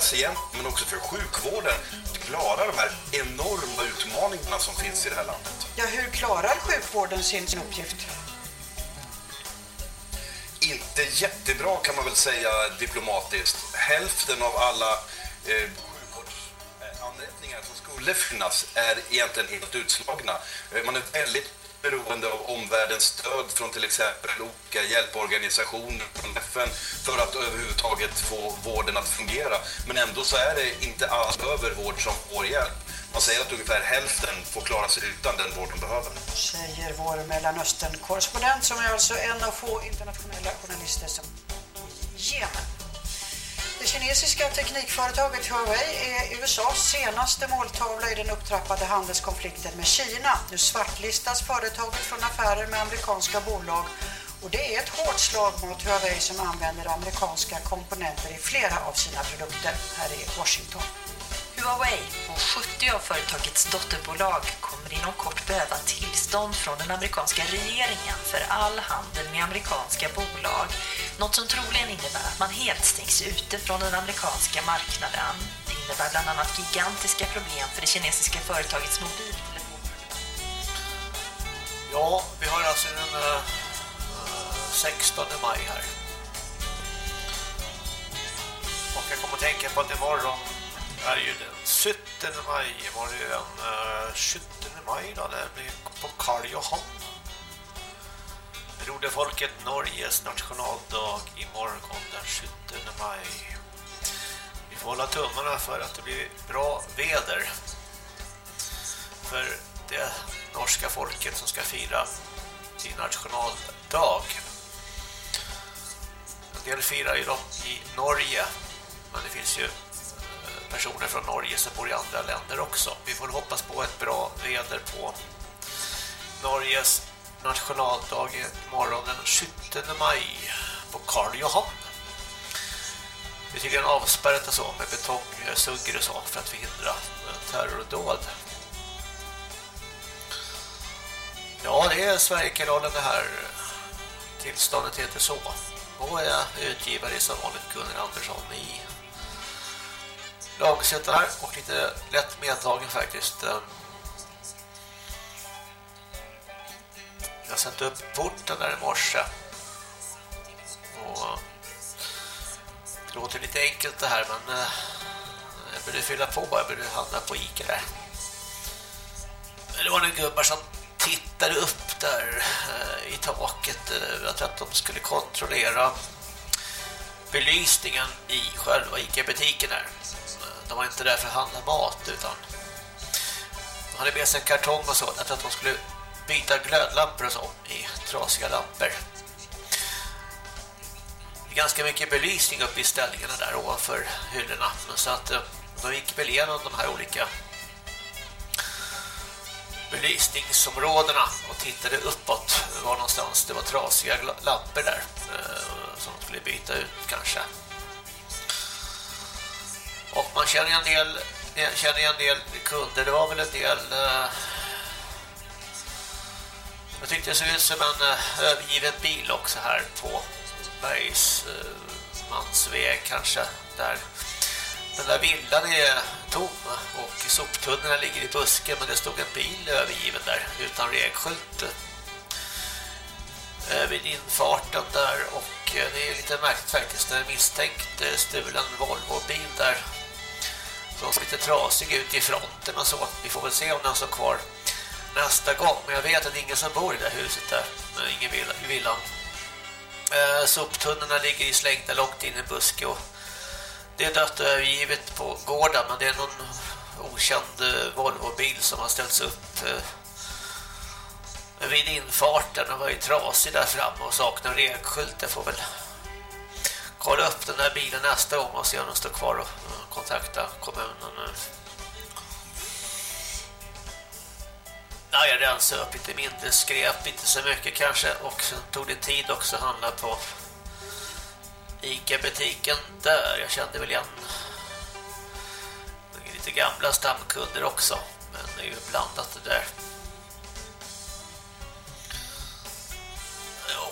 Patienten men också för sjukvården att klara de här enorma utmaningarna som finns i det här landet. Ja, hur klarar sjukvården sin, uppgift? Inte jättebra kan man väl säga diplomatiskt. Hälften av alla eh, sjukvårdsanrättningar som skulle finnas är egentligen helt utslagna. Eh, man är väldigt beroende av omvärldens stöd från till exempel olika hjälporganisationer från FN för att överhuvudtaget få vården att fungera. Men ändå så är det inte alls över vård som får hjälp. Man säger att ungefär hälften får klara sig utan den vård de behöver. Säger vår Mellanöstern-korrespondent som är alltså en av få internationella journalister som i Jemen. Det kinesiska teknikföretaget Huawei är USAs senaste måltavla i den upptrappade handelskonflikten med Kina. Nu svartlistas företaget från affärer med amerikanska bolag och det är ett hårt slag mot Huawei som använder amerikanska komponenter i flera av sina produkter här i Washington. Huawei och 70 av företagets dotterbolag kommer inom kort behöva tillstånd från den amerikanska regeringen för all handel med amerikanska bolag. Något som troligen innebär att man helt stängs ute från den amerikanska marknaden. Det innebär bland annat gigantiska problem för det kinesiska företagets mobiltelefon. Ja, vi har alltså den uh, 16 maj här. Och jag kommer att tänka på att imorgon är ju den 17 maj. Var det den eh, uh, 17 maj då? Det blir på Karl Johan. Broderfolket Norges nationaldag imorgon den 17 maj. Vi får hålla tummarna för att det blir bra väder. För det norska folket som ska fira sin nationaldag. En del firar ju i Norge. Men det finns ju eh, personer från Norge som bor i andra länder också. Vi får hoppas på ett bra väder på Norges nationaldag morgon den 17 maj på Karl Johan. Det är tydligen avspärrat och så med betongsugger och så för att förhindra eh, terrordåd. Ja, det är Sverigekanalen det här. Tillståndet heter så. Och är utgivare som vanligt Gunnar Andersson i lagsätta här och lite lätt medtagen faktiskt. Ehm, jag satte upp porten där i morse. Och det låter lite enkelt det här men eh, jag började fylla på, jag började handla på Ica där. Det var några gubbar som tittade upp där eh, i taket. Eh, jag tror att de skulle kontrollera belysningen i själva Ica-butiken där. Eh, de var inte där för att handla mat utan de hade med sig en kartong och så. Jag tror att de skulle byta glödlampor och så i trasiga lampor. Det är ganska mycket belysning uppe i ställningarna där ovanför hyllorna. Så att de gick väl igenom de här olika belysningsområdena och tittade uppåt var någonstans det var trasiga lampor där eh, som de skulle byta ut kanske. Och man känner en del eh, känner en del kunder. Det var väl en del eh, jag tyckte det såg ut som en övergiven bil också här på Bergsmansväg kanske där den där villan är tom och soptunnorna ligger i busken men det stod en bil övergiven där utan regskylt eh, vid infarten där och eh, det är lite märkligt faktiskt när misstänkt eh, stulen Volvo-bil där som ser lite trasig ut i fronten och så. Vi får väl se om den står kvar nästa gång. Men jag vet att det är ingen som bor i det huset där. Ingen villa, i villan. Soptunnorna ligger i slängda långt in i buske och det är dött och övergivet på gården men det är någon okänd eh, Volvo-bil som har ställts upp eh, vid infarten och var ju trasig där framme och saknar regskylt. Jag får väl kolla upp den där bilen nästa gång och se om den står kvar och eh, kontakta kommunen. Nej, jag rensade upp lite mindre skräp, inte så mycket kanske. Och sen tog det tid också att handla på Ica-butiken där. Jag kände väl igen lite gamla stamkunder också. Men det är ju blandat det där.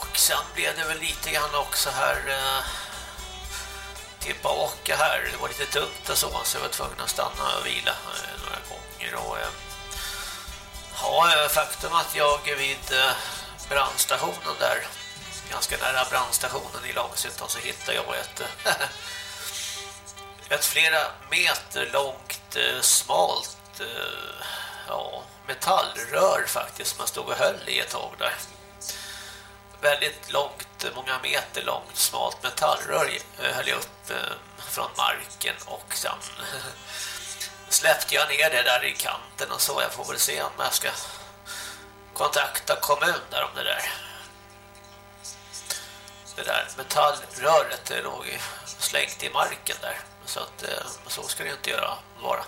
Och sen blev det väl lite grann också här eh, tillbaka här. Det var lite tungt och så, så jag var tvungen att stanna och vila eh, några gånger. Och, eh, ja, faktum att jag vid eh, brandstationen där, ganska nära brandstationen i Långshyttan så hittade jag ett, eh, ett flera meter långt, eh, smalt eh, ja, metallrör faktiskt som man stod och höll i ett tag där väldigt långt, många meter långt smalt metallrör höll jag upp från marken och sen släppte jag ner det där i kanten och så jag får väl se om jag ska kontakta kommun där om det där. Det där metallröret det låg slängt i marken där så att eh, så ska det inte göra vara.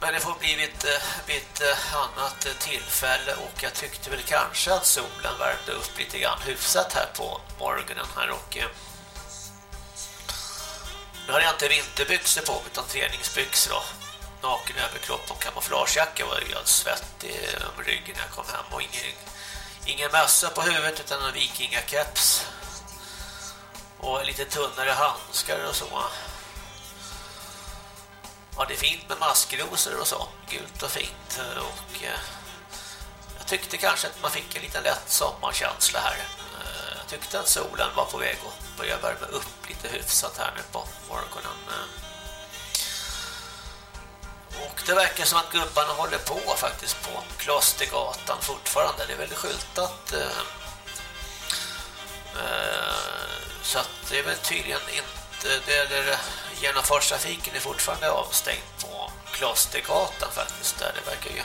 Men det får blivit ett eh, eh, annat tillfälle och jag tyckte väl kanske att solen värmde upp lite grann hyfsat här på morgonen här och nu hade jag inte vinterbyxor på utan träningsbyxor då. Naken överkropp och kamouflagejacka var jag svettig om ryggen när jag kom hem och ingen, ingen mössa på huvudet utan en vikingakeps och lite tunnare handskar och så. Ja, det är fint med maskrosor och så. Gult och fint. Och eh, jag tyckte kanske att man fick en liten lätt sommarkänsla här. Eh, jag tyckte att solen var på väg att börja värma upp lite hyfsat här nu på morgonen. Eh. Och det verkar som att gubbarna håller på faktiskt på Klostergatan fortfarande. Det är väldigt skyltat. Eh, eh, så att det är väl tydligen inte... Det är genomfartstrafiken är fortfarande avstängd på Klostergatan faktiskt där det verkar ju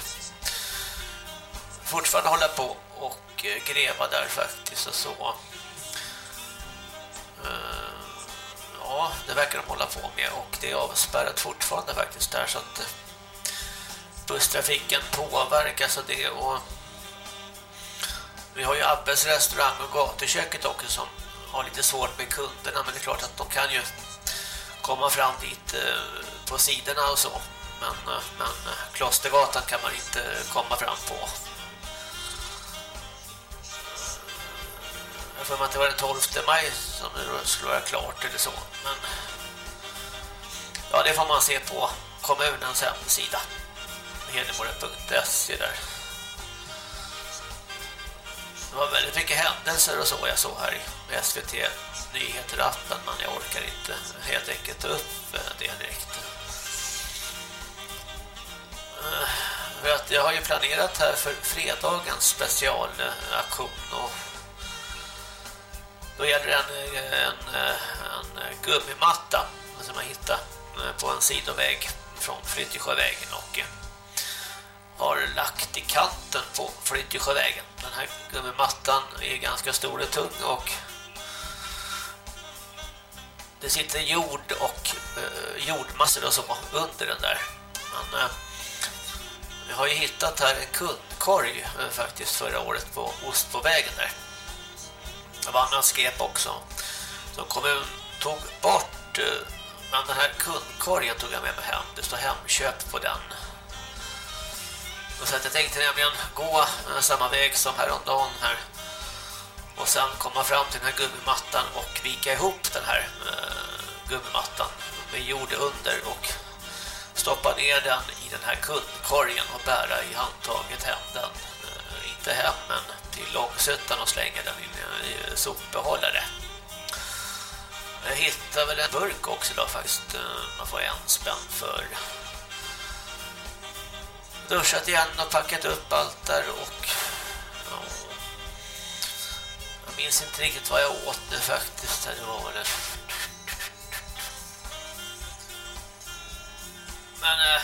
fortfarande hålla på och eh, gräva där faktiskt och så. Ja, det verkar de hålla på med och det är avspärrat fortfarande faktiskt där så att eh, busstrafiken påverkas av det och vi har ju Abbes restaurang och gatuköket också som har lite svårt med kunderna men det är klart att de kan ju komma fram dit eh, på sidorna och så. Men, eh, men Klostergatan kan man inte komma fram på. Jag får att det var den 12 maj som det skulle vara klart eller så. Men ja, det får man se på kommunens hemsida. Hedemora.se där. Det var väldigt mycket händelser och så jag såg här i SVT nyheter-appen men jag orkar inte helt enkelt ta upp eh, det direkt. Eh, jag har ju planerat här för fredagens specialaktion och då gäller det en, en, en gummimatta som jag hittade eh, på en sidoväg från Flyttesjövägen. och eh, har lagt i kanten på Flyttesjövägen. Den här gummimattan är ganska stor och tung och det sitter jord och eh, jordmassor och så under den där. Men eh, jag har ju hittat här en kundkorg eh, faktiskt förra året på Ostbovägen där annan skep också. Som kommun tog bort eh, men den här kundkorgen tog jag med mig hem. Det står hemköp på den. Och så att jag tänkte nämligen gå eh, samma väg som häromdagen här och sen komma fram till den här gummimattan och vika ihop den här eh, gummimattan med jord under och stoppa ner den i den här kundkorgen och bära i handtaget hem den eh, inte hem men till långsuttan och slänga den i, i sopbehållare jag hittar väl en burk också då faktiskt eh, man får en spänn för duschat igen och packat upp allt där och Jag minns inte riktigt vad jag åt nu faktiskt. Det var det. Men eh,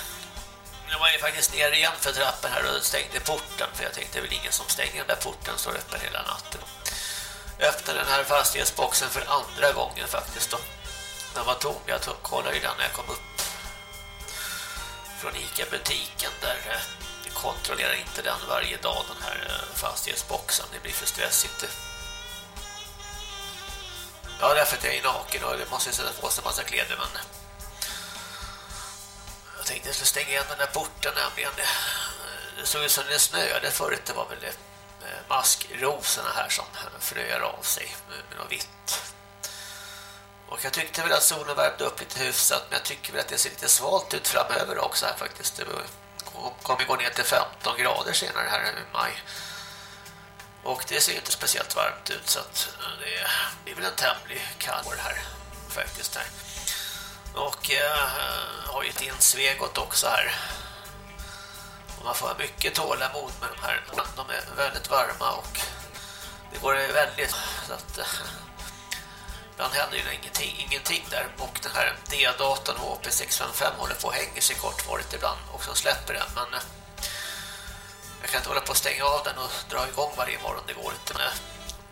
eh, jag var ju faktiskt ner igen för trappen här och stängde porten. För jag tänkte det är väl ingen som stänger den där porten står öppen hela natten. Öppnade den här fastighetsboxen för andra gången faktiskt då. Den var tom, jag tog, kollade ju den när jag kom upp från Ica-butiken där. jag kontrollerar inte den varje dag, den här eh, fastighetsboxen. Det blir för stressigt. Ja, därför att jag är naken och det måste sätta på sig en massa kläder, men tänkte jag skulle stänga igen den där porten nämligen. Det såg ut som det snöade förut, det var väl det eh, maskrosorna här som fröjar av sig med något vitt. Och jag tyckte väl att solen värmde upp lite hyfsat men jag tycker väl att det ser lite svalt ut framöver också här faktiskt. Det kommer gå ner till 15 grader senare här i maj. Och det ser inte speciellt varmt ut så att eh, det blir väl en tämlig kall här faktiskt här. Och eh, har ju ett insvegot också här och man får ha mycket tålamod med de här. De är väldigt varma och det går väldigt så att eh, ibland händer ju ingenting, ingenting där. Och den här D-datorn HP655 håller på att hänga sig kortvarigt ibland och så släpper den. Men eh, jag kan inte hålla på att stänga av den och dra igång varje morgon, det går inte. Men eh,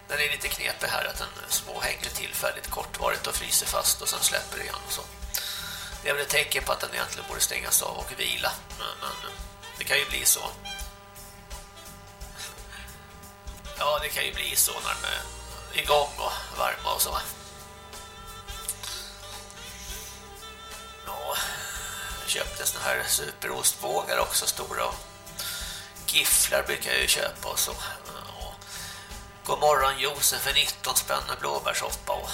den är lite knepig här att den små hänger tillfälligt kortvarigt och fryser fast och sen släpper det igen och så. Det är väl ett tecken på att den egentligen borde stängas av och vila. Men, men det kan ju bli så. Ja, det kan ju bli så när de är igång och varma och så. Ja, jag köpte såna här superostbågar också, stora. Gifflar brukar jag ju köpa och så. God morgon Josef för 19 spänn med blåbärssoppa och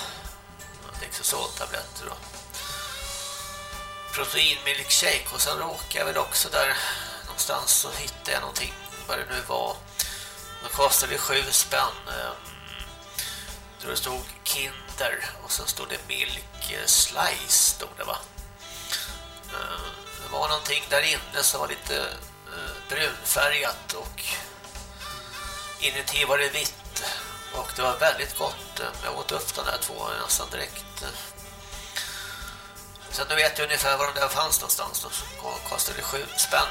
Lexosoltabletter och proteinmilkshake och sen råkar jag väl också där någonstans så hittade jag någonting vad det nu var. Då kostade det sju spänn. Ehm, då det stod Kinder och sen stod det Milk eh, Slice stod det va. Ehm, det var någonting där inne som var lite eh, brunfärgat och inuti var det vitt och det var väldigt gott. Jag åt upp de där två nästan direkt. Så nu vet jag ungefär var de där fanns någonstans. De kostade sju spänn.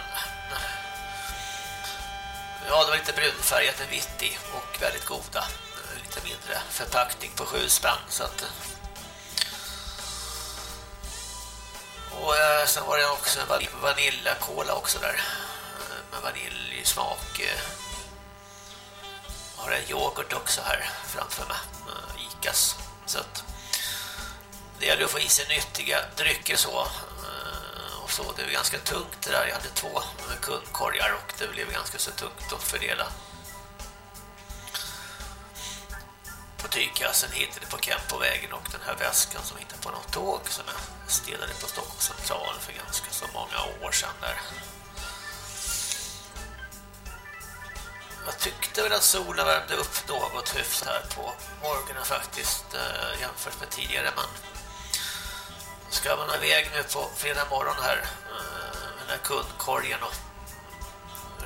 Ja, det var lite brunfärgat med vitt i och väldigt goda. Lite mindre förpackning på sju spänn så att Och eh, sen var det också en vaniljakola också där eh, med vaniljsmak. Jag har en yoghurt också här framför mig, eh, Icas. Så att det gäller att få i sig nyttiga drycker så eh, så. Det är ganska tungt det där. Jag hade två kundkorgar och det blev ganska så tungt att fördela. På tygkassen hittade på Kempovägen och den här väskan som hittade på något tåg som jag stelade på Stockholms central för ganska så många år sedan där. Jag tyckte väl att solen värmde upp något hyfsat här på morgonen faktiskt eh, jämfört med tidigare men ska man iväg nu på fredag morgon här med den här kundkorgen och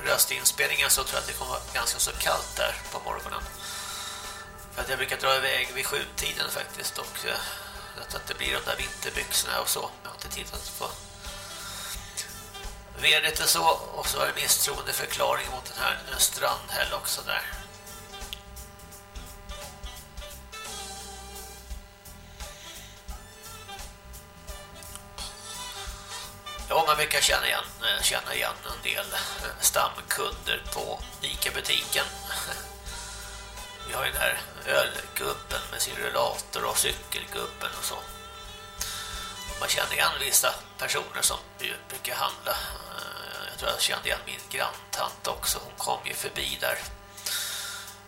röstinspelningen så tror jag att det kommer vara ganska så kallt där på morgonen. För att jag brukar dra iväg vid sjutiden faktiskt och eh, att det blir de där vinterbyxorna och så. Jag har inte tittat på vädret och så. Och så är det misstroendeförklaring mot den här strandhäll också där. Ja, man brukar känna igen, eh, känna igen en del eh, stamkunder på Ica-butiken. Vi har ju den här ölgubben med sin rullator och cykelgubben och så. Man känner igen vissa personer som brukar handla. Eh, jag tror jag kände igen min granntant också. Hon kom ju förbi där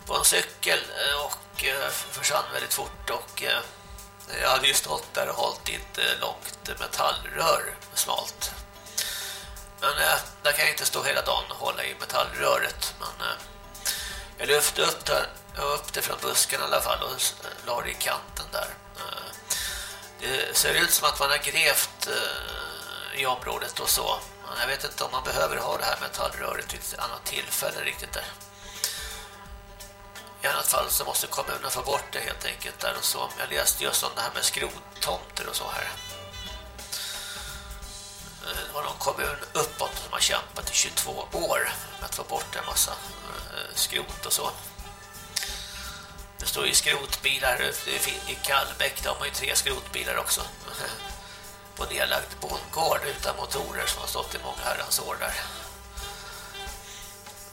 på en cykel eh, och eh, försvann väldigt fort och jag hade ju stått där och hållit i ett långt metallrör smalt. Men där kan jag inte stå hela dagen och hålla i metallröret. Men jag lyfte upp det, upp det från busken i alla fall och la det i kanten där. Eh, det ser ut som att man har grävt eh, i området och så. Men jag vet inte om man behöver ha det här metallröret vid ett annat tillfälle riktigt där. I annat fall så måste kommunen få bort det helt enkelt där och så. Jag läste just om det här med skrottomter och så här. Eh, det var någon kommun uppåt som har kämpat i 22 år med att få bort en massa skrot och så. Det står ju skrotbilar i Kallbäck, de har ju tre skrotbilar också. På nedlagd bondgård utan motorer som har stått i många herrans år där.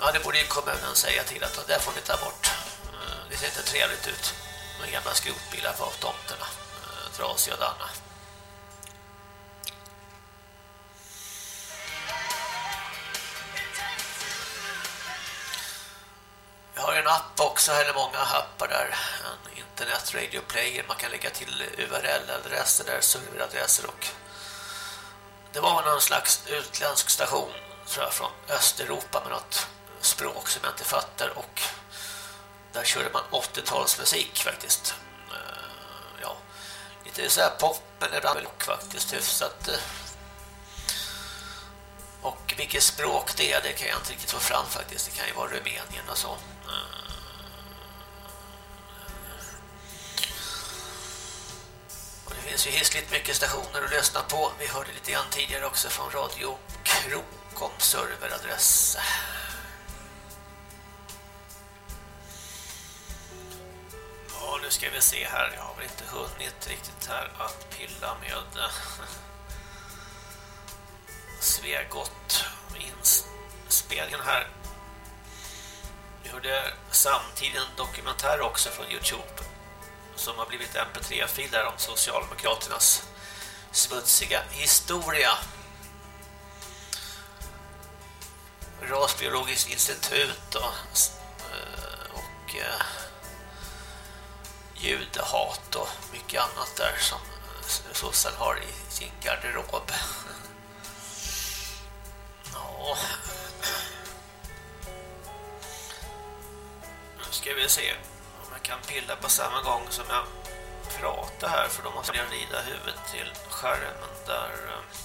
Ja, det borde ju kommunen säga till att det får ni ta bort. Eh, det ser inte trevligt ut med gamla skrotbilar på tomterna. Eh, trasiga och danna. Jag har en app också, eller många appar där. En internet radio player. Man kan lägga till URL-adresser där, serveradresser och det var någon slags utländsk station tror jag, från Östeuropa med något språk som jag inte fattar och där körde man 80-talsmusik faktiskt. Eh, ja, lite så här pop eller rock faktiskt hyfsat. Eh, och vilket språk det är, det kan jag inte riktigt få fram faktiskt. Det kan ju vara Rumänien och så. Och det finns ju hissligt mycket stationer att lyssna på. Vi hörde lite grann tidigare också från Radio Krokom serveradress. Ja, nu ska vi se här. Jag har väl inte hunnit riktigt här att pilla med Svegott inspelningen här. Vi hörde samtidigt en dokumentär också från Youtube som har blivit mp3-fil där om Socialdemokraternas smutsiga historia. Rasbiologiskt institut och, eh, och eh, judehat och mycket annat där som sossen har i sin garderob. Ja. Nu ska vi se om jag kan pilla på samma gång som jag pratar här för då måste jag rida huvudet till skärmen där. Eh.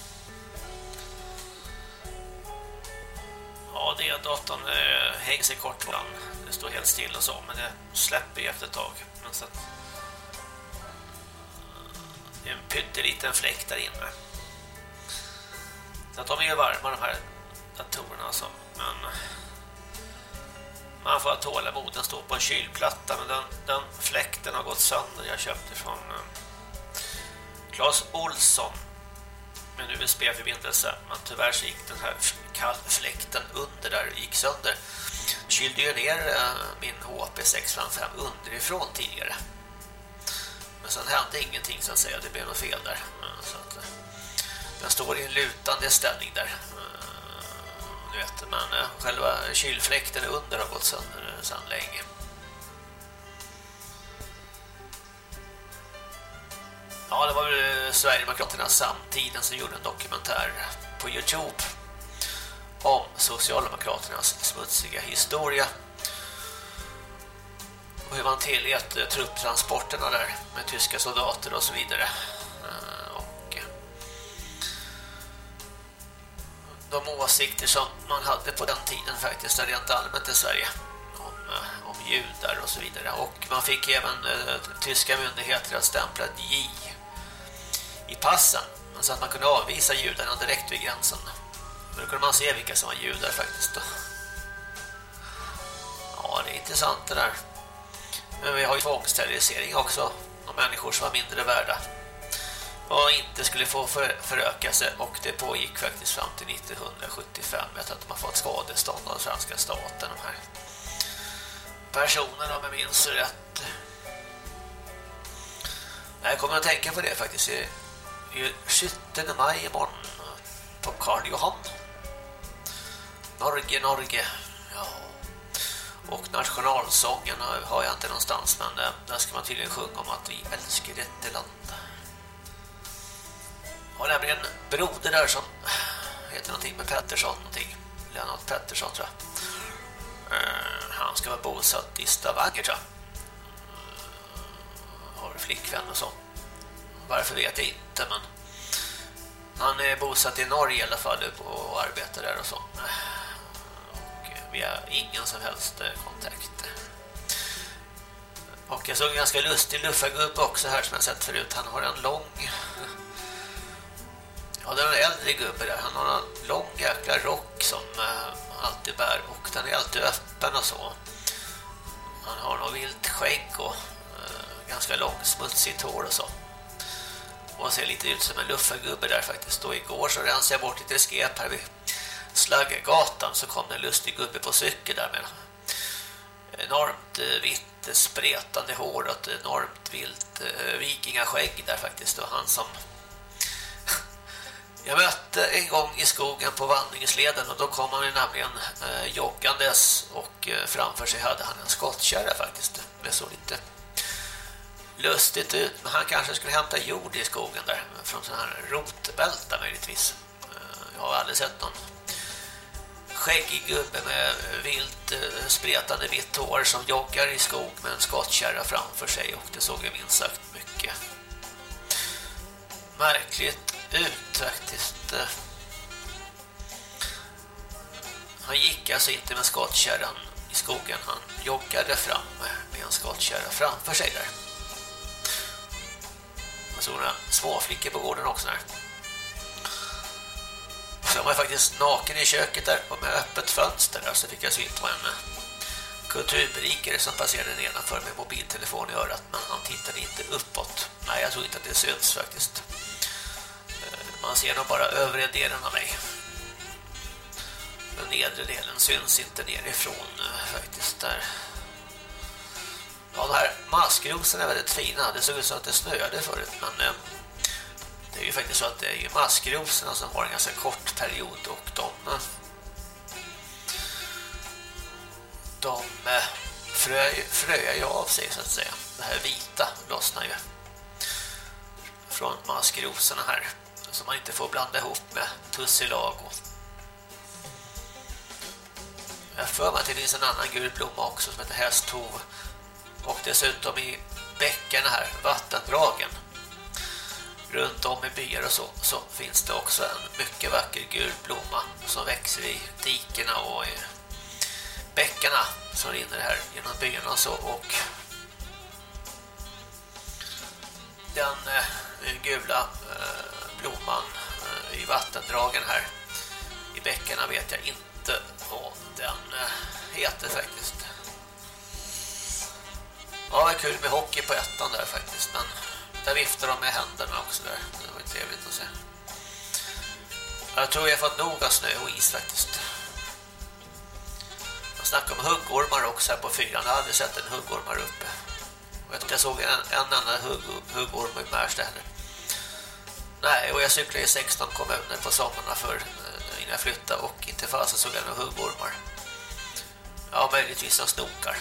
Ja, det är datorn eh, hänger sig kort ibland. Det står helt still och så, men det släpper efter ett tag. Men så att, eh, det är en pytteliten fläkt där inne. Så att de är varma de här datorerna alltså. Men man får ha tålamod. Den står på en kylplatta men den, den fläkten har gått sönder. Jag köpte från eh, Claes Olsson med en USB-förbindelse. Men tyvärr så gick den här kallfläkten under där gick sönder. Kylde ju ner eh, min HP 655 underifrån tidigare. Men sen hände ingenting så att säga. Det blev något fel där. Eh, så att, den står i en lutande ställning där. Du vet, men eh, själva kylfläkten under har gått sönder eh, sedan länge. Ja, det var väl eh, Sverigedemokraterna samtiden som gjorde en dokumentär på Youtube om Socialdemokraternas smutsiga historia och hur man tillät trupptransporterna där med tyska soldater och så vidare. De åsikter som man hade på den tiden faktiskt rent allmänt i Sverige om, eh, om judar och så vidare. Och man fick även eh, tyska myndigheter att stämpla ett J i passen så att man kunde avvisa judarna direkt vid gränsen. Då kunde man se vilka som var judar faktiskt. Då. Ja, det är intressant det där. Men vi har ju tvångssterilisering också av människor som var mindre värda och inte skulle få för, föröka sig. Och det pågick faktiskt fram till 1975 jag tror att de har fått skadestånd av svenska staten de här personerna om jag minns rätt. Jag kommer att tänka på det faktiskt i, i 17 maj imorgon på Karl Johan. Norge, Norge. Ja. Och nationalsången har jag inte någonstans men eh, där ska man tydligen sjunga om att vi älskar detta land. Jag har nämligen en broder där som äh, heter någonting med Pettersson någonting. Lennart Pettersson tror jag. Äh, han ska vara bosatt i Stavanger tror jag. Mm, har flickvän och så. Varför vet jag inte men han är bosatt i Norge i alla fall och arbetar där och så vi har ingen som helst eh, kontakt. Och jag såg en ganska lustig luffargubbe också här som jag sett förut. Han har en lång... Ja, det är en äldre gubbe där. Han har en lång jäkla rock som uh, alltid bär. Och den är alltid öppen och så. Han har något vilt skägg och eh, ganska långsmutsigt hår och så. Och ser lite ut som en luffargubbe där faktiskt. Då igår så rensade jag bort lite skep här vid Slaggegatan. så kom det en lustig gubbe på cykel där med enormt eh, vitt spretande hår och ett enormt vilt eh, vikingaskägg där faktiskt. Och han som jag mötte en gång i skogen på vandringsleden och då kom han nämligen eh, joggandes och eh, framför sig hade han en skottkärra faktiskt. Det såg lite lustigt ut men han kanske skulle hämta jord i skogen där från sån här rotbälta möjligtvis. Eh, jag har aldrig sett någon skäggig gubbe med vilt eh, spretande vitt hår som joggar i skog med en skottkärra framför sig och det såg ju minst sagt mycket märkligt ut faktiskt. Han gick alltså inte med skottkärran i skogen. Han joggade fram med en skottkärra framför sig där. Man såg några småflickor på gården också där. Sen var jag faktiskt naken i köket där och med öppet fönster där så fick jag syn på en kulturberikare som passerade nedanför med mobiltelefon i örat men han tittade inte uppåt. Nej, jag tror inte att det syns faktiskt. Man ser nog bara övre delen av mig. Den nedre delen syns inte nerifrån eh, faktiskt där. Ja, de här maskrosen är väldigt fina. Det såg ut som att det snöade förut, men eh, det är ju faktiskt så att det är ju maskrosorna som har en ganska kort period och de eh, de eh, frö, fröjar ju av sig så att säga. Det här vita lossnar ju från maskrosorna här som man inte får blanda ihop med tussilago. Jag för mig att det finns en annan gul blomma också som heter hästhov. Och dessutom i bäckarna här, vattendragen. Runt om i byar och så, så finns det också en mycket vacker gul blomma som växer i dikerna och i bäckarna som rinner här genom byarna och så. Och den eh, Eh, gula eh, blomman eh, i vattendragen här i bäckarna vet jag inte vad den heter faktiskt. Ja, det är kul med hockey på ettan där faktiskt, men där viftar de med händerna också där. Det var trevligt att se. Jag tror jag har fått nog av snö och is faktiskt. Jag snackar om huggormar också här på fyran. Jag har aldrig sett en huggormar uppe. Jag såg en, en enda hugg, huggorm i Märsta heller. Nej, och jag cyklade i 16 kommuner på sommarna för eh, innan jag flyttade och inte fasen såg jag några huggormar. Ja, möjligtvis några snokar.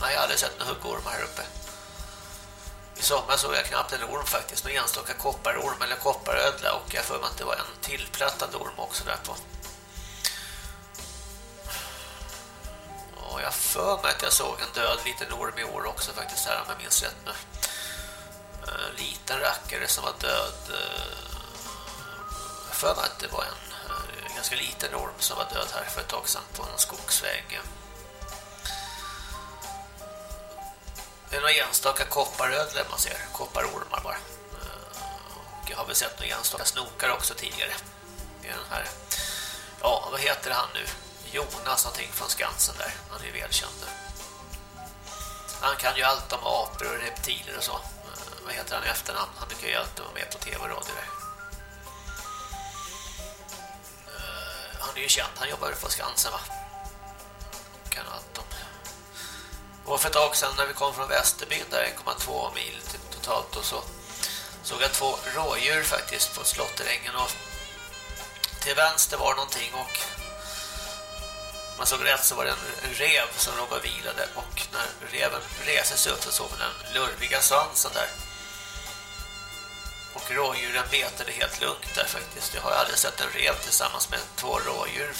Nej, jag har aldrig sett några huggormar här uppe. I sommar såg jag knappt en orm faktiskt, någon enstaka kopparorm eller kopparödla och jag för mig att det var en tillplattad orm också där på. Och jag för mig att jag såg en död liten orm i år också faktiskt här om jag minns rätt nu en liten rackare som var död. Eh, jag för mig att det var en eh, ganska liten orm som var död här för ett tag sedan på en skogsväg. Det är några enstaka kopparödlor man ser, kopparormar bara. Och jag har väl sett några enstaka snokar också tidigare. Det är den här, ja vad heter han nu? Jonas någonting från Skansen där, han är ju välkänd. Han kan ju allt om apor och reptiler och så eh, vad heter han i efternamn? Han brukar ju alltid vara med på tv och radio där. Eh, han är ju känd, han jobbar på Skansen va? Kan allt om. Och för ett tag sedan när vi kom från Västerbyn där 1,2 mil typ totalt och så såg jag två rådjur faktiskt på Slotterängen och till vänster var någonting och man såg rätt så var det en rev som låg och vilade och när reven reser sig upp så såg man den lurviga svansen där och rådjuren betade helt lugnt där faktiskt. Jag har aldrig sett en rev tillsammans med två rådjur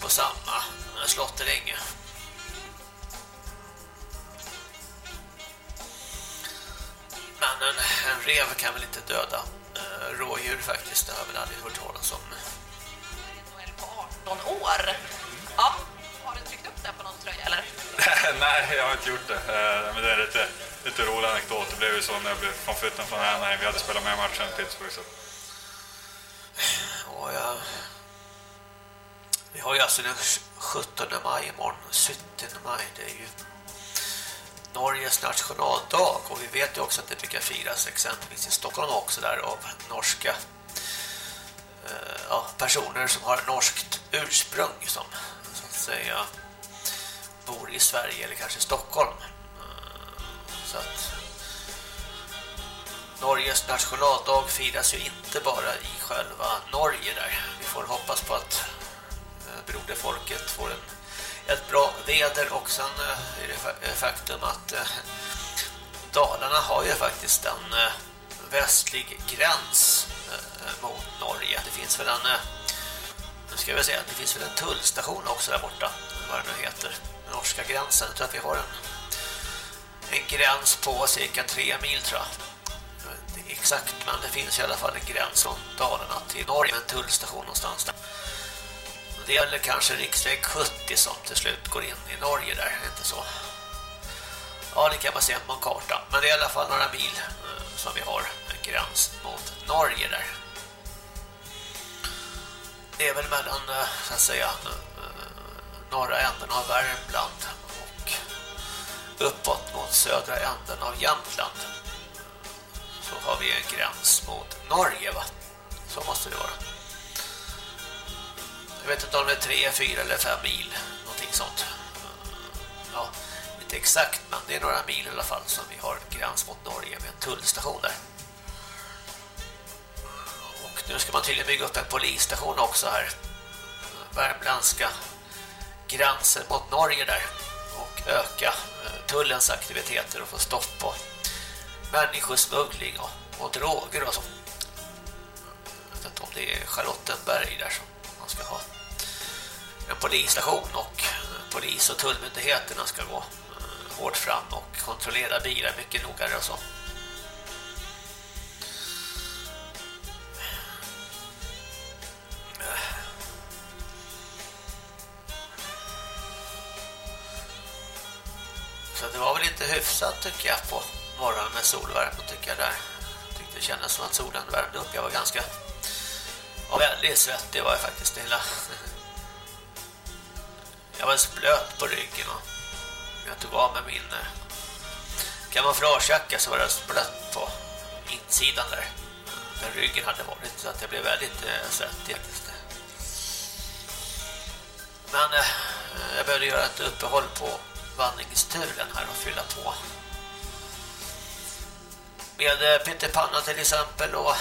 på samma eh, slotteränge. Men en, en rev kan väl inte döda eh, rådjur faktiskt. Det har jag väl aldrig hört talas om. på 18 år. Ja, har du tryckt upp det på någon tröja eller? Nej, jag har inte gjort det. Eh, men det är lite, lite rolig anekdot. Det blev ju så när jag blev från flytten från Anaheim. Vi hade spelat med matchen i Pittsburgh. Så. Och jag... Vi har ju alltså den 17 maj imorgon, 17 maj. Det är ju Norges nationaldag och vi vet ju också att det brukar firas exempelvis i Stockholm också där av norska eh, ja, personer som har norskt ursprung som säga bor i Sverige eller kanske Stockholm. Eh, så att Norges nationaldag firas ju inte bara i själva Norge där. Vi får hoppas på att eh, broderfolket får en, ett bra väder och sen eh, är det faktum att Dalarna har ju faktiskt en västlig gräns mot Norge. Det finns väl en nu ska vi säga, det finns väl en tullstation också där borta, vad det nu heter, den norska gränsen. Jag tror att vi har en, en gräns på cirka tre mil tror jag. Det är exakt, men det finns i alla fall en gräns från Dalarna till Norge, en tullstation någonstans där. Det gäller kanske riksväg 70 som till slut går in i Norge där, inte så. Ja, det kan man se på en karta. Men det är i alla fall några mil eh, som vi har en gräns mot Norge där det är väl mellan eh, så att säga eh, norra änden av Värmland och uppåt mot södra änden av Jämtland så har vi en gräns mot Norge va? Så måste det vara. Jag vet inte om det är tre, fyra eller fem mil någonting sånt. Eh, ja, inte exakt men det är några mil i alla fall som vi har gräns mot Norge med en tullstation där. Nu ska man tydligen bygga upp en polisstation också här. Värmländska gränsen mot Norge där. Och öka eh, tullens aktiviteter och få stopp på människosmuggling och, och droger och så. Jag vet inte om det är Charlottenberg där som man ska ha en polisstation och eh, polis- och tullmyndigheterna ska gå eh, hårt fram och kontrollera bilar mycket noggrannare och så. Så det var väl inte hyfsat tycker jag på morgonen med solvärme tycker jag där. Tyckte det kändes som att solen värmde upp. Jag var ganska var väldigt svettig var jag faktiskt hela. Jag var blöt på ryggen och jag tog av med min eh, kamouflagejacka så var det blött på insidan där. Där ryggen hade varit så att jag blev väldigt eh, svettig faktiskt. Men eh, jag behövde göra ett uppehåll på vandringsturen här och fylla på. Med eh, pyttipanna till exempel och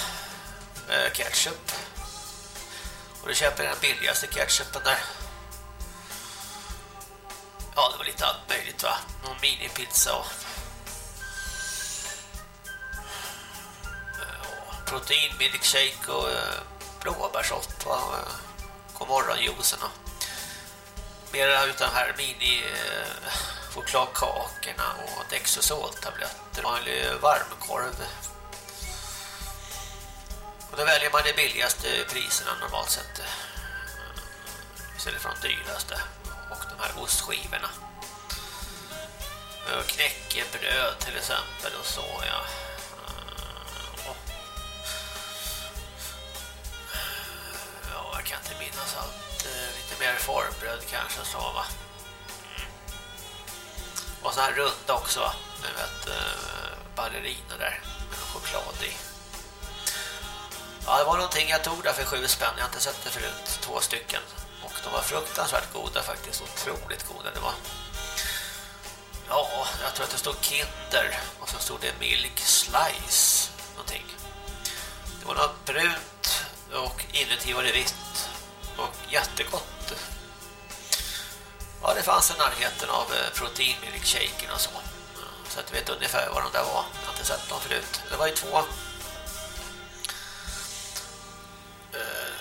eh, ketchup. Och då köper den billigaste ketchupen där. Ja, det var lite allt möjligt va. Någon minipizza och eh, protein, milkshake och eh, blåbärssoppa eh, och, och morgonjuicen och mera utav här mini eh, chokladkakorna och Dexosoltabletter och en varmkorv. Och då väljer man de billigaste priserna normalt sett eh, istället för de dyraste och de här ostskivorna. Knäckebröd till exempel och så ja. Jag kan inte minnas allt eh, lite mer formbröd kanske så va. Mm. Och så här runda också va. Nu vet eh, ballerina där med choklad i. Ja, det var någonting jag tog där för sju spänn. Jag har inte sett det förut. Två stycken. Och de var fruktansvärt goda faktiskt. Otroligt goda det var. Ja, jag tror att det stod Kinder. Och så stod det Milk Slice. Någonting. Det var något brunt och inuti var det vitt och jättegott. Ja, det fanns i närheten av eh, proteinmilkshaken och så. Så att du vet ungefär vad de där var. Jag har inte sett dem förut. Det var ju två eh,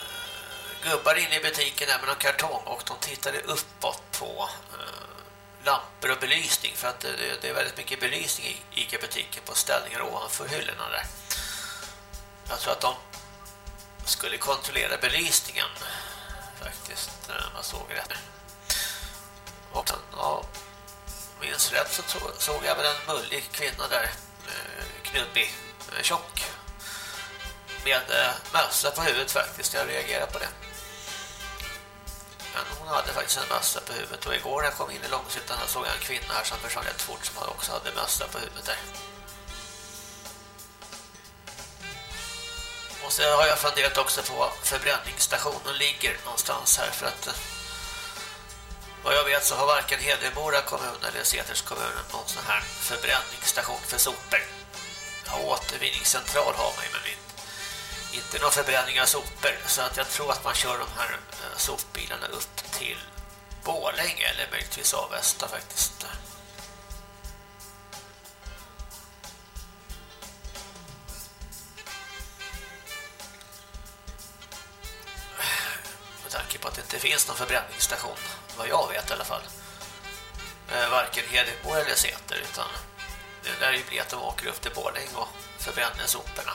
gubbar inne i butiken där med någon kartong och de tittade uppåt på eh, lampor och belysning för att det, det är väldigt mycket belysning i ICA-butiken på ställningar ovanför hyllorna där. Jag tror att de skulle kontrollera belysningen faktiskt när man såg det. Och sen, ja, minns rätt så såg jag väl en mullig kvinna där, eh, knubbig, eh, tjock, med eh, mössa på huvudet faktiskt. Jag reagerade på det. Men hon hade faktiskt en mössa på huvudet och igår när jag kom in i Långshyttan såg jag en kvinna här som försvann rätt fort som också hade mössa på huvudet där. Och så har jag funderat också på var förbränningsstationen ligger någonstans här för att eh, vad jag vet så har varken Hedemora kommun eller Säters kommun någon sån här förbränningsstation för sopor. Ja, återvinningscentral har man ju men inte, någon förbränning av sopor så att jag tror att man kör de här eh, sopbilarna upp till Borlänge eller möjligtvis Avesta faktiskt. Tanke på att det inte finns någon förbränningsstation, vad jag vet i alla fall. Eh, varken Hedebo eller Säter utan det lär ju bli att de åker upp till Borlänge och förbränner soporna.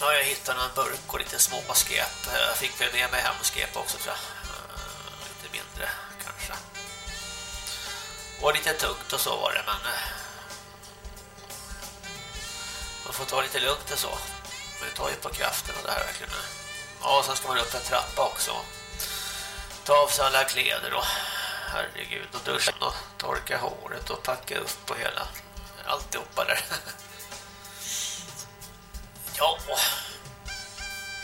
Ja, jag hittade en burk och lite små. Eh, jag fick väl med mig hem också tror jag. Eh, lite mindre kanske. Och lite tungt och så var det, men man får ta lite lugnt och så. Men det tar ju på kraften och det här verkligen. Ja, och sen ska man upp en trappa också. Ta av sig alla kläder och herregud och duscha och torka håret och packa upp och hela alltihopa där. Ja.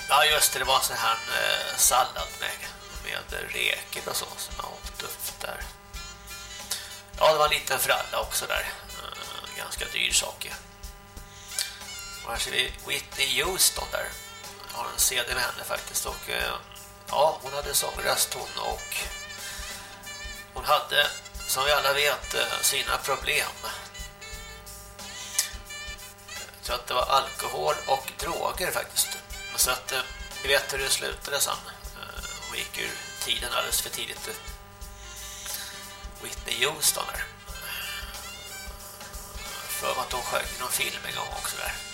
Ja just det, det var en sån här eh, sallad med, med räkor och så som jag åt upp där. Ja, det var en liten fralla också där. Eh, ganska dyr sak. Och här ser vi Whitney Houston där. Jag har en CD med henne faktiskt och eh, ja, hon hade sångröst hon och hon hade som vi alla vet eh, sina problem Jag tror att det var alkohol och droger faktiskt. Så att eh, vi vet hur det slutade sen. Hon gick ur tiden alldeles för tidigt. Whitney Houston där. För att hon sjöng någon film en gång också där.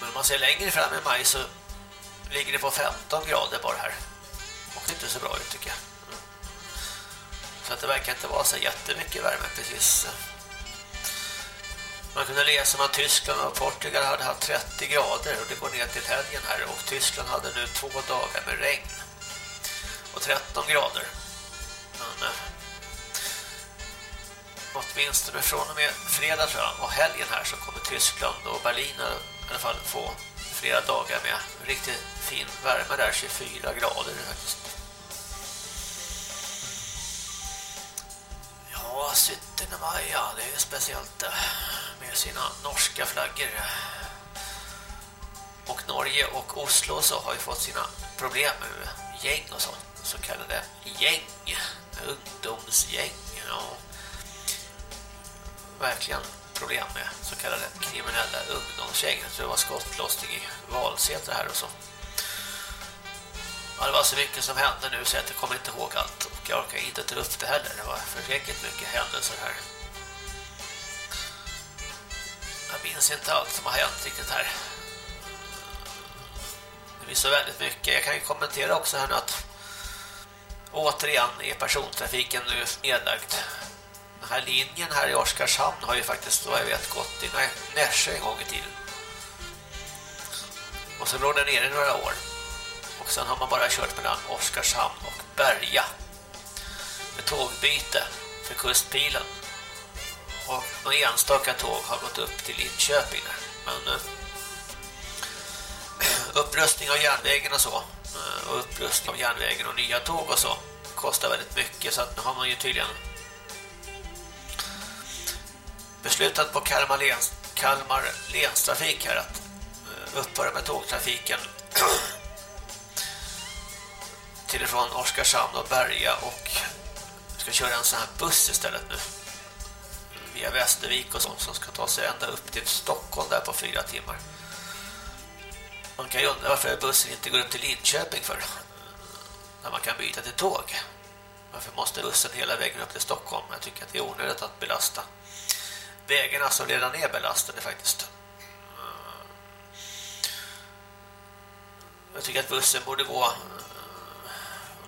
Men om man ser längre fram i maj så ligger det på 15 grader bara här. Och det är inte så bra ut tycker jag. Så att det verkar inte vara så jättemycket värme precis. Man kunde läsa om att Tyskland och Portugal hade haft 30 grader och det går ner till helgen här och Tyskland hade nu två dagar med regn och 13 grader. Men eh, åtminstone från och med fredag tror jag och helgen här så kommer Tyskland och Berlin i alla fall få flera dagar med riktigt fin värme där, 24 grader faktiskt. Ja, 17 maj, det är speciellt med sina norska flaggor. Och Norge och Oslo så har ju fått sina problem med gäng och så, så kallade gäng, ungdomsgäng. Ja. Verkligen problem med så kallade kriminella ungdomsgäng. Jag tror det var skottlossning i Valsäter här och så. Ja, det var så mycket som hände nu så jag kommer inte ihåg allt och jag orkar inte ta upp det heller. Det var förskräckligt mycket händelser här. Jag minns inte allt som har hänt riktigt här. Det blir så väldigt mycket. Jag kan ju kommentera också här nu att återigen är persontrafiken nu nedlagd. Den här linjen här i Oskarshamn har ju faktiskt vad jag vet gått i Nässjö en gång i tiden. Och så låg den nere i några år. Och sen har man bara kört mellan Oskarshamn och Berga. Med tågbyte för kustpilen. Och några enstaka tåg har gått upp till Linköping. Men uh, upprustning av järnvägen och så. Eh, och upprustning av järnvägen och nya tåg och så. Kostar väldigt mycket så att nu har man ju tydligen beslutat på Kalmar, Läns, Kalmar länstrafik här att eh, upphöra med tågtrafiken till och från Oskarshamn och Berga och ska köra en sån här buss istället nu via Västervik och sånt som ska ta sig ända upp till Stockholm där på fyra timmar. Man kan ju undra varför bussen inte går upp till Linköping för när man kan byta till tåg. Varför måste bussen hela vägen upp till Stockholm? Jag tycker att det är onödigt att belasta vägarna som redan är belastade faktiskt. Jag tycker att bussen borde gå eh,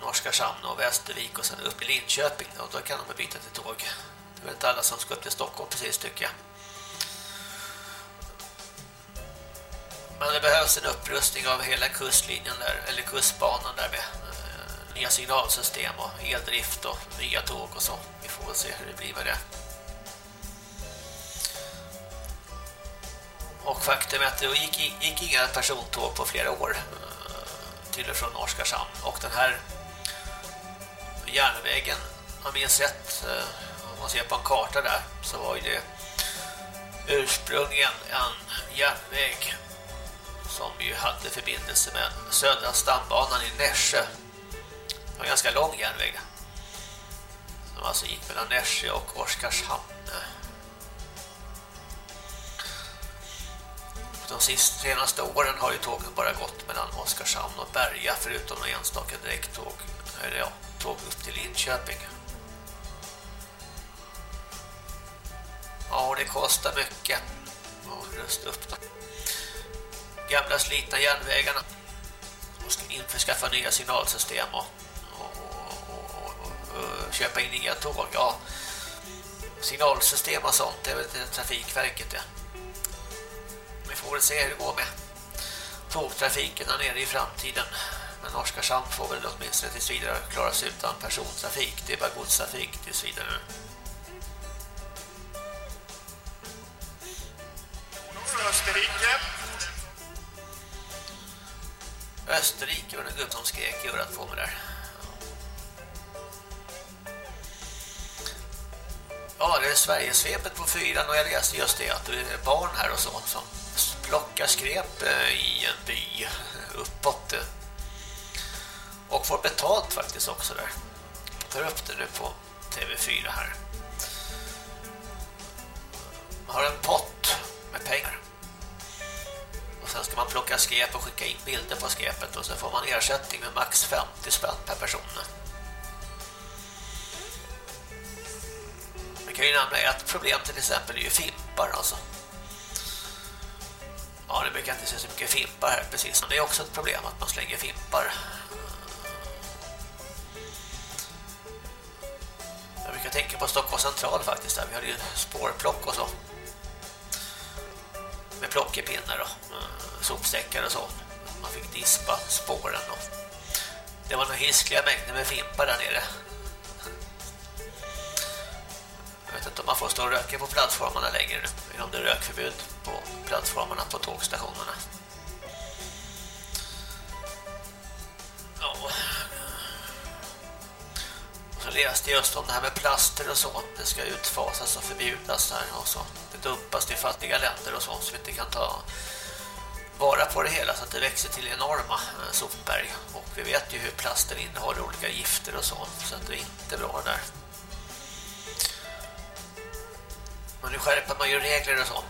Norskarshamn och Västervik och sen upp i Linköping och då kan de byta till tåg. Det är väl inte alla som ska upp till Stockholm precis tycker jag. Men det behövs en upprustning av hela kustlinjen där, eller kustbanan där med eh, nya signalsystem och eldrift och nya tåg och så. Vi får väl se hur det blir med det. Och faktum är att det gick, gick inga persontåg på flera år eh, till och från Oskarshamn. Och den här järnvägen, om jag minns rätt, eh, om man ser på en karta där, så var ju det ursprungligen en järnväg som ju hade förbindelse med södra stambanan i Nässjö. Det var en ganska lång järnväg. Som alltså gick mellan Nässjö och Oskarshamn. De senaste åren har ju tågen bara gått mellan Oskarshamn och Berga förutom några enstaka direkttåg eller ja, tåg upp till Linköping. Ja, det kostar mycket att rusta upp de Gamla slitna järnvägarna. Och införskaffa nya signalsystem och, och, och, och, köpa in nya tåg. Ja, signalsystem och sånt, det är väl Trafikverket det. Vi får väl se hur det går med tågtrafiken där nere i framtiden. Men Oskarshamn får väl åtminstone tills vidare klara sig utan persontrafik. Det är bara godstrafik tills vidare. Österrike. Österrike var det en gubbe som skrek i örat på mig där. Ja, det är Sverigesvepet på fyran och jag läste just det att det är barn här och så som plockar skräp eh, i en by uppåt och får betalt faktiskt också där. Jag tar upp det nu på TV4 här. Man har en pott med pengar. Och sen ska man plocka skräp och skicka in bilder på skräpet och så får man ersättning med max 50 spänn per person. Vi kan ju nämna ett problem till exempel är ju fimpar alltså. Ja, det brukar inte se så mycket fimpar här precis. Det är också ett problem att man slänger fimpar. Jag brukar tänka på Stockholms central faktiskt. Där. Vi hade ju spårplock och så. Med plockepinnar och eh, sopsäckar och så. Man fick dispa spåren. Och det var några hiskliga mängder med fimpar där nere. Jag vet inte om man får stå och röka på plattformarna längre nu. Eller om det är rökförbud på plattformarna på tågstationerna. Ja. Och så läste jag just om det här med plaster och så. Det ska utfasas och förbjudas här och så. Det dumpas till fattiga länder och så så vi inte kan ta vara på det hela så att det växer till enorma eh, sopberg. Och vi vet ju hur plaster innehåller olika gifter och så. Så att det är inte bra där. Men nu skärper man ju regler och så.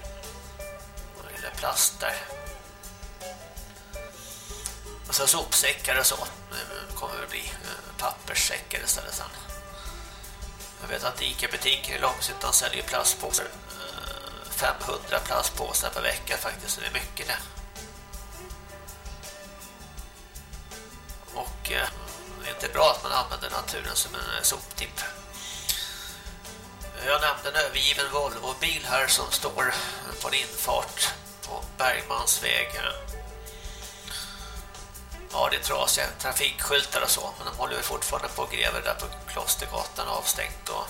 Vad gäller plaster. Och så sopsäckar och så. Nu kommer det bli eh, papperssäckar istället sen. Jag vet att Ica-butiken i Långsuttan säljer plastpåsar. Eh, 500 plastpåsar per vecka faktiskt. Det är mycket det. Och eh, det är inte bra att man använder naturen som en soptipp. Jag nämnde en övergiven Volvo-bil här som står på en infart på Bergmansväg. Ja, det är trasiga trafikskyltar och så, men de håller fortfarande på och gräver där på Klostergatan avstängt. Och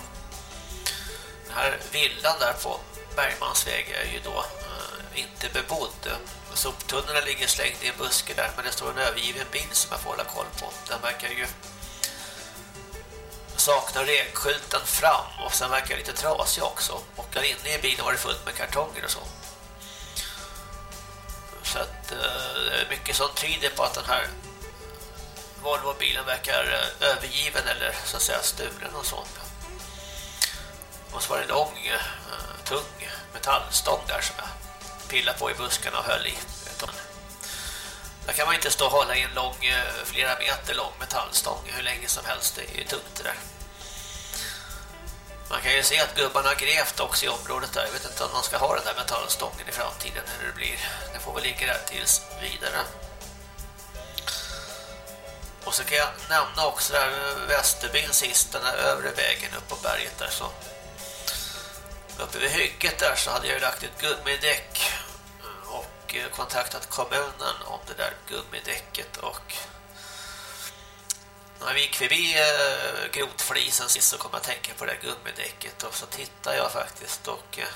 den här villan där på Bergmansväg är ju då eh, inte bebodd. Soptunnorna ligger slängd i en buske där, men det står en övergiven bil som jag får hålla koll på. Den verkar ju saknar regskylten fram och sen verkar lite trasig också. Och där inne i bilen var det fullt med kartonger och så. Så att eh, mycket som tyder på att den här Volvo-bilen verkar eh, övergiven eller så att säga stulen och sånt. så var det en lång, eh, tung metallstång där som jag pillade på i buskarna och höll i. Där kan man inte stå och hålla i en lång, eh, flera meter lång metallstång hur länge som helst. Det är ju tungt det där. Man kan ju se att gubbarna har grävt också i området där. Jag vet inte om man ska ha den där metallstången i framtiden hur det blir. Det får väl ligga där tills vidare. Och så kan jag nämna också där eh, Västerbyn sist, den där övre vägen upp på berget där så uppe vid hygget där så hade jag lagt ett gummidäck och eh, kontaktat kommunen om det där gummidäcket och när vi gick förbi eh, grotflisen sist så kom jag att tänka på det där gummidäcket och så tittade jag faktiskt och eh,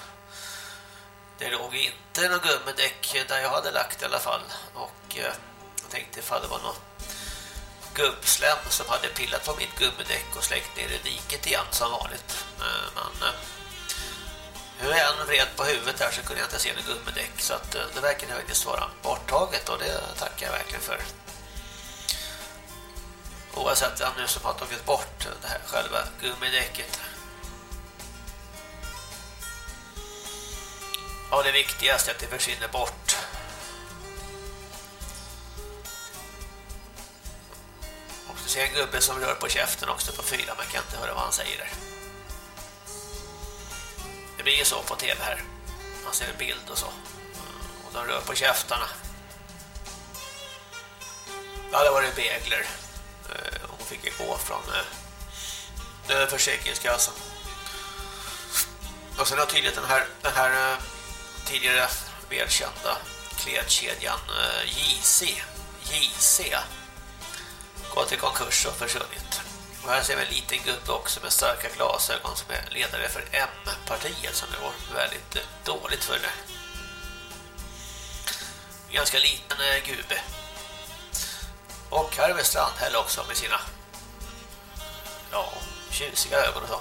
Det låg inte någon gummidäck där jag hade lagt i alla fall. Och jag tänkte ifall det var något gubbslem som hade pillat på mitt gummidäck och släckt ner i diket igen som vanligt. Men hur jag än vred på huvudet här så kunde jag inte se något gummidäck så att eh, det verkar faktiskt vara borttaget och det tackar jag verkligen för. Oavsett vem nu som har tagit bort det här själva gummidäcket. Ja, det viktigaste är att det försvinner bort. Och så ser jag en gubbe som rör på käften också på fyra. Man kan inte höra vad han säger där. Det blir ju så på tv här. Man ser en bild och så. Mm, och de rör på käftarna. Ja, det var det Begler. Eh, hon fick ju gå från eh, försäkringskassan. Och sen har tydligt den här, den här eh, tidigare välkända klädkedjan JC, JC gått i konkurs och försvunnit. Och här ser vi en liten gubbe också med starka glasögon som är ledare för M-partiet som det går väldigt dåligt för det. Ganska liten eh, gubbe. Och här är vi Strandhäll också med sina ja, tjusiga ögon och så.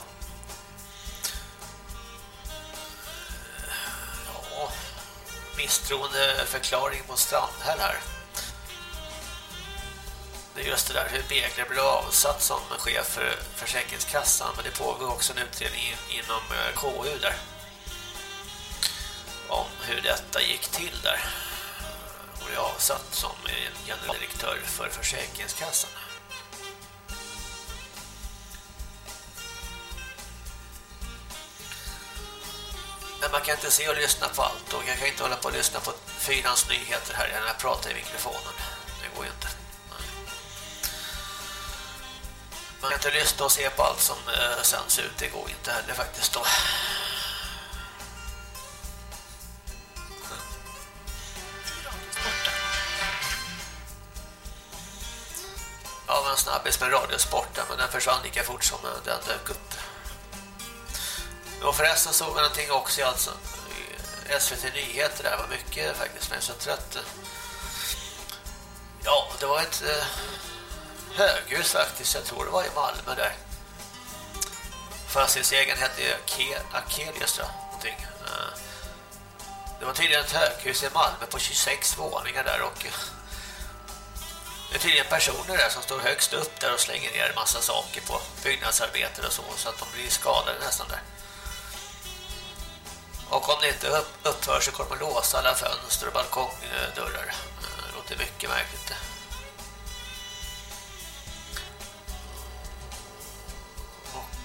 Ja, misstroende förklaring på Strandhäll här. Det är just det där hur Begler blev avsatt som chef för Försäkringskassan men det pågår också en utredning inom eh, KU där om hur detta gick till där och är avsatt som generaldirektör för Försäkringskassan. Men man kan inte se och lyssna på allt och jag kan inte hålla på och lyssna på fyrans nyheter här när jag pratar i mikrofonen. Det går ju inte. Man kan inte lyssna och se på allt som eh, sänds ut. Det går inte heller faktiskt då. Ja, men snabbis med radiosporten, men den försvann lika fort som eh, den dök upp. Och förresten såg jag någonting också i alltså SVT Nyheter där var mycket faktiskt, men jag är så trött. Ja, det var ett eh, höghus faktiskt, jag tror det var i Malmö där. Fastighetsägaren hette Akelius tror någonting. Eh, det var tydligen ett höghus i Malmö på 26 våningar där och eh, det är tydligen personer där som står högst upp där och slänger ner en massa saker på byggnadsarbetare och så så att de blir skadade nästan där. Och om det inte upphör så kommer de låsa alla fönster och balkongdörrar. Eh, det låter mycket märkligt.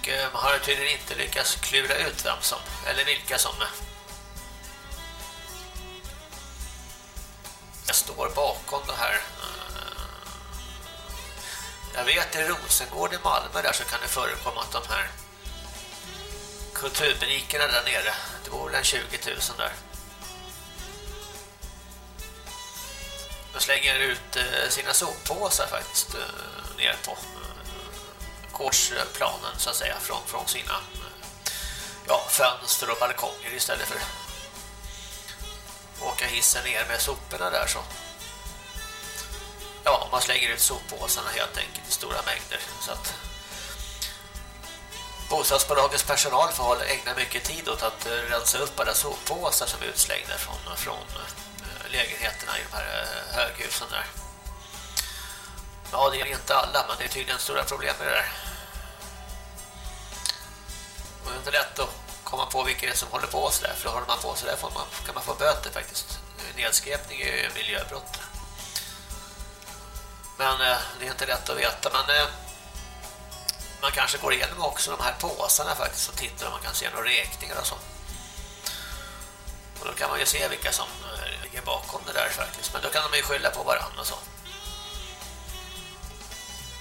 Och man har tydligen inte lyckats klura ut vem som, eller vilka som eh, jag står bakom det här eh, jag vet i Rosengård i Malmö där så kan det förekomma att de här kulturberikerna där nere, det bor en 20 000 där. De slänger ut sina soppåsar faktiskt ner på gårdsplanen så att säga från, från sina ja, fönster och balkonger istället för att åka hissen ner med soporna där så ja, man slänger ut soppåsarna helt enkelt i stora mängder så att bostadsbolagets personal får ägna mycket tid åt att rensa upp alla soppåsar som är utslängda från, från eh, lägenheterna i de här eh, höghusen där. Ja, det är inte alla, men det är tydligen stora problem med det där. Det är inte lätt att komma på vilka det är som håller på sådär, för håller man på sådär får man, kan man få böter faktiskt. Nedskräpning är ju miljöbrott. Men eh, det är inte lätt att veta. Men eh, man kanske går igenom också de här påsarna faktiskt och tittar om man kan se några räkningar och så. Och då kan man ju se vilka som eh, ligger bakom det där faktiskt. Men då kan de ju skylla på varandra och så.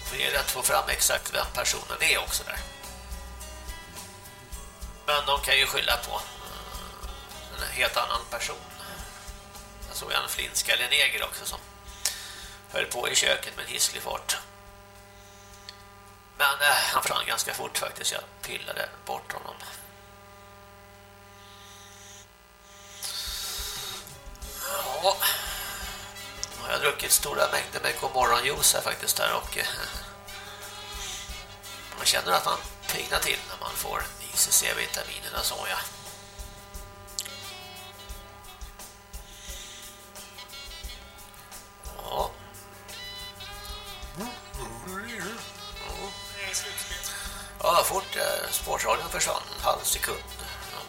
För det är lätt att få fram exakt vem personen är också där. Men de kan ju skylla på eh, en helt annan person. Jag såg en flinska eller neger också som höll på i köket med en hisslig fart. Men eh, han försvann ganska fort faktiskt. Jag pillade bort honom. Ja. Jag har druckit stora mängder med godmorgonjuice här faktiskt där och eh, man känner att man pignar till när man får i sig C-vitaminerna så ja. Ja. Ja, fort eh, sportradion försvann en halv sekund. Ja,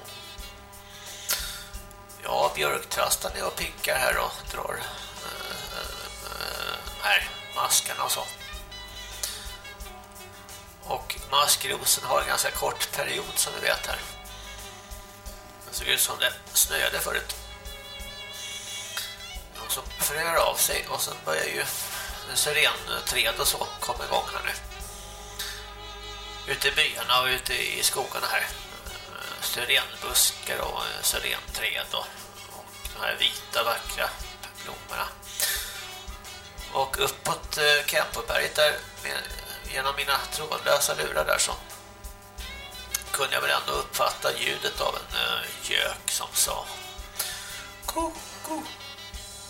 ja björktrastan är och pickar här och drar eh, eh, eh, här maskarna och så. Och maskrosen har en ganska kort period som vi vet här. Det såg ut som det snöade förut. Och så fröar av sig och sen börjar ju syrenträd och så komma igång här nu. Ute i byarna och ute i skogarna här. Syrenbuskar och syrenträd och, och de här vita vackra blommorna. Och uppåt eh, Kempoberget där med genom mina trådlösa lurar där så kunde jag väl ändå uppfatta ljudet av en uh, gök som sa ko, ko,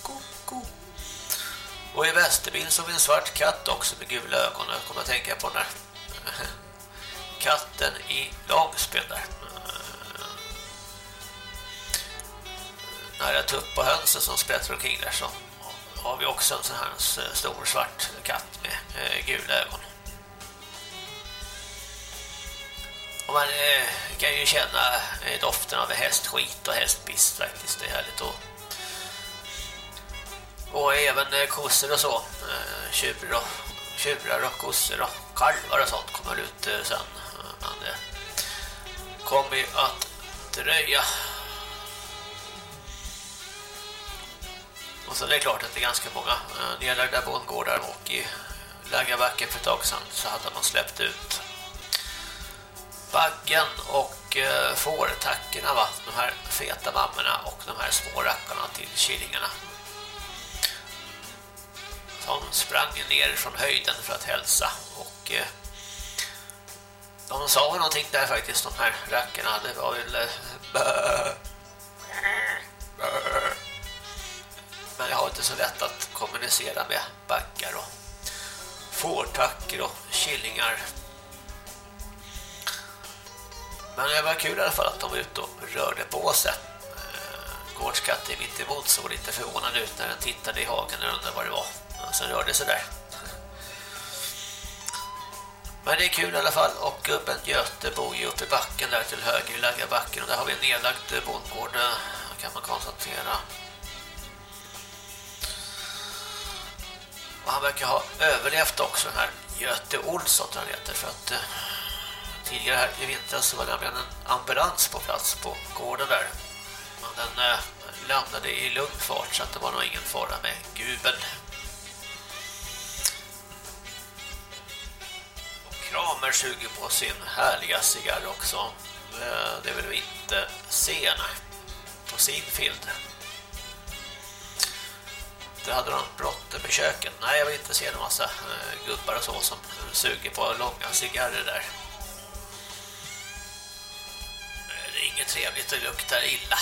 ko, ko. Och i Västerbil såg vi en svart katt också med gula ögon. Jag kommer att tänka på den där eh, katten i långspel där. Eh, nära tupp och hönsen som sprätter omkring där så har vi också en sån här stor svart katt med gula ögon. Och man eh, kan ju känna eh, doften av hästskit och hästpiss faktiskt. Det är härligt och och även eh, kossor och så. Eh, tjurar, och, tjurar och kossor och kalvar och sånt kommer ut eh, sen. Men det kommer ju att dröja. Och så är det klart att det är ganska många eh, nedlagda bondgårdar och i Läggabacken för ett tag sedan så hade man släppt ut baggen och eh, fårtackorna va? De här feta mammorna och de här små rackarna till killingarna. Som sprang ner från höjden för att hälsa och eh, de sa någonting där faktiskt, de här rackarna. Det var väl... Eh, Men jag har inte så lätt att kommunicera med backar och fårtackor och killingar. Men det var kul i alla fall att de var ute och rörde på sig. Eh, Gårdskatten mitt emot såg lite förvånad ut när den tittade i hagen och undrade vad det var. Och sen rörde sig där. Men det är kul i alla fall och gubben Göte bor ju uppe i backen där till höger i Läggarbacken och där har vi en nedlagd bondgård eh, kan man konstatera. Och han verkar ha överlevt också den här Göte Olsson han heter för att eh, tidigare här i vintern så var det nämligen en ambulans på plats på gården där. Men den eh, landade i lugn fart så att det var nog ingen fara med guben. Kramer suger på sin härliga cigarr också. Eh, det vill vi inte se nej. på sin field. Det hade de bråttom i köket. Nej, jag vill inte se en massa eh, gubbar och så som suger på långa cigarrer där. Inget trevligt, det luktar illa.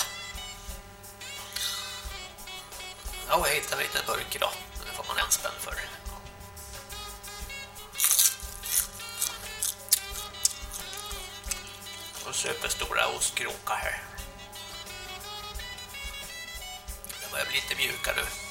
Ja, jag hittade en liten burk idag. Det får man en spänn för. Och superstora ostkrokar här. Det börjar bli lite mjuka nu.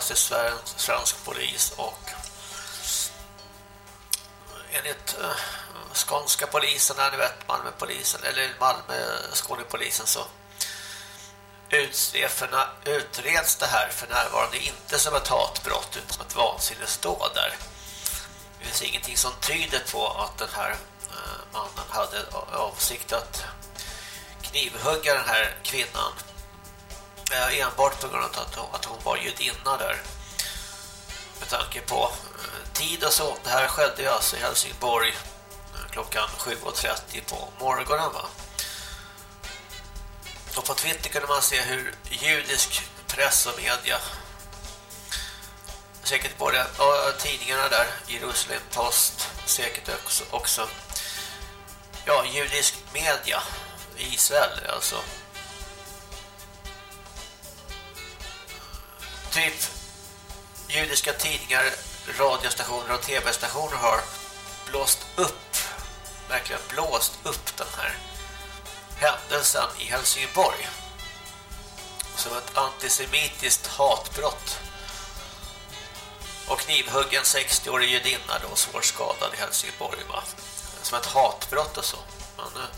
Ska till svensk polis och enligt uh, skånska polisen, ni vet Malmöpolisen eller Malmö Skånepolisen så utreds det här för närvarande inte som ett hatbrott utan som ett vansinnesdåd där. Det finns ingenting som tyder på att den här eh, mannen hade avsikt att knivhugga den här kvinnan enbart på grund av att hon, att hon var judinna där med tanke på eh, tid och så. Det här skedde ju alltså i Helsingborg eh, klockan 7.30 på morgonen va. Och på Twitter kunde man se hur judisk press och media säkert både ja, tidningarna där, Jerusalem Post säkert också, också ja, judisk media i Israel alltså typ judiska tidningar radiostationer och tv-stationer har blåst upp, verkligen blåst upp den här händelsen i Helsingborg som ett antisemitiskt hatbrott och knivhuggen 60-årig judinna då svårt skadad i Helsingborg va? som ett hatbrott och så men eh,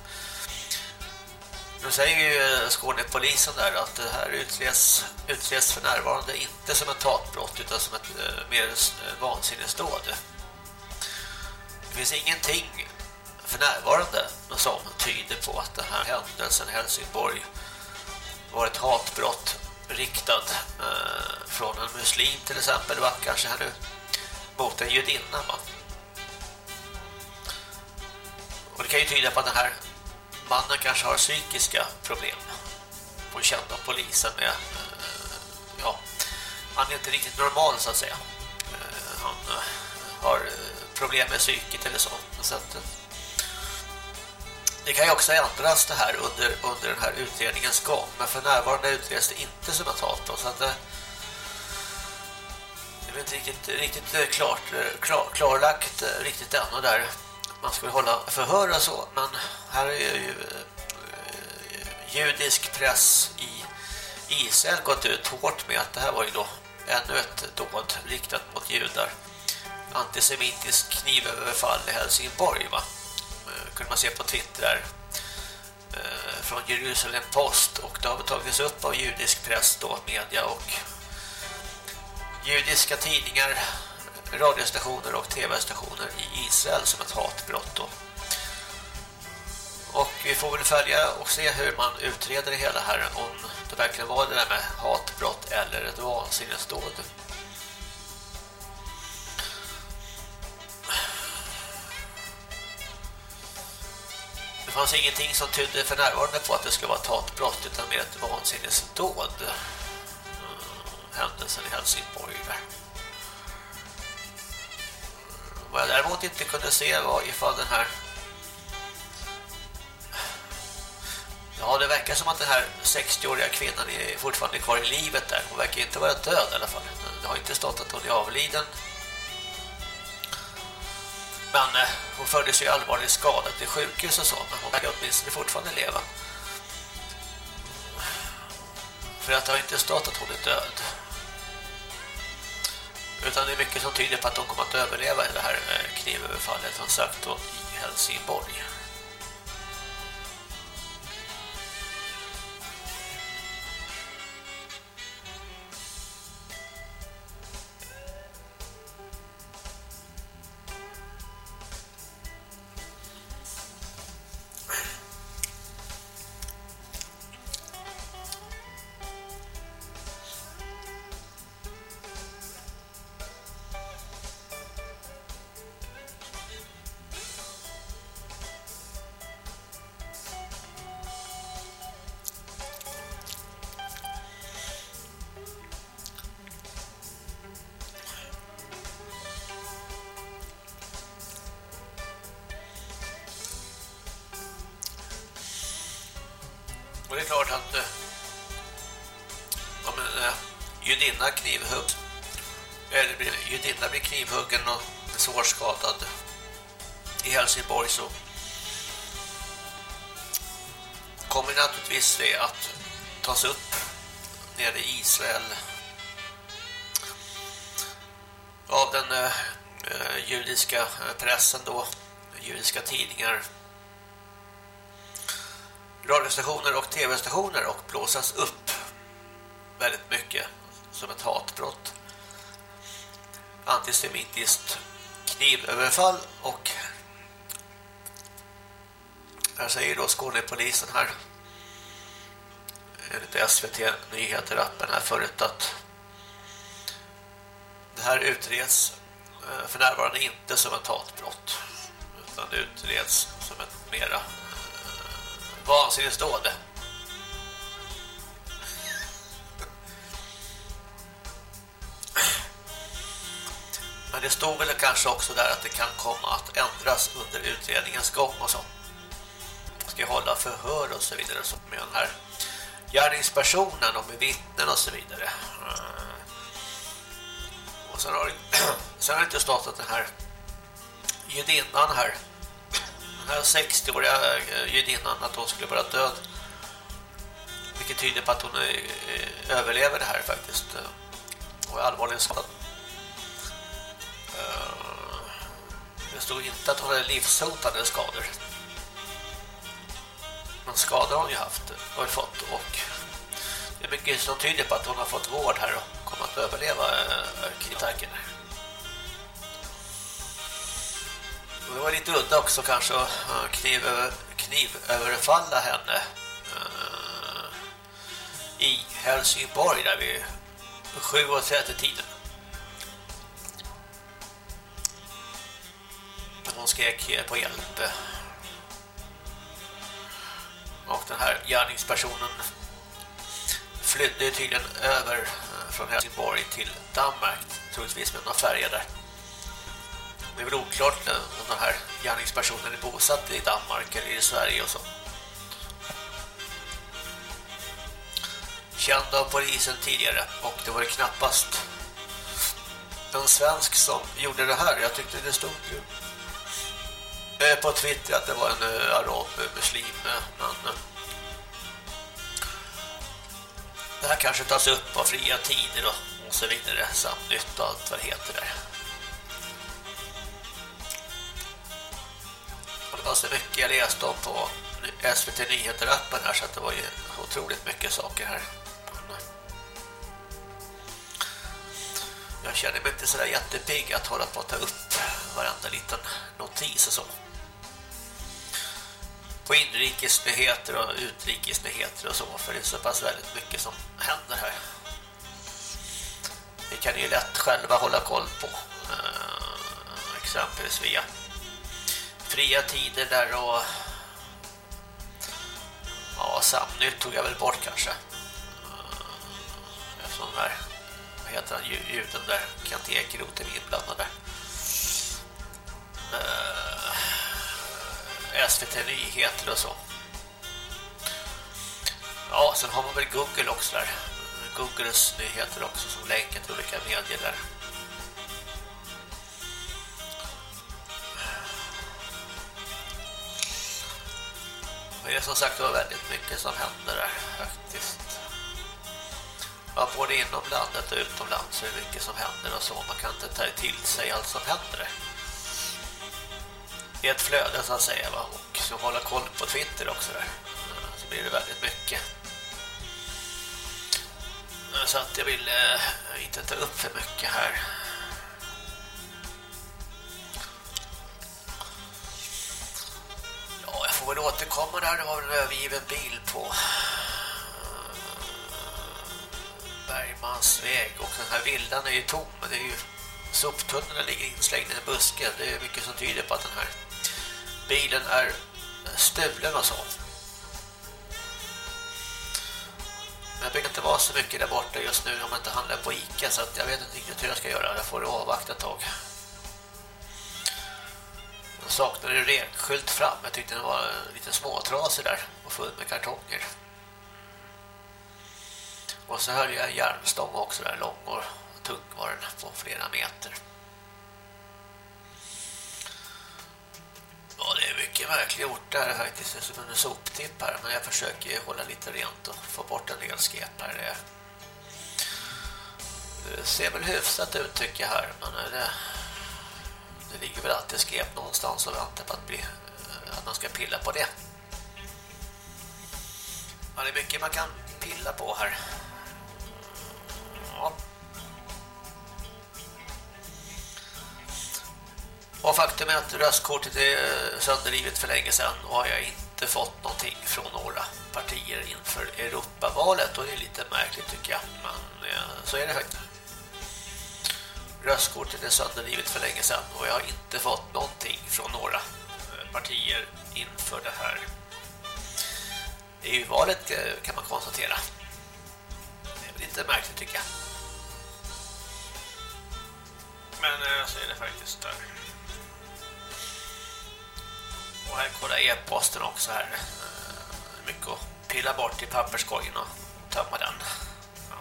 nu säger ju eh, Skånepolisen där att det här utreds, utreds för närvarande inte som ett hatbrott utan som ett eh, mer eh, vansinnesdåd. Det finns ingenting för närvarande som tyder på att den här händelsen i Helsingborg var ett hatbrott riktad eh, från en muslim till exempel, va? kanske här nu, mot en judinna va? Och det kan ju tyda på att den här mannen kanske har psykiska problem. Och kända av polisen med eh, ja, han är inte riktigt normal så att säga. Eh, han eh, har problem med psyket eller så. Så att det kan ju också ändras det här under, under den här utredningens gång. Men för närvarande utreds det inte som ett hat så att det, det är inte riktigt, riktigt klart, klar, klarlagt riktigt ännu där man skulle hålla förhör och så men här är ju eh, eh, judisk press i Israel gått ut hårt med att det här var ju då ännu ett dåd riktat mot judar. Antisemitisk knivöverfall i Helsingborg va? Eh, kunde man se på Twitter där eh, från Jerusalem Post och det har tagits upp av judisk press då, media och judiska tidningar radiostationer och tv-stationer i Israel som ett hatbrott. Då. Och vi får väl följa och se hur man utreder det hela här om det verkligen var det där med hatbrott eller ett vansinnesdåd. Det fanns ingenting som tydde för närvarande på att det skulle vara ett hatbrott utan mer ett vansinnesdåd. Mm, händelsen i Helsingborg där. Vad jag däremot inte kunde se var ifall den här Ja, det verkar som att den här 60-åriga kvinnan är fortfarande kvar i livet där. Hon verkar inte vara död i alla fall. Det har inte stått att hon är avliden. Men eh, hon fördes ju allvarligt skadad till sjukhus och så. Men hon verkar åtminstone fortfarande leva. För att det har inte stått att hon är död. Utan det är mycket som tyder på att de kommer att överleva i det här eh, knivöverfallet som sagt då i Helsingborg. Knivhuggen och svårskadad i Helsingborg så kommer naturligtvis det att tas upp nere i Israel. Av den eh, eh judiska pressen då, judiska tidningar. Radiostationer och tv-stationer och blåsas upp väldigt mycket som ett hatbrott antisemitiskt knivöverfall och här säger då Skånepolisen här enligt SVT Nyheter-appen här förut att det här utreds eh, för närvarande inte som ett hatbrott utan det utreds som ett mera eh, vansinnigt vansinnesdåd. Det stod väl kanske också där att det kan komma att ändras under utredningens gång och så. Ska hålla förhör och så vidare så med den här gärningspersonen och med vittnen och så vidare. Eh, och sen har, sen har det inte stått att den här judinnan här den här 60-åriga judinnan eh, att hon skulle vara död. Vilket tyder på att hon eh, överlever det här faktiskt. Och är allvarligt skadad. Eh, det stod inte att hon hade livshotande skador. Men skador har hon ju haft och fått och det är mycket som tyder på att hon har fått vård här och kommer att överleva eh, knivtacken. Det var lite udda också kanske att eh, kniv, knivöverfalla henne i Helsingborg där vi 7.30 tiden. Hon skrek på hjälp. Och den här gärningspersonen flydde tydligen över eh, från Helsingborg till Danmark. Troligtvis med några färger där. Det är väl oklart eh, om den här gärningspersonen är bosatt i Danmark eller i Sverige och så. Känd av polisen tidigare och det var knappast en svensk som gjorde det här. Jag tyckte det stod Eh, på Twitter att det var en eh, arab eh, muslim men det här kanske tas upp av fria tider och, och så vidare samnytt och allt vad det heter där. Och det var så mycket jag läste om på SVT Nyheter-appen här så att det var ju otroligt mycket saker här. Jag känner mig inte sådär jättepigg att hålla på att ta upp varenda liten notis och så på inrikesnyheter och utrikesnyheter och så för det är så pass väldigt mycket som händer här. Det kan ju lätt själva hålla koll på uh, exempelvis via fria tider där och ja, Samnytt tog jag väl bort kanske uh, eftersom där vad heter han, ljuden där Kent Ekeroth är inblandad där uh, SVT Nyheter och så. Ja, sen har man väl Google också där. Googles nyheter också som länkar till olika medier där. Men det är som sagt var väldigt mycket som händer där faktiskt. Ja, både inom landet och utomlands är det mycket som händer och så. Man kan inte ta till sig allt som händer där i ett flöde så att säga va? och så hålla koll på Twitter också där. Eh, så blir det väldigt mycket. Eh, så att jag vill eh, inte ta upp för mycket här. Ja, jag får väl återkomma där. Det var en övergiven bil på eh, Bergmans väg och den här villan är ju tom. Det är ju soptunnorna ligger inslängd i en buske. Det är mycket som tyder på att den här bilen är eh, stulen och så. Men jag brukar inte vara så mycket där borta just nu om man inte handlar på Ica så att jag vet inte riktigt hur jag ska göra. Jag får avvakta ett tag. Jag saknade rekskylt fram. Jag tyckte den var lite småtrasig där och full med kartonger. Och så höll jag en järnstång också där lång och tung var den på flera meter. Ja, det är mycket märklig ort där faktiskt. Det är som en soptipp här. Men jag försöker hålla lite rent och få bort en del skep här. Det, det ser väl hyfsat ut tycker jag här. Men det, det ligger väl alltid skep någonstans och väntar på att, bli, att man ska pilla på det. Ja, det är mycket man kan pilla på här. Ja. Och faktum är att röstkortet är eh, sönderrivet för länge sedan och har jag inte fått någonting från några partier inför Europavalet och det är lite märkligt tycker jag. Men eh, så är det faktiskt. Röstkortet är sönderrivet för länge sedan och jag har inte fått någonting från några eh, partier inför det här EU-valet kan man konstatera. Det är lite märkligt tycker jag. Men så är det faktiskt där. Och här kollar e-posten också här. Eh, mycket att pilla bort i papperskorgen och tömma den. Ja.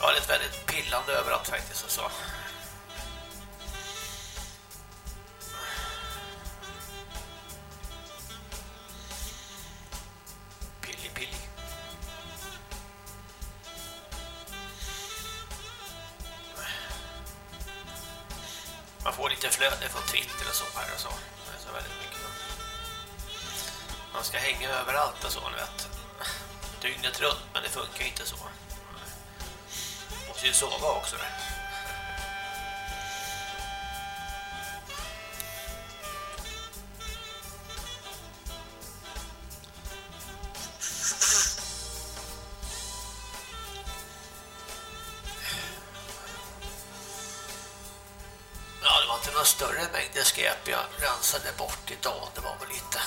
Ja, det är ett väldigt pillande överallt faktiskt och så. Man lite flöde från Twitter och så här och så. Det är så väldigt mycket. Man ska hänga överallt och så, ni vet. Dygnet runt, men det funkar inte så. Måste ju sova också där. Skräp jag rensade bort idag. Det var väl lite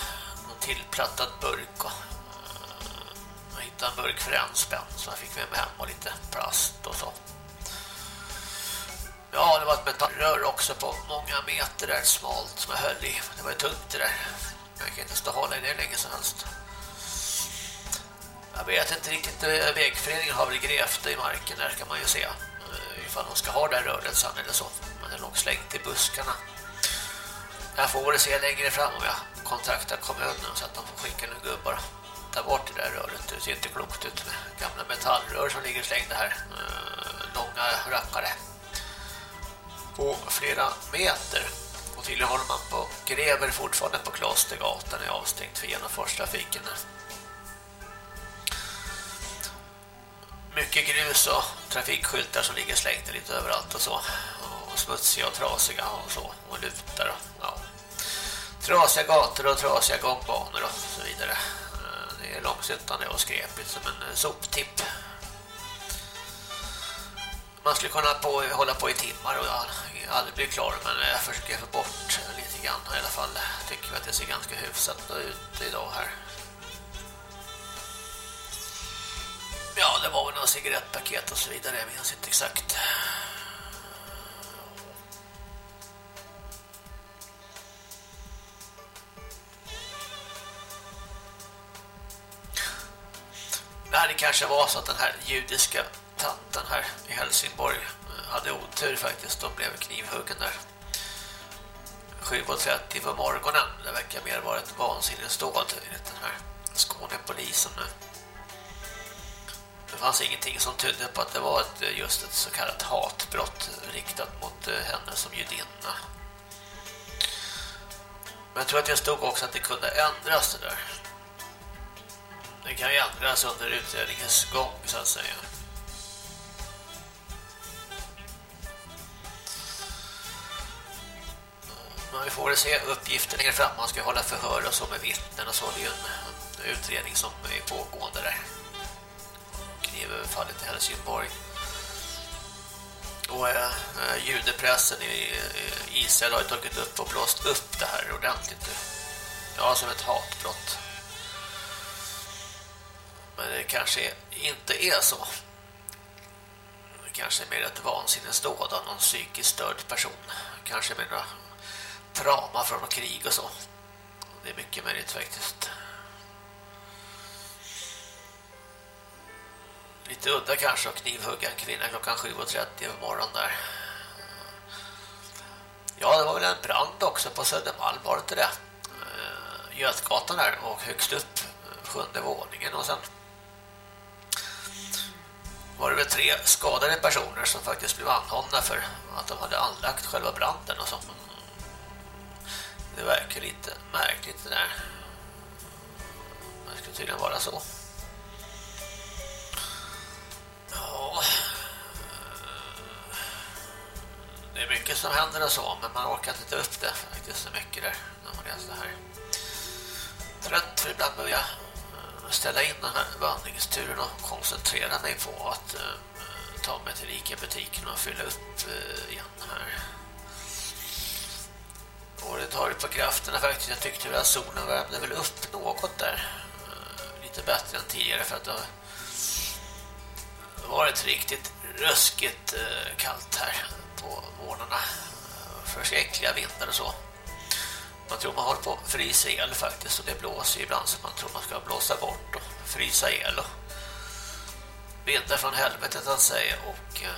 någon tillplattad burk och eh, jag hittade en burk för en spänn så jag fick med mig hem och lite plast och så. Ja, det var ett metallrör också på många meter där, smalt som jag höll i. Det var ju tungt det där. Jag kan inte stå hålla i det länge som helst. Jag vet inte riktigt, eh, vägföreningen har väl grävt i marken där kan man ju se. Eh, ifall de ska ha det här röret sen eller så. Men det låg slängt i buskarna. Jag får väl se längre fram om jag kontaktar kommunen så att de får skicka en gubbar ta bort det där röret. Det ser inte klokt ut med gamla metallrör som ligger slängda här. Eh, långa rackare. På flera meter. Och tydligen håller man på gräver fortfarande på Klostergatan är avstängt för genomfartstrafiken. Mycket grus och trafikskyltar som ligger slängda lite överallt och så. Och smutsiga och trasiga och så. Och lutar och ja. Trasiga gator och trasiga gångbanor och så vidare. Eh, det är långsuttande och skrepigt som en eh, soptipp. Man skulle kunna på, hålla på i timmar och jag aldrig blir klar men jag försöker få bort lite grann i alla fall. Tycker att det ser ganska hyfsat ut idag här. Ja, det var väl några cigarettpaket och så vidare, jag minns inte exakt. Nej, det kanske var så att den här judiska tanten här i Helsingborg eh, hade otur faktiskt. och blev knivhuggen där. 7.30 på morgonen. Det verkar mer vara ett vansinnesdåd enligt den här Skånepolisen nu. Det fanns ingenting som tydde på att det var ett, eh, just ett så kallat hatbrott riktat mot eh, henne som judinna. Men jag tror att det stod också att det kunde ändras det där. Det kan ju ändras under utredningens gång så att säga. Men vi får väl se uppgifter längre fram. Man ska hålla förhör och så med vittnen och så. Det är ju en utredning som är pågående där. Knivöverfallet i Helsingborg. Och eh, eh judepressen i Israel har ju tagit upp och blåst upp det här ordentligt. Ja, som ett hatbrott men det kanske inte är så. Kanske mer ett vansinnesdåd av någon psykiskt störd person. Kanske med några trauma från krig och så. Det är mycket möjligt faktiskt. Lite udda kanske att knivhugga en kvinna klockan 7.30 på morgonen där. Ja, det var väl en brand också på Södermalm, var det inte det? Eh, Götgatan där och högst upp, sjunde våningen och sen var det väl tre skadade personer som faktiskt blev anhållna för att de hade anlagt själva branden och så. Det verkar lite märkligt det där. Det skulle tydligen vara så. Ja. Det är mycket som händer och så, men man orkar inte ta upp det faktiskt så mycket där när man läser det här. Trött för ibland behöver jag ställa in den här vandringsturen och koncentrera mig på att eh, ta mig till Ica-butiken och fylla upp eh, igen här. Och det tar på krafterna faktiskt. Jag tyckte att solen värmde väl upp något där. Eh, lite bättre än tidigare för att det har varit riktigt ruskigt eh, kallt här på morgnarna. Förskräckliga vindar och så. Man tror man håller på att frysa el faktiskt och det blåser ibland så man tror man ska blåsa bort och frysa el och vindar från helvetet att säga och eh,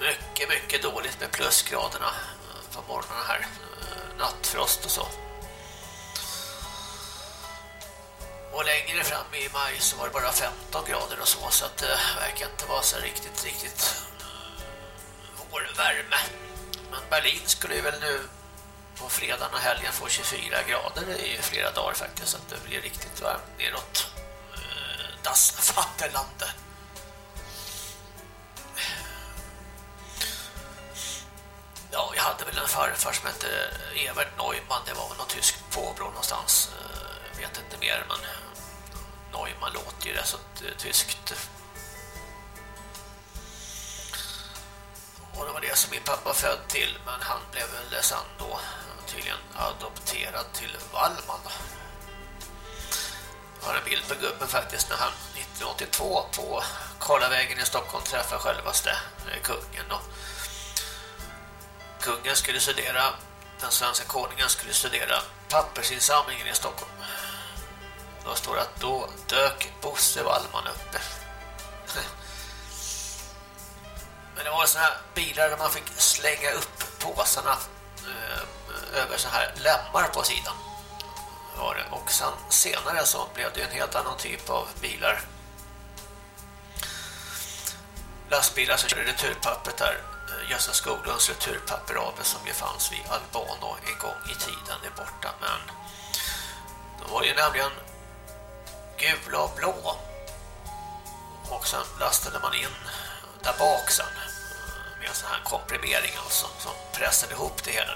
mycket, mycket dåligt med plusgraderna eh, på morgonen här. Eh, nattfrost och så. Och längre fram i maj så var det bara 15 grader och så så att det verkar inte vara så riktigt, riktigt vårvärme. Men Berlin skulle ju väl nu på fredagen och helgen få 24 grader i flera dagar faktiskt så att det blir riktigt varmt neråt eh, Das Vaterlande. Ja, jag hade väl en farfar som hette Evert Neumann. Det var väl någon tysk påbrå någonstans. Jag vet inte mer, men Neumann låter ju det så tyskt. Och det var det som min pappa född till Men han blev väl sen då. Tydligen adopterad till Wallman. Jag har en bild på gubben faktiskt när han 1982 på Karlavägen i Stockholm träffade självaste eh, kungen och kungen skulle studera den svenska konungen skulle studera pappersinsamlingen i Stockholm. Då står det att då dök Bosse Wallman uppe Men det var såna här bilar där man fick slänga upp påsarna eh, över så här lämmar på sidan. Var det. Och sen senare så blev det en helt annan typ av bilar. Lastbilar som körde returpappret där. Eh, Gösta Skoglunds returpapper AB som ju fanns vid Albano en gång i tiden är borta. Men de var ju nämligen gula och blå. Och sen lastade man in där bak sen med en sån här komprimering alltså, som pressade ihop det hela.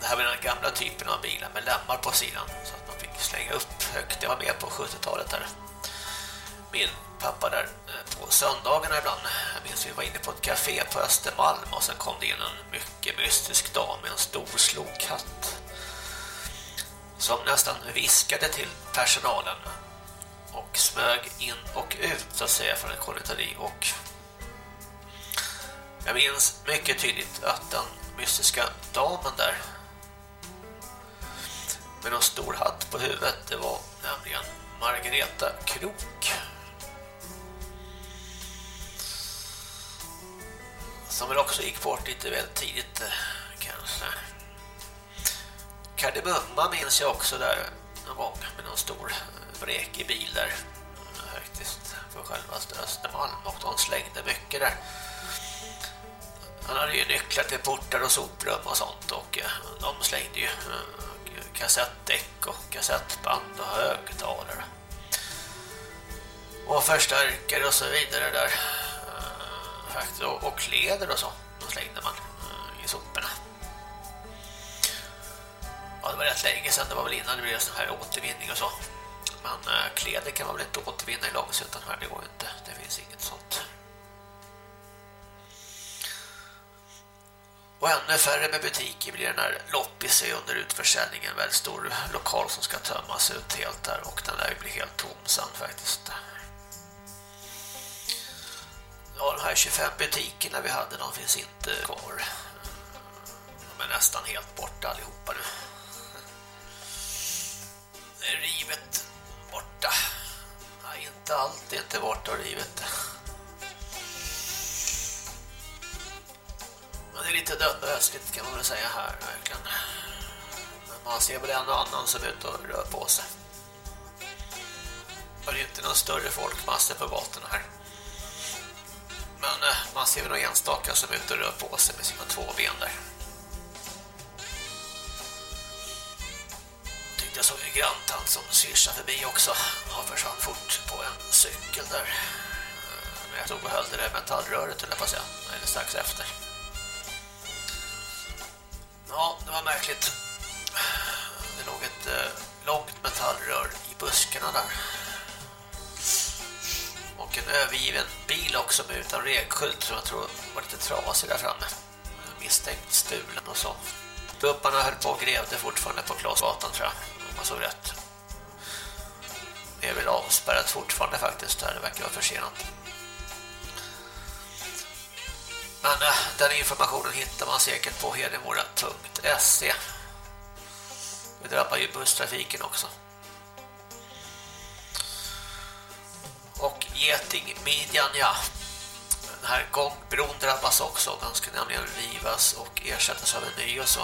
Det här var den gamla typen av bilar med lämmar på sidan så att man fick slänga upp högt. Jag var med på 70-talet där. Min pappa där eh, på söndagarna ibland. Jag minns vi var inne på ett café på Östermalm och sen kom det in en mycket mystisk dam med en stor slokhatt som nästan viskade till personalen och smög in och ut så att säga från en konditori och jag minns mycket tydligt att den mystiska damen där med en stor hatt på huvudet det var nämligen Margareta Krok som väl också gick bort lite väl tidigt eh, kanske. Kardemumma minns jag också där någon gång med någon stor eh, vräkig bil där. Faktiskt på självaste Östermalm. Och de slängde mycket där. Han hade ju nycklar till portar och soprum och sånt och eh, de slängde ju eh, kassettdäck och kassettband och högtalare. Och förstärkare och så vidare där. Eh, och kläder och så de slängde man i soporna. Ja, det var rätt länge sedan. Det var väl innan det blev sån här återvinning och så men eh, kläder kan man väl inte återvinna i långsutan här, det går inte det finns inget sånt Och ännu färre med butiker blir när loppis är under utförsäljningen. En väldigt stor lokal som ska tömmas ut helt där. Och den lär bli helt tom sen faktiskt. Ja, de här 25 butikerna vi hade, de finns inte kvar. De är nästan helt borta allihopa nu. Det är rivet är inte borta ur livet. Men det är lite dödbösligt kan man väl säga här verkligen. Men man ser väl en och annan som är ute och rör på sig. Och det är inte någon större folkmassa på gatorna här. Men eh, man ser väl några enstaka som är ute och rör på sig med sina två ben där. Jag tyckte jag såg en granntant som svischade förbi också. Han försvann fort på en cykel där. Men jag tog och höll det där metallröret eller på säga. Eller strax efter. Ja, det var märkligt. Det låg ett eh, långt metallrör i buskarna där. Och en övergiven bil också med utan regskylt som jag tror var lite trasig där framme. Misstänkt stulen och så. Gubbarna höll på och grävde fortfarande på Klasgatan tror jag. Om man rätt. Det är väl avspärrat fortfarande faktiskt där. Det verkar vara försenat. Men eh, den informationen hittar man säkert på hedemora.se. Det drabbar ju busstrafiken också. Och Getingmidjan, ja. Den här gångbron drabbas också. Den ska nämligen rivas och ersättas av en ny och så.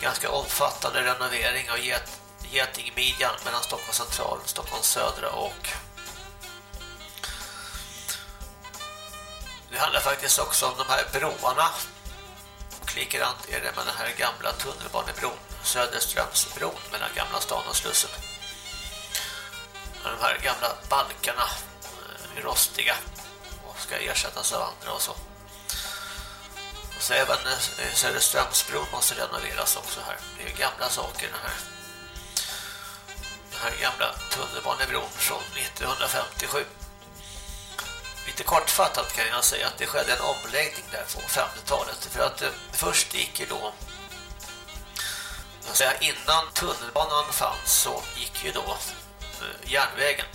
Ganska omfattande renovering av Get Getingmidjan mellan Stockholm central, Stockholm södra och Det handlar faktiskt också om de här broarna. Och likadant är det med den här gamla tunnelbanebron, Söderströmsbron mellan Gamla stan och Slussen. De här gamla balkarna är rostiga och ska ersättas av andra och så. Och så även eh, Söderströmsbron måste renoveras också här. Det är gamla saker den här. Den här gamla tunnelbanebron från 1957. Lite kortfattat kan jag säga att det skedde en omläggning där på 50-talet. För att eh, först gick ju då säga, innan tunnelbanan fanns så gick ju då eh, järnvägen.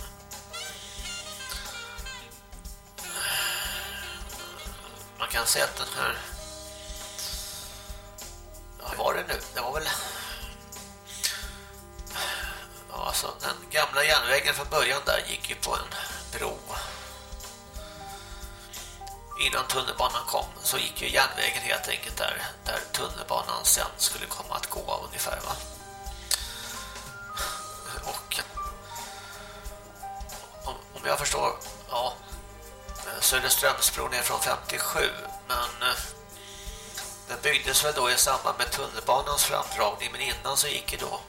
Man kan säga att den här vad var det nu? Det var väl ja, alltså den gamla järnvägen från början där gick ju på en bro innan tunnelbanan kom så gick ju järnvägen helt enkelt där, där tunnelbanan sen skulle komma att gå ungefär va. Och om, om jag förstår, ja, Söderströmsbron är från 57 men den byggdes väl då i samband med tunnelbanans framdragning men innan så gick ju då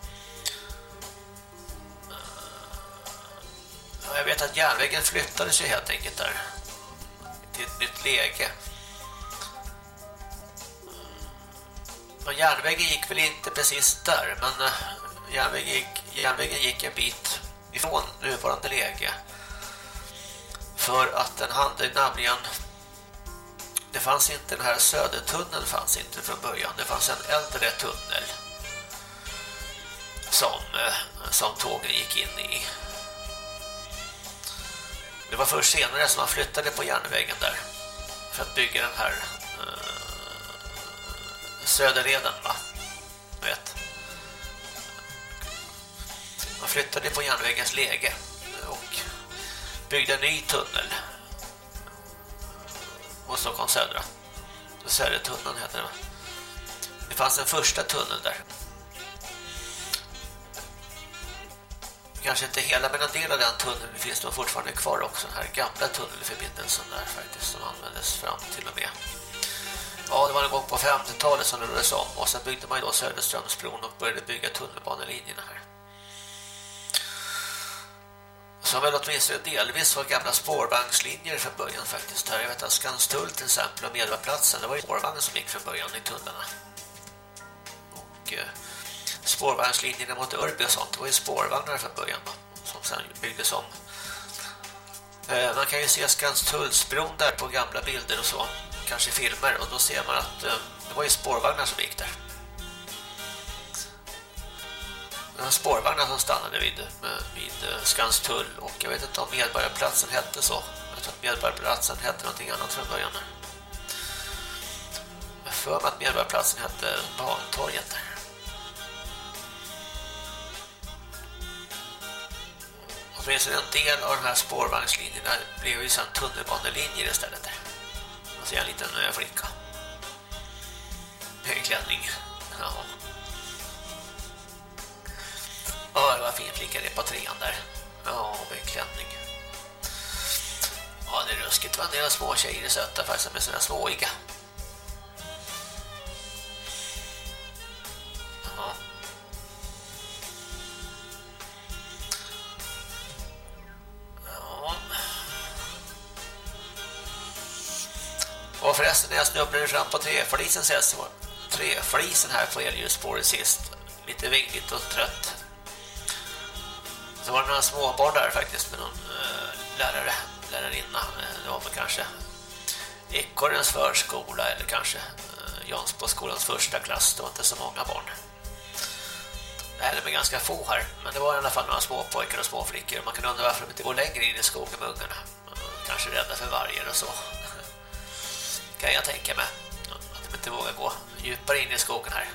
jag vet att järnvägen flyttades ju helt enkelt där till ett nytt läge. Men järnvägen gick väl inte precis där, men eh, järnvägen gick, järnvägen gick en bit ifrån nuvarande läge. För att den hade nämligen det fanns inte den här södertunneln fanns inte från början. Det fanns en äldre tunnel som, eh, som tågen gick in i. Det var först senare som man flyttade på järnvägen där för att bygga den här uh, söderleden va? Vet. Man flyttade på järnvägens läge och byggde en ny tunnel och Stockholm södra. Södertunneln heter det. Det fanns en första tunnel där kanske inte hela men en del av den tunneln finns då fortfarande kvar också den här gamla tunnelförbindelsen där faktiskt som användes fram till och med ja det var en gång på 50-talet som det rördes om och sen byggde man ju då Söderströmsbron och började bygga tunnelbanelinjerna här som väl åtminstone delvis var gamla spårvagnslinjer från början faktiskt här. Jag vet att Skanstull till exempel och Medvarplatsen, det var ju spårvagnen som gick från början i tunnlarna. Och eh, spårvagnslinjerna mot Örby och sånt. Det var ju spårvagnar från början som sen byggdes om. Eh, man kan ju se Skanstullsbron där på gamla bilder och så, kanske filmer och då ser man att eh, det var ju spårvagnar som gick där. Spårvagnar som stannade vid, eh, vid eh, Skanstull och jag vet inte om Medborgarplatsen hette så. Jag tror att Medborgarplatsen hette någonting annat från början. Jag för mig att Medborgarplatsen hette Bantorget. Åtminstone en del av de här spårvagnslinjerna blev ju sedan tunnelbanelinjer istället. Och så är en liten eh, flicka. Med klänning. Ja. vad det var fin flicka det på trean där. Ja, med klänning. Ja, det är ruskigt. Det var en del små tjejer söta faktiskt som är sådana småiga. Ja. Ja. Och förresten, när jag snubblade fram på träflisen så var träflisen här på elljusspåret sist. Lite vingligt och trött. Så var det några småbarn där faktiskt med någon eh, lärare, lärarinna. Eh, det var väl kanske Ekorrens förskola eller kanske eh, Jansboskolans första klass. Det var inte så många barn. Det här är med ganska få här. Men det var i alla fall några små pojkar och små flickor. Man kan undra varför de inte går längre in i skogen med ungarna. Kanske rädda för vargar och så. Kan jag tänka mig. Att de inte vågar gå djupare in i skogen här.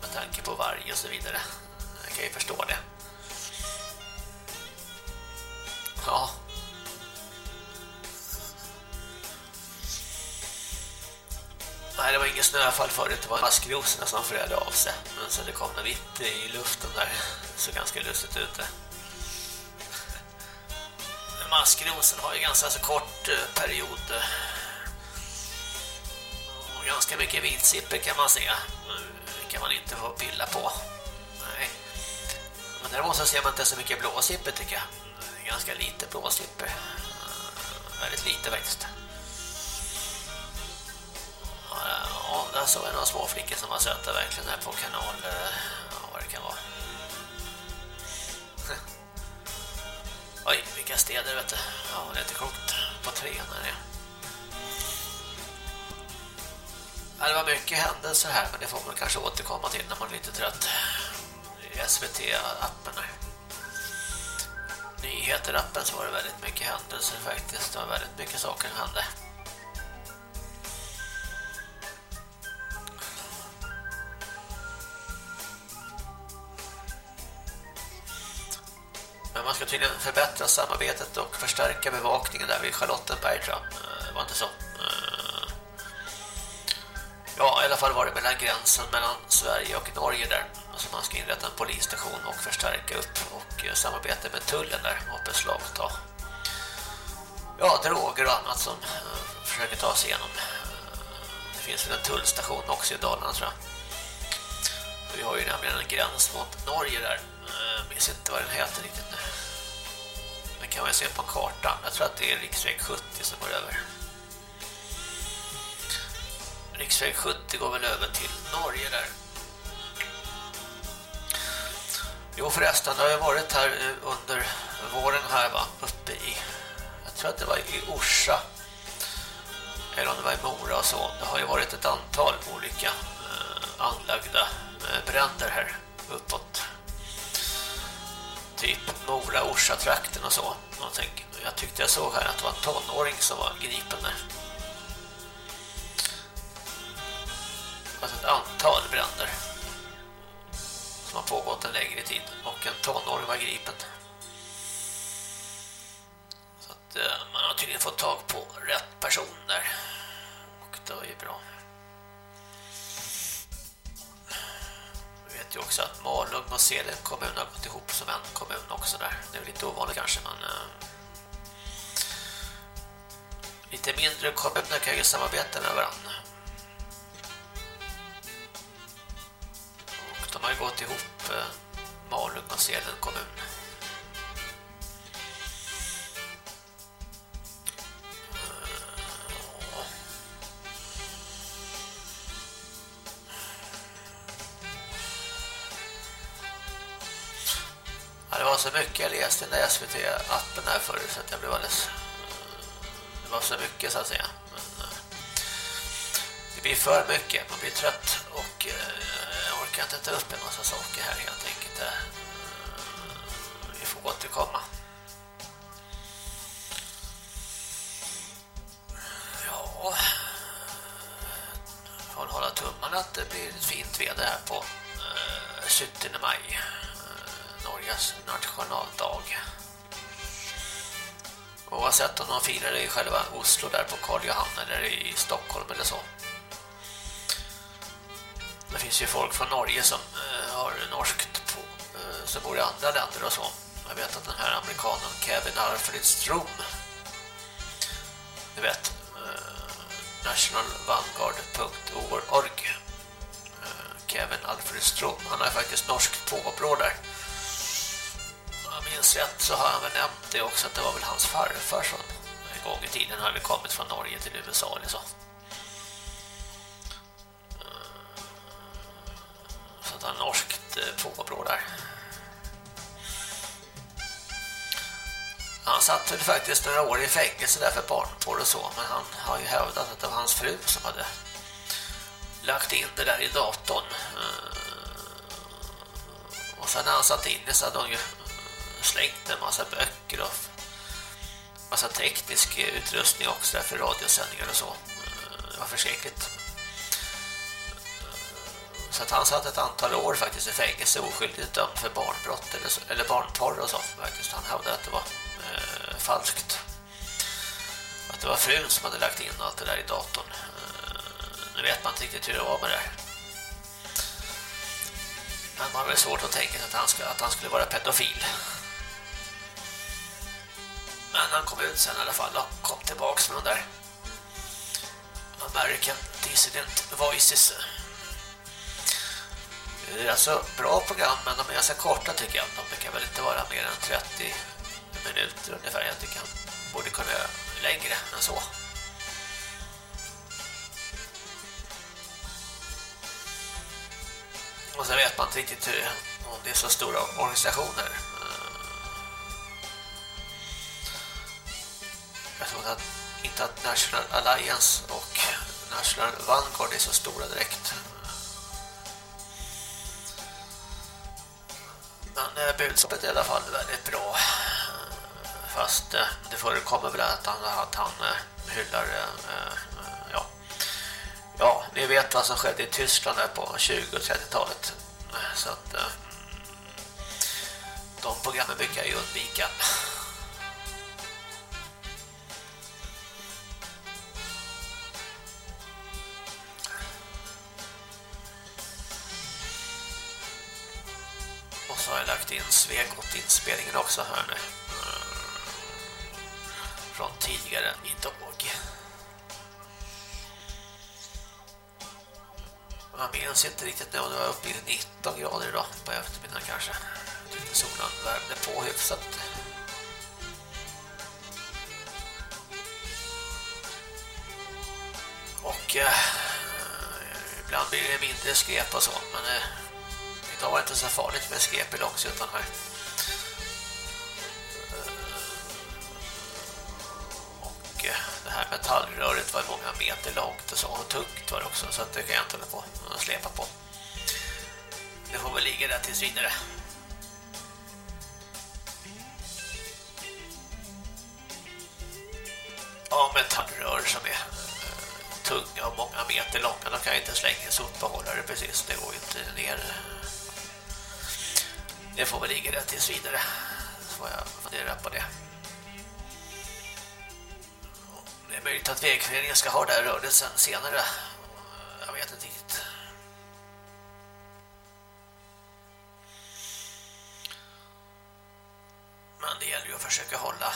Med tanke på varg och så vidare. Jag kan ju förstå det. Ja. Nej, det var ingen snöfall förut. Det var maskrosorna som fröde av sig. Men sen det kom något vitt i luften där. Det såg ganska lustigt ut det. Maskrosen har ju ganska så kort eh, period. Eh, och ganska mycket vitsipper kan man se. Det kan man inte få pilla på. Nej. Men däremot så ser man inte så mycket blåsipper tycker jag ganska lite blåsipper. Eh, väldigt lite faktiskt. Eh, ja, där såg jag några små flickor som var söta verkligen här på kanal. Eh, ja, vad det kan vara. Oj, vilka städer vet du. Ja, det är inte klokt på trean här. Ja, det var mycket händelser här, men det får man kanske återkomma till när man är lite trött. SVT-appen här nyheterappen så var det väldigt mycket händelser faktiskt. Det var väldigt mycket saker som hände. Men man ska tydligen förbättra samarbetet och förstärka bevakningen där vid Charlottenberg tror jag. Eh, det var inte så. Ja, i alla fall var det mellan gränsen mellan Sverige och Norge där. Alltså man ska inrätta en polisstation och förstärka upp och eh, samarbeta med tullen där och beslagta ja, droger och annat som uh, försöker ta sig igenom. Uh, det finns väl en tullstation också i Dalarna tror jag. Vi har ju nämligen en gräns mot Norge där. Uh, minns inte vad den heter riktigt nu. Det kan man se på kartan. Jag tror att det är riksväg 70 som går över. Riksväg 70 går väl över till Norge där. Jo förresten, har jag varit här eh, under våren här va, uppe i, jag tror att det var i Orsa, eller om det var i Mora och så. Det har ju varit ett antal olika eh, anlagda eh, bränder här uppåt. Typ Mora, Orsa-trakten och så. Jag tyckte jag såg här att det var en tonåring som var gripen där. Alltså ett antal bränder som har pågått en längre tid och en tonåring var gripen. Så att eh, man har tydligen fått tag på rätt person där. Och det var ju bra. Vi vet ju också att Malung och Selen kommun har gått ihop som en kommun också där. Det är väl lite ovanligt kanske men eh, lite mindre kommuner kan ju samarbeta med varandra. De har ju gått ihop eh, Malung och Selen kommun. Ja, det var så mycket jag läste i den där SVT-appen här förut så att jag blev alldeles... Eh, det var så mycket så att säga. Men, eh, det blir för mycket, man blir trött och eh, orkar inte ta upp en massa saker här helt enkelt. Eh, vi får återkomma. Ja, får hålla tummarna att det blir ett fint väder här på eh, 17 maj. Eh, Norges nationaldag. Oavsett om de firar i själva Oslo där på Karl Johan eller i Stockholm eller så. Det finns ju folk från Norge som eh, har norskt på, eh, som bor i andra länder och så. Jag vet att den här amerikanen Kevin Alfred Strom du vet eh, uh, nationalvanguard.org Kevin Alfred Strom han har faktiskt norskt påbrå där Om jag minns rätt så har han väl nämnt det också att det var väl hans farfar som en gång i tiden hade kommit från Norge till USA eller så. Så att norskt eh, påbrå där. Han satt väl faktiskt några år i fängelse där för barnporr och så, men han har ju hävdat att det var hans fru som hade lagt in det där i datorn. Eh, och sen när han satt inne så hade hon ju slängt en massa böcker och massa teknisk utrustning också där för radiosändningar och så. Eh, det var förskräckligt. Så att han satt ett antal år faktiskt i fängelse oskyldigt dömd för barnbrott eller, så, eller barnporr och så. Faktiskt. Han hävdade att det var eh, falskt. Att det var frun som hade lagt in allt det där i datorn. Eh, nu vet man inte riktigt hur det var med det Men man har väl svårt att tänka sig att han skulle, att han skulle vara pedofil. Men han kom ut sen i alla fall och kom tillbaks med de där American Dissident Voices. Det är alltså bra program men de är ganska korta tycker jag. De kan väl inte vara mer än 30 minuter ungefär. Jag tycker han borde kunna göra längre än så. Och så vet man inte riktigt hur, om det är så stora organisationer. Eh, jag tror att, inte att National Alliance och National Vanguard är så stora direkt. Men eh, budskapet är i alla fall väldigt bra. Eh, fast eh, det förekommer väl att han, att han hyllar ja. ja, ni vet vad som skedde i Tyskland på 20- och 30-talet. Så att de programmen brukar jag undvika. Så har jag lagt in Svegot-inspelningen också här nu. Mm. Från tidigare idag. Man minns inte riktigt nu om det var uppe i 19 grader idag på eftermiddagen kanske. Solen värmde på hyfsat. Och eh, ibland blir det mindre skräp och så, men eh, det var varit inte så farligt med skräp i utan här. Och eh, det här metallröret var många meter långt och så och tungt var det också så att det kan jag inte hålla på och släpa på. Det får väl ligga där tills vidare. Ja, metallrör som är eh, tunga och många meter långa. De kan inte slänga sopbehållare precis. Det går inte ner det får väl ligga där tills vidare. Så får jag fundera på det. Det är möjligt att vägföreningen ska ha det här rörelsen senare. Jag vet inte riktigt. Men det gäller ju att försöka hålla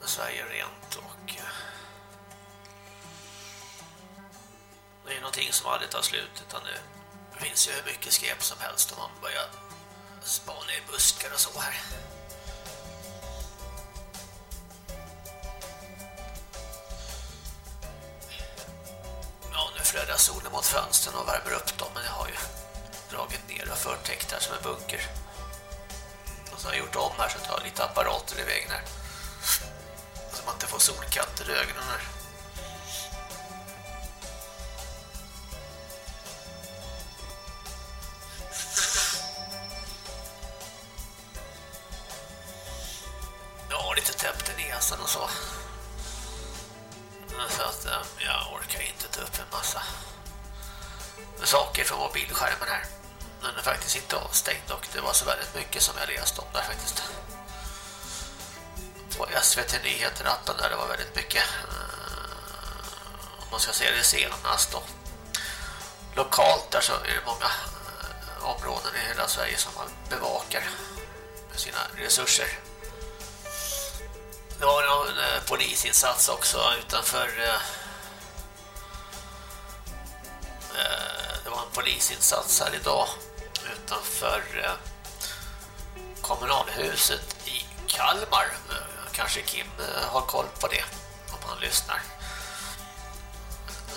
Sverige rent och eh, det är någonting som aldrig tar slut utan nu finns ju hur mycket skräp som helst om man börjar spana i buskar och så här. Ja, nu flödar solen mot fönstren och värmer upp dem, men jag har ju dragit ner och förtäckt här som en bunker. Och så har jag gjort om här så att jag har lite apparater i vägen här. Så man inte får solkatter i ögonen här. SVT Nyheter-appen där det var väldigt mycket eh, om man ska säga det senast då lokalt där så är det många eh, områden i hela Sverige som man bevakar med sina resurser. Det var en eh, polisinsats också utanför det var en polisinsats här idag utanför kommunalhuset i Kalmar. Kanske Kim eh, har koll på det om han lyssnar.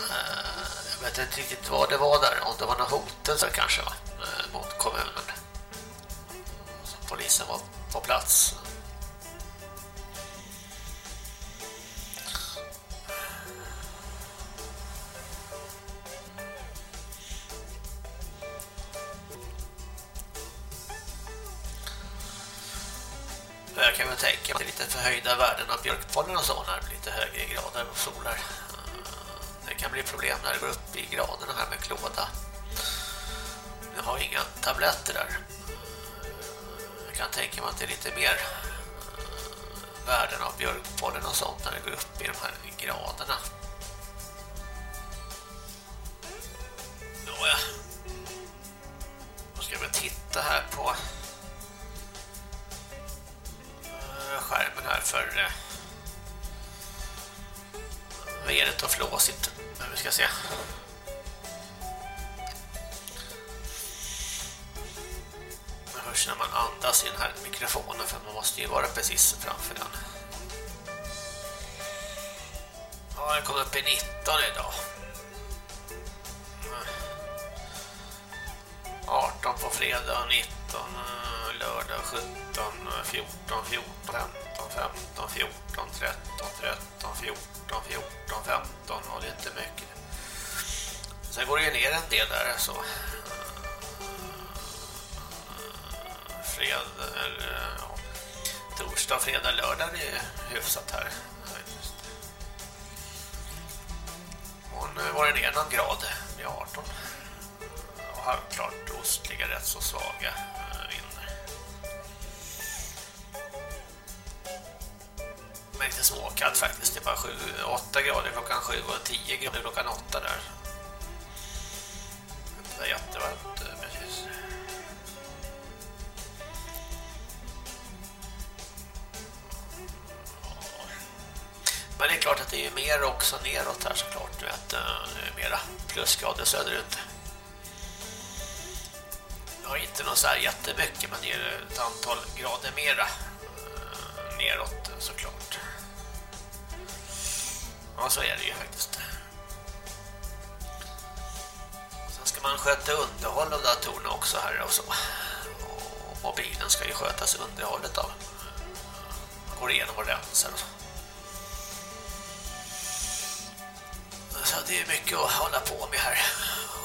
Eh, jag vet inte riktigt vad det var där, om det var några hotelse kanske va? Eh, mot kommunen. Så polisen var på plats högre och solar. Det kan bli problem när det går upp i graderna här med klåda. Jag har inga tabletter där. Jag kan tänka mig att det är lite mer eh, värden av björkpollen och sånt när det går upp i de här graderna. Mera plusgrader söderut. Jag har inte något så här jättemycket men det är ett antal grader mera eh, neråt såklart. Ja, så är det ju faktiskt. sen ska man sköta underhåll av datorerna också här och så. Och mobilen ska ju skötas underhållet av. Man går igenom och rensar och så. Så det är mycket att hålla på med här.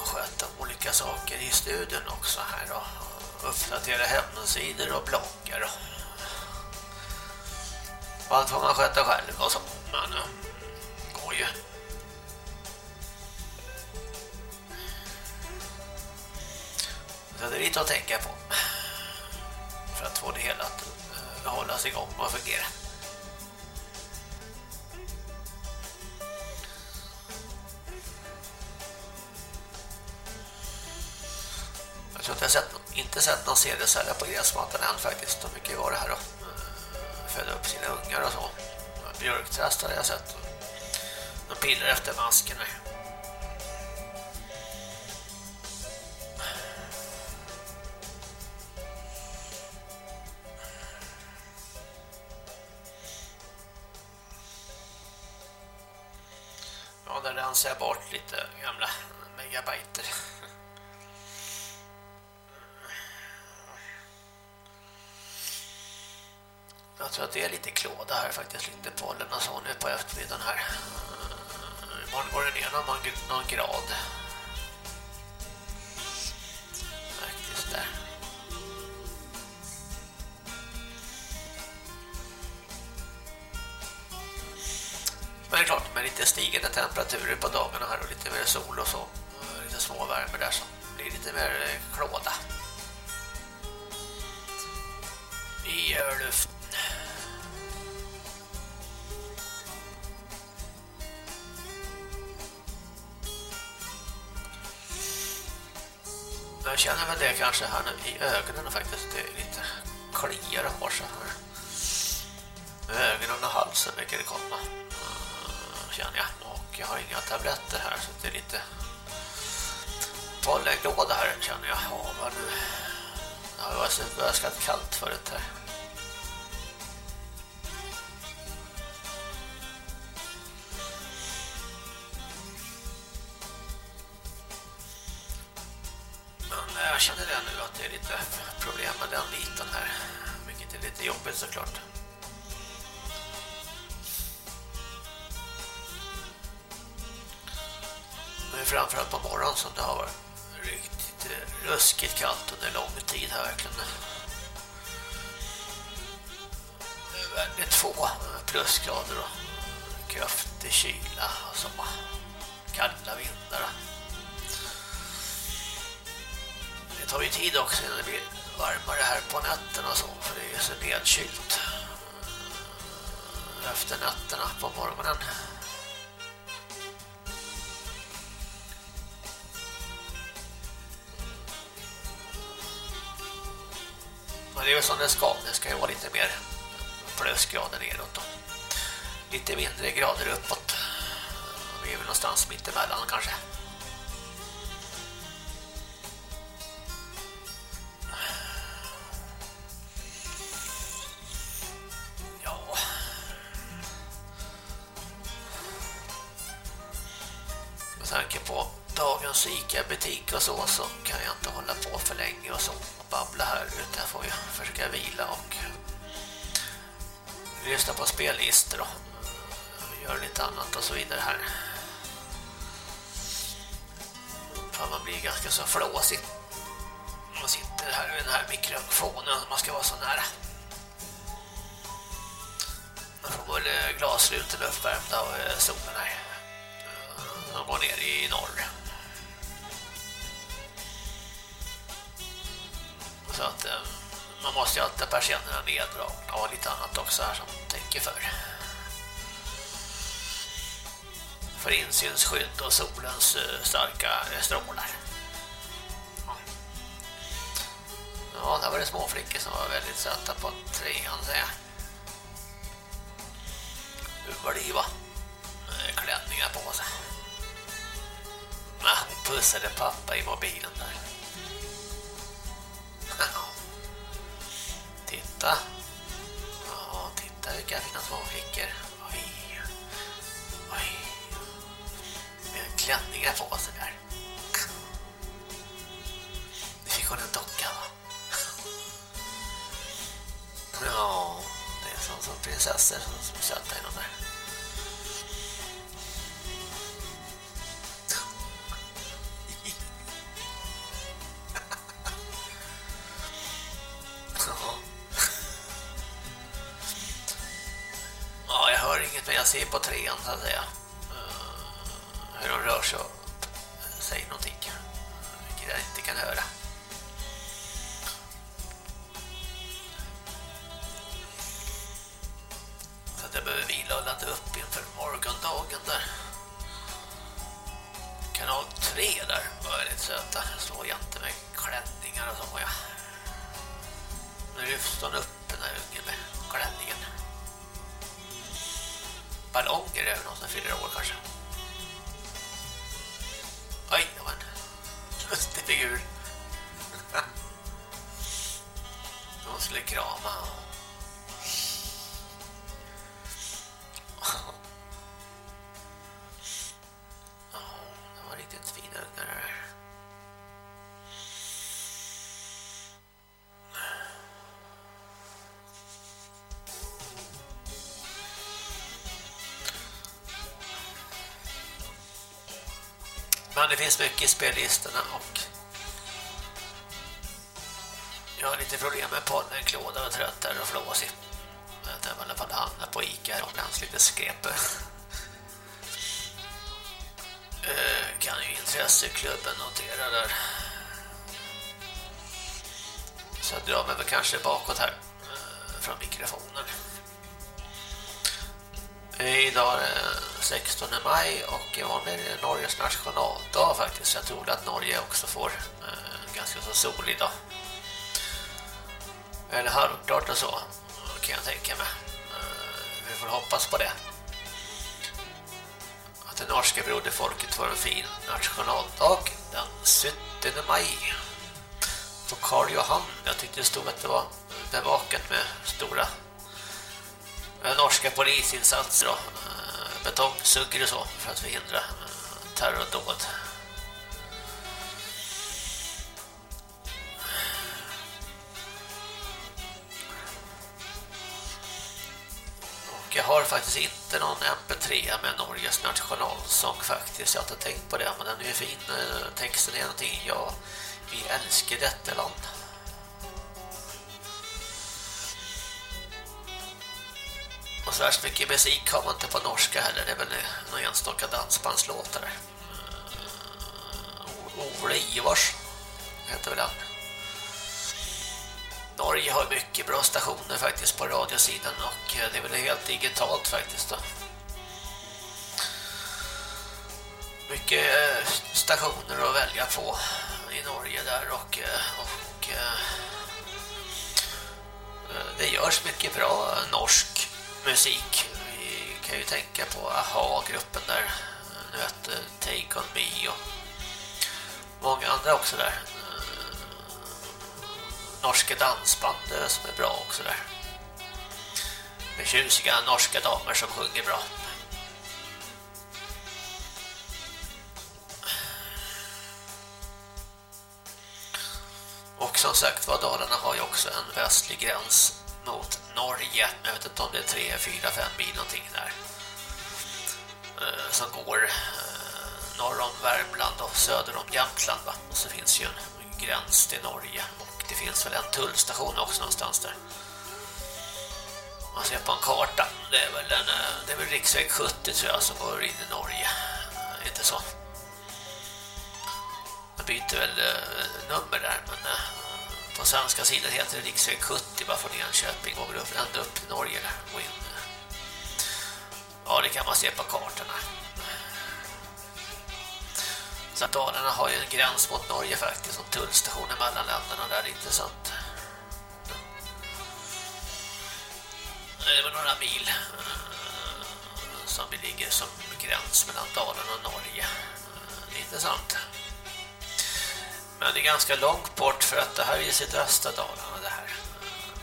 Och sköta olika saker i studion också här Och Uppdatera hemsidor och bloggar och allt får man sköta själv och så. Men eh, går ju. Så det är lite att tänka på. För att få det hela att eh, hållas igång och fungera. Jag tror inte jag sett, inte sett någon CD-säljare på gräsmattan än faktiskt. De mycket var det här då. Eh, föda upp sina ungar och så. Eh, Björkträst har jag sett. De pillar efter masken. Ja, där rensar jag bort lite gamla megabyter. Jag tror att det är lite klåda här faktiskt, lite pollen och så nu på eftermiddagen här. Imorgon går det ner någon, någon grad. Faktiskt där. Men det är klart, med lite stigande temperaturer på dagarna här och lite mer sol och så. Lite småvärme där så blir det lite mer eh, klåda. I eh, luften. Jag känner väl det kanske här nu i ögonen faktiskt. Det är lite kliar och så här. Ögonen och halsen brukar det komma. Mm, känner jag. Och jag har inga tabletter här så det är lite pollenglåda här känner jag. Ja, vad nu. Det har varit börjat kallt förut här. Såklart. Men framförallt på morgonen som det har varit riktigt eh, ruskigt kallt under lång tid här verkligen. Det är väldigt få plusgrader och kraftig kyla och så kalla vindar. Det tar ju tid också innan det blir varmare här på nätterna och så för det är så nedkylt efter nätterna på morgonen. Men det är väl som det ska. Det ska ju vara lite mer plusgrader neråt och Lite mindre grader uppåt. Vi är väl någonstans mitt emellan kanske. Dagens Ica-butik och så så kan jag inte hålla på för länge och så och babbla här utan jag får ju försöka vila och lyssna på spellistor och göra lite annat och så vidare här. Fan man blir ganska så flåsig. Man sitter här vid den här mikrofonen man ska vara så nära. Man får väl glasrutor uppvärmda av solen här. De går ner i norr. Så att eh, man måste ju alltid ha persiennerna neddragna och lite annat också här som tänker för. För insynsskydd och solens eh, starka eh, strålar. Ja, där var det små flickor som var väldigt söta på trean, säger jag. Uvaliva? Klänningar på sig. Ja, hon pussade pappa i mobilen där. Titta. Ja, titta vilka fina små flickor. Oj. Oj. Med klänningar på sig där. Nu fick hon en docka va? Ja, det är som, som prinsessor som söta i de där. Hör på trean så att säga. Finns mycket i spellistorna och jag har lite problem med pollenklåda och tröttare och flåsig. Jag har i alla fall handlat på Ica och lands lite skräp. Eh, kan ju intresseklubben notera där. Så jag drar mig väl kanske bakåt här eh, från mikrofonen. Eh, idag är det 16 maj och imorgon är det Norges nationaldag faktiskt. Jag tror att Norge också får eh, ganska så solig dag. Eller halvklart och så, kan jag tänka mig. Eh, vi får hoppas på det. Att det norska broderfolket får en fin nationaldag den 17 maj. På Karl Johan. Jag tyckte det stod att det var bevakat med stora eh, norska polisinsatser då betongsuggor och så för att förhindra eh, terrordåd. Och jag har faktiskt inte någon MP3 med Norges nationalsång faktiskt. Jag har inte tänkt på det, men den är ju fin. Eh, texten är någonting, ja, vi älskar detta land. Så värst mycket musik har man inte på norska heller. Det är väl några enstaka dansbandslåtar. Eh, Ole Ivars heter väl han. Norge har mycket bra stationer faktiskt på radiosidan och eh, det är väl helt digitalt faktiskt då. Mycket eh, stationer att välja på i Norge där och, och det görs mycket bra norsk musik. Vi kan ju tänka på AHA-gruppen där. Du vet, Take On Me och många andra också där. Eh, norska dansband som är bra också där. Med tjusiga norska damer som sjunger bra. Och som sagt vad Dalarna har ju också en västlig gräns mot Norge. Jag vet inte om det är 3, 4, 5 mil någonting där. Eh, som går eh, norr om Värmland och söder om Jämtland va? Och så finns ju en gräns till Norge och det finns väl en tullstation också någonstans där. Man ser på en karta. Det är väl en eh, det är väl riksväg 70 tror jag som går in i Norge. Inte så. Man byter väl nummer där men på svenska sidan heter det riksväg 70 bara från Enköping och går upp ända upp till Norge och in. Ja, det kan man se på kartorna. Så Dalarna har ju en gräns mot Norge faktiskt som tullstationen mellan länderna där, det är intressant. Det var några mil eh, som vi ligger som gräns mellan Dalarna och Norge. Eh, det är intressant. Men det är ganska långt bort för att det här är sydöstra Dalarna det här.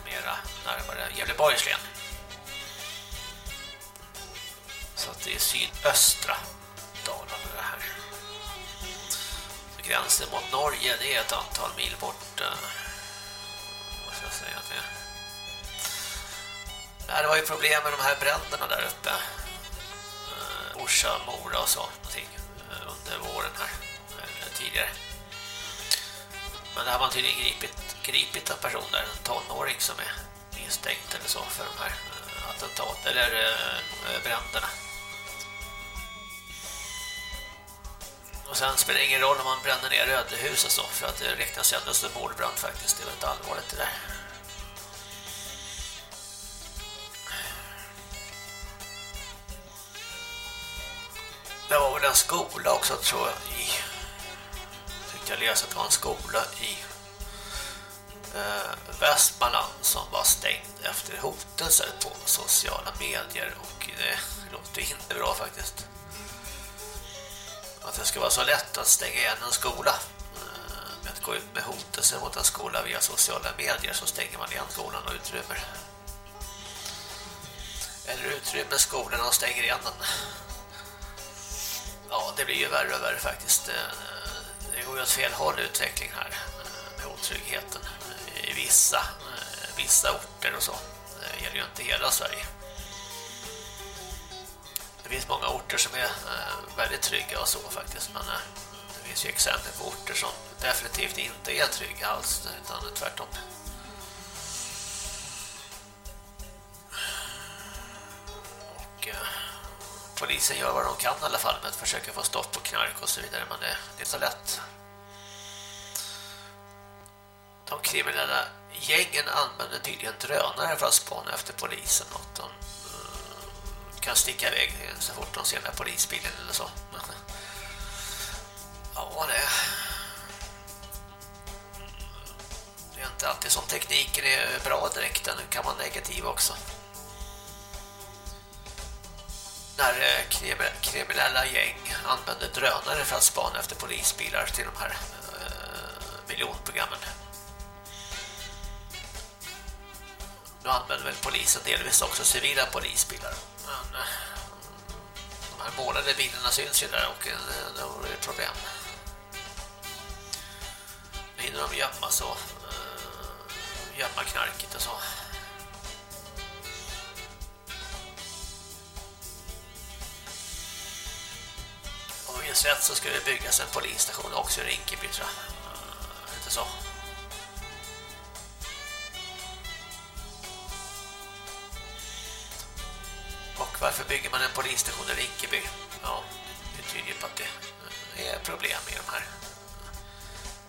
Mera närmare Gävleborgs län. Så att det är sydöstra Dalarna det här. Så gränsen mot Norge det är ett antal mil bort. Eh, vad ska jag säga att det? Det var ju problem med de här bränderna där uppe. Eh, Orsa, Mora och så någonting eh, under våren här. Eller tidigare. Men det har man tydligen gripit, gripit av personer, en tonåring som är instängt eller så för de här eh, attentat eller äh, bränderna. Och sen spelar det ingen roll om man bränner ner Rödlehus och så för att det räknas ändå som mordbrand faktiskt. Det är väldigt allvarligt det där. Det var väl en skola också tror jag i jag läste att en skola i eh, Västmanland som var stängd efter hotelser på sociala medier och eh, det låter inte bra faktiskt. Att det ska vara så lätt att stänga igen en skola eh, med att gå ut med hotelser mot en skola via sociala medier så stänger man igen skolan och utrymmer. Eller utrymmer skolan och stänger igen den. Ja, det blir ju värre och värre faktiskt eh, det går ju åt fel håll utveckling här eh, med otryggheten eh, i vissa, eh, vissa orter och så. Det gäller ju inte hela Sverige. Det finns många orter som är väldigt trygga och så faktiskt, men det finns ju exempel på orter som definitivt inte är trygga alls, utan tvärtom. Och polisen gör vad de kan i alla fall med att försöka få stopp på knark och så vidare men det, det är så lätt. De kriminella gängen använder tydligen drönare för att spana efter polisen och de eh, kan sticka iväg så fort de ser den här polisbilen eller så. Ja, det inte alltid som tekniken är bra direkt, den kan vara negativ också. När kriminella gäng använder drönare för att spana efter polisbilar till de här eh, miljonprogrammen. Nu använder väl polisen delvis också civila polisbilar. Men eh, de här målade bilarna syns ju där och eh, det är ett problem. Nu hinner de gömma så gömma knarket och så. Om jag minns rätt så ska det byggas en polisstation också i Rinkeby tror jag. Eh, Inte så. Och varför bygger man en polisstation i Rinkeby? Ja, det tyder ju på att det eh, är problem i de här eh,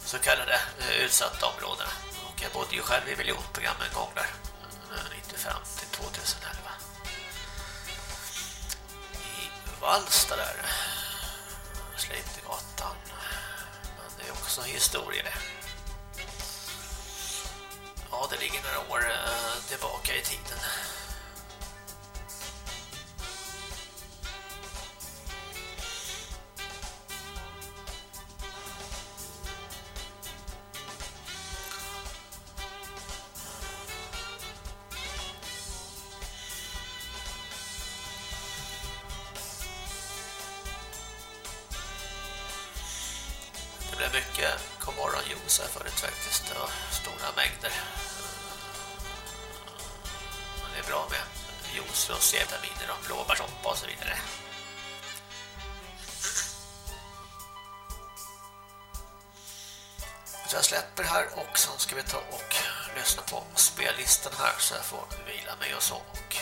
så kallade utsatta områdena. Och jag bodde ju själv i miljonprogram en gång där, 95 till 2011. I Valsta där, Sliptegatan. Men det är också historia det. Ja, det ligger några år eh, tillbaka i tiden. Vitaminer och blåbärsoppa och så vidare. Så jag släpper här och sen ska vi ta och lyssna på spellistan här så jag får vila mig och så och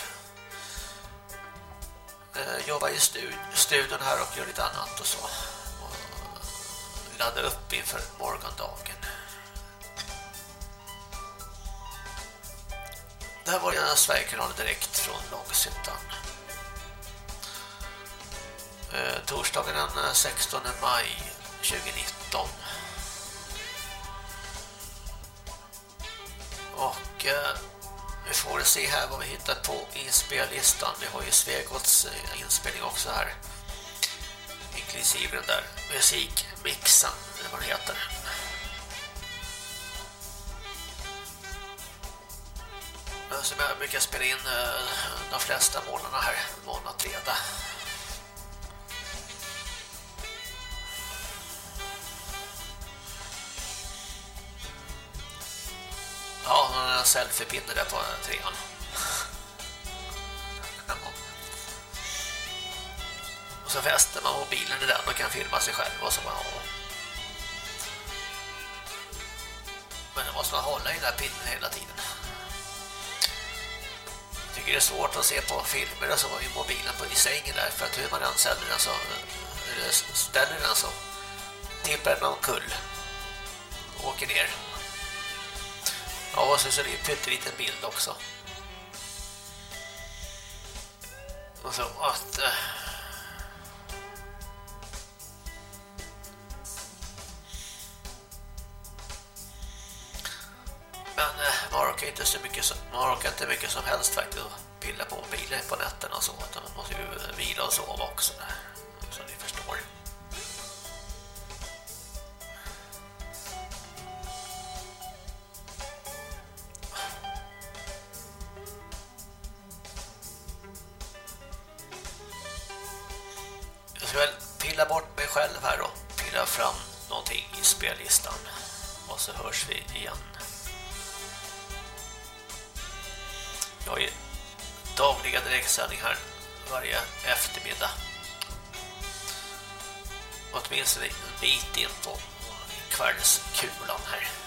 eh, jobbar i studion här och gör lite annat och så. Och ladda upp inför morgondagen. Det här var en Sverigekanalen direkt från Långsittan. Eh, torsdagen den eh, 16 maj 2019. Och eh, vi får se här vad vi hittar på i spellistan. Vi har ju Svegots eh, inspelning också här. Inklusive den där musikmixen, eller vad den heter. Brukar spela in eh, de flesta månaderna här, månad fredag. Ja, han har en selfiepinne där på trean. Och så fäster man mobilen i den och kan filma sig själv och så bara, Men då måste man hålla i den där pinnen hela tiden. Tycker det är svårt att se på filmer och så i mobilen på i sängen där för att hur man än ställer den så ställer den så tippar den omkull och åker ner. Ja, och så är det en pytteliten bild också. Och så att... Äh, inte så mycket som, man orkar inte mycket som helst faktiskt att pilla på bilen på nätterna och så. Utan man måste ju vila och sova också. Eftermiddag. Åtminstone en bit in på kvällskulan här.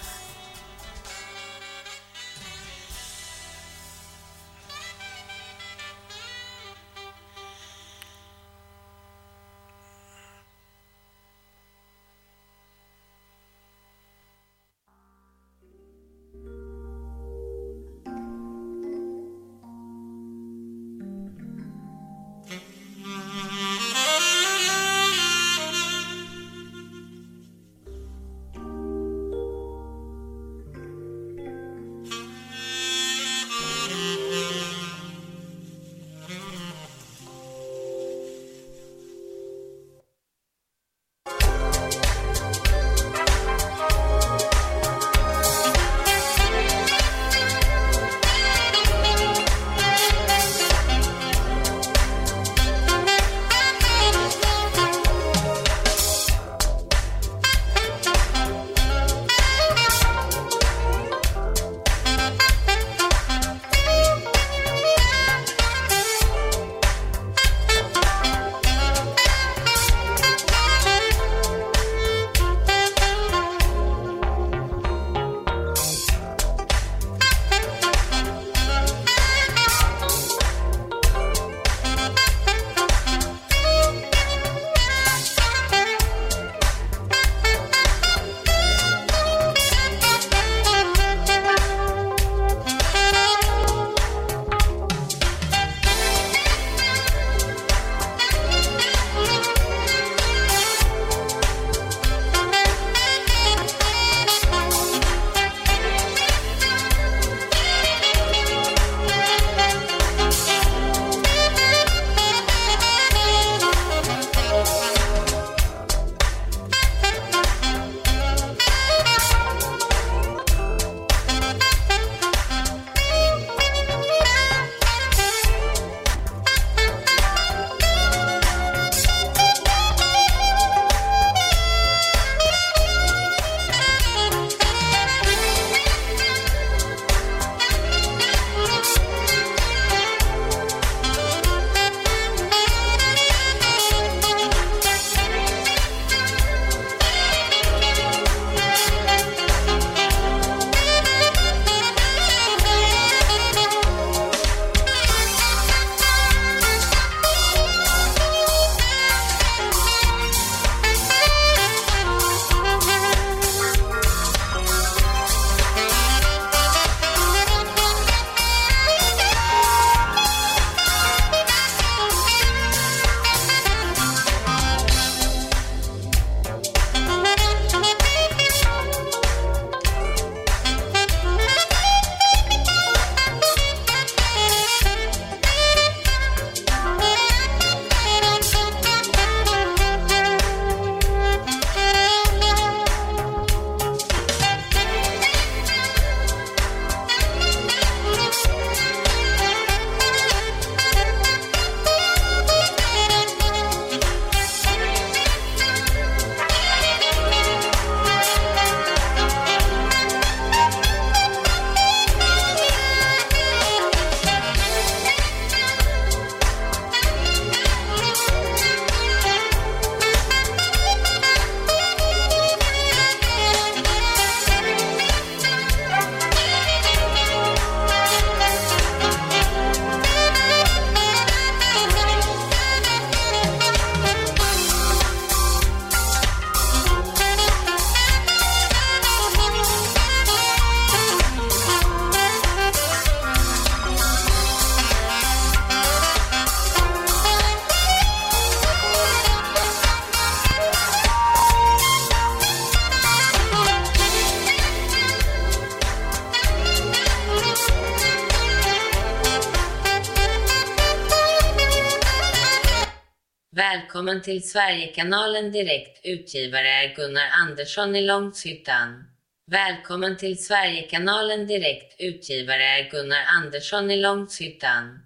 Välkommen till Sverigekanalen Direkt. Utgivare är Gunnar Andersson i Långshyttan. Välkommen till Sverigekanalen Direkt. Utgivare är Gunnar Andersson i Långshyttan.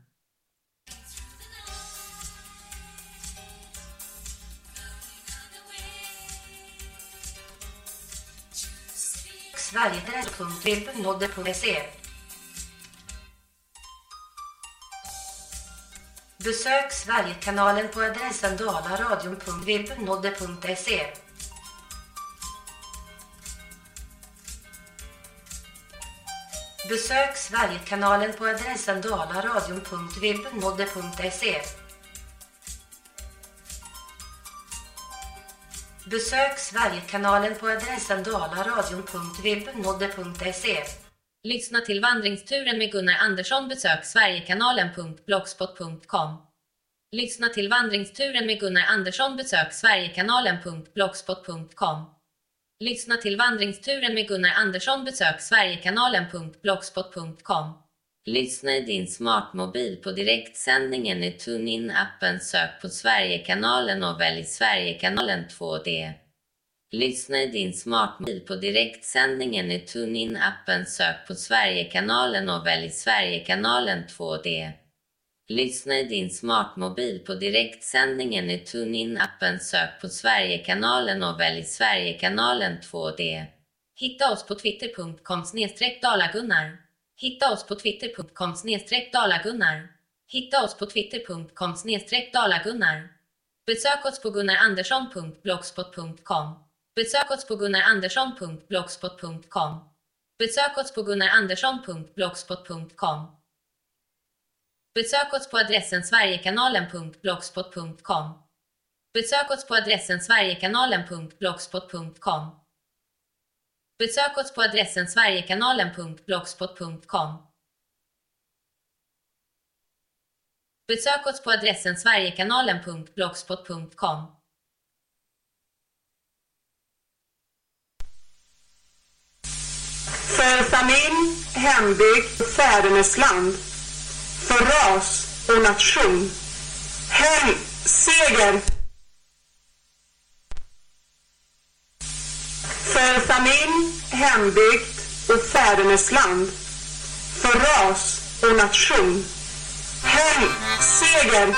Sverigeadress.webnodde.se Besök Sverigekanalen på adressen dalaradion.webnodde.se Besök Sverigekanalen på adressen dalaradion.webnodde.se Besök Sverigekanalen på adressen dalaradion.webnodde.se Lyssna till vandringsturen med Gunnar Andersson. Besök sverigekanalen.blogspot.com. Lyssna till vandringsturen med Gunnar Andersson. Besök sverigekanalen.blogspot.com. Lyssna till vandringsturen med Gunnar Andersson. Besök sverigekanalen.blogspot.com. Lyssna i din smartmobil på direktsändningen i TuneIn-appen. Sök på Sverigekanalen och välj Sverigekanalen 2D. Lyssna i din smartmobil på direktsändningen i TuneIn-appen. Sök på Sverigekanalen och välj Sverigekanalen 2D. Lyssna i din smartmobil på direktsändningen i TuneIn-appen. Sök på Sverigekanalen och välj Sverigekanalen 2D. Hitta oss på twitter.com dalagunnar. Hitta oss på twitter.com dalagunnar. Hitta oss på twitter.com dalagunnar. Besök oss på gunnarandersson.blogspot.com. Besök oss på gunnarandersson.blogspot.com. Besök oss på gunnarandersson.blogspot.com. Besök oss på adressen sverigekanalen.blogspot.com. Besök oss på adressen sverigekanalen.blogspot.com. Besök oss på adressen sverigekanalen.blogspot.com. Besök oss på adressen sverigekanalen.blogspot.com. För familj, hembygd fädernesland. För ras och nation. Hem, seger! För familj, hembygd och fädernesland. För ras och nation. Hem, seger!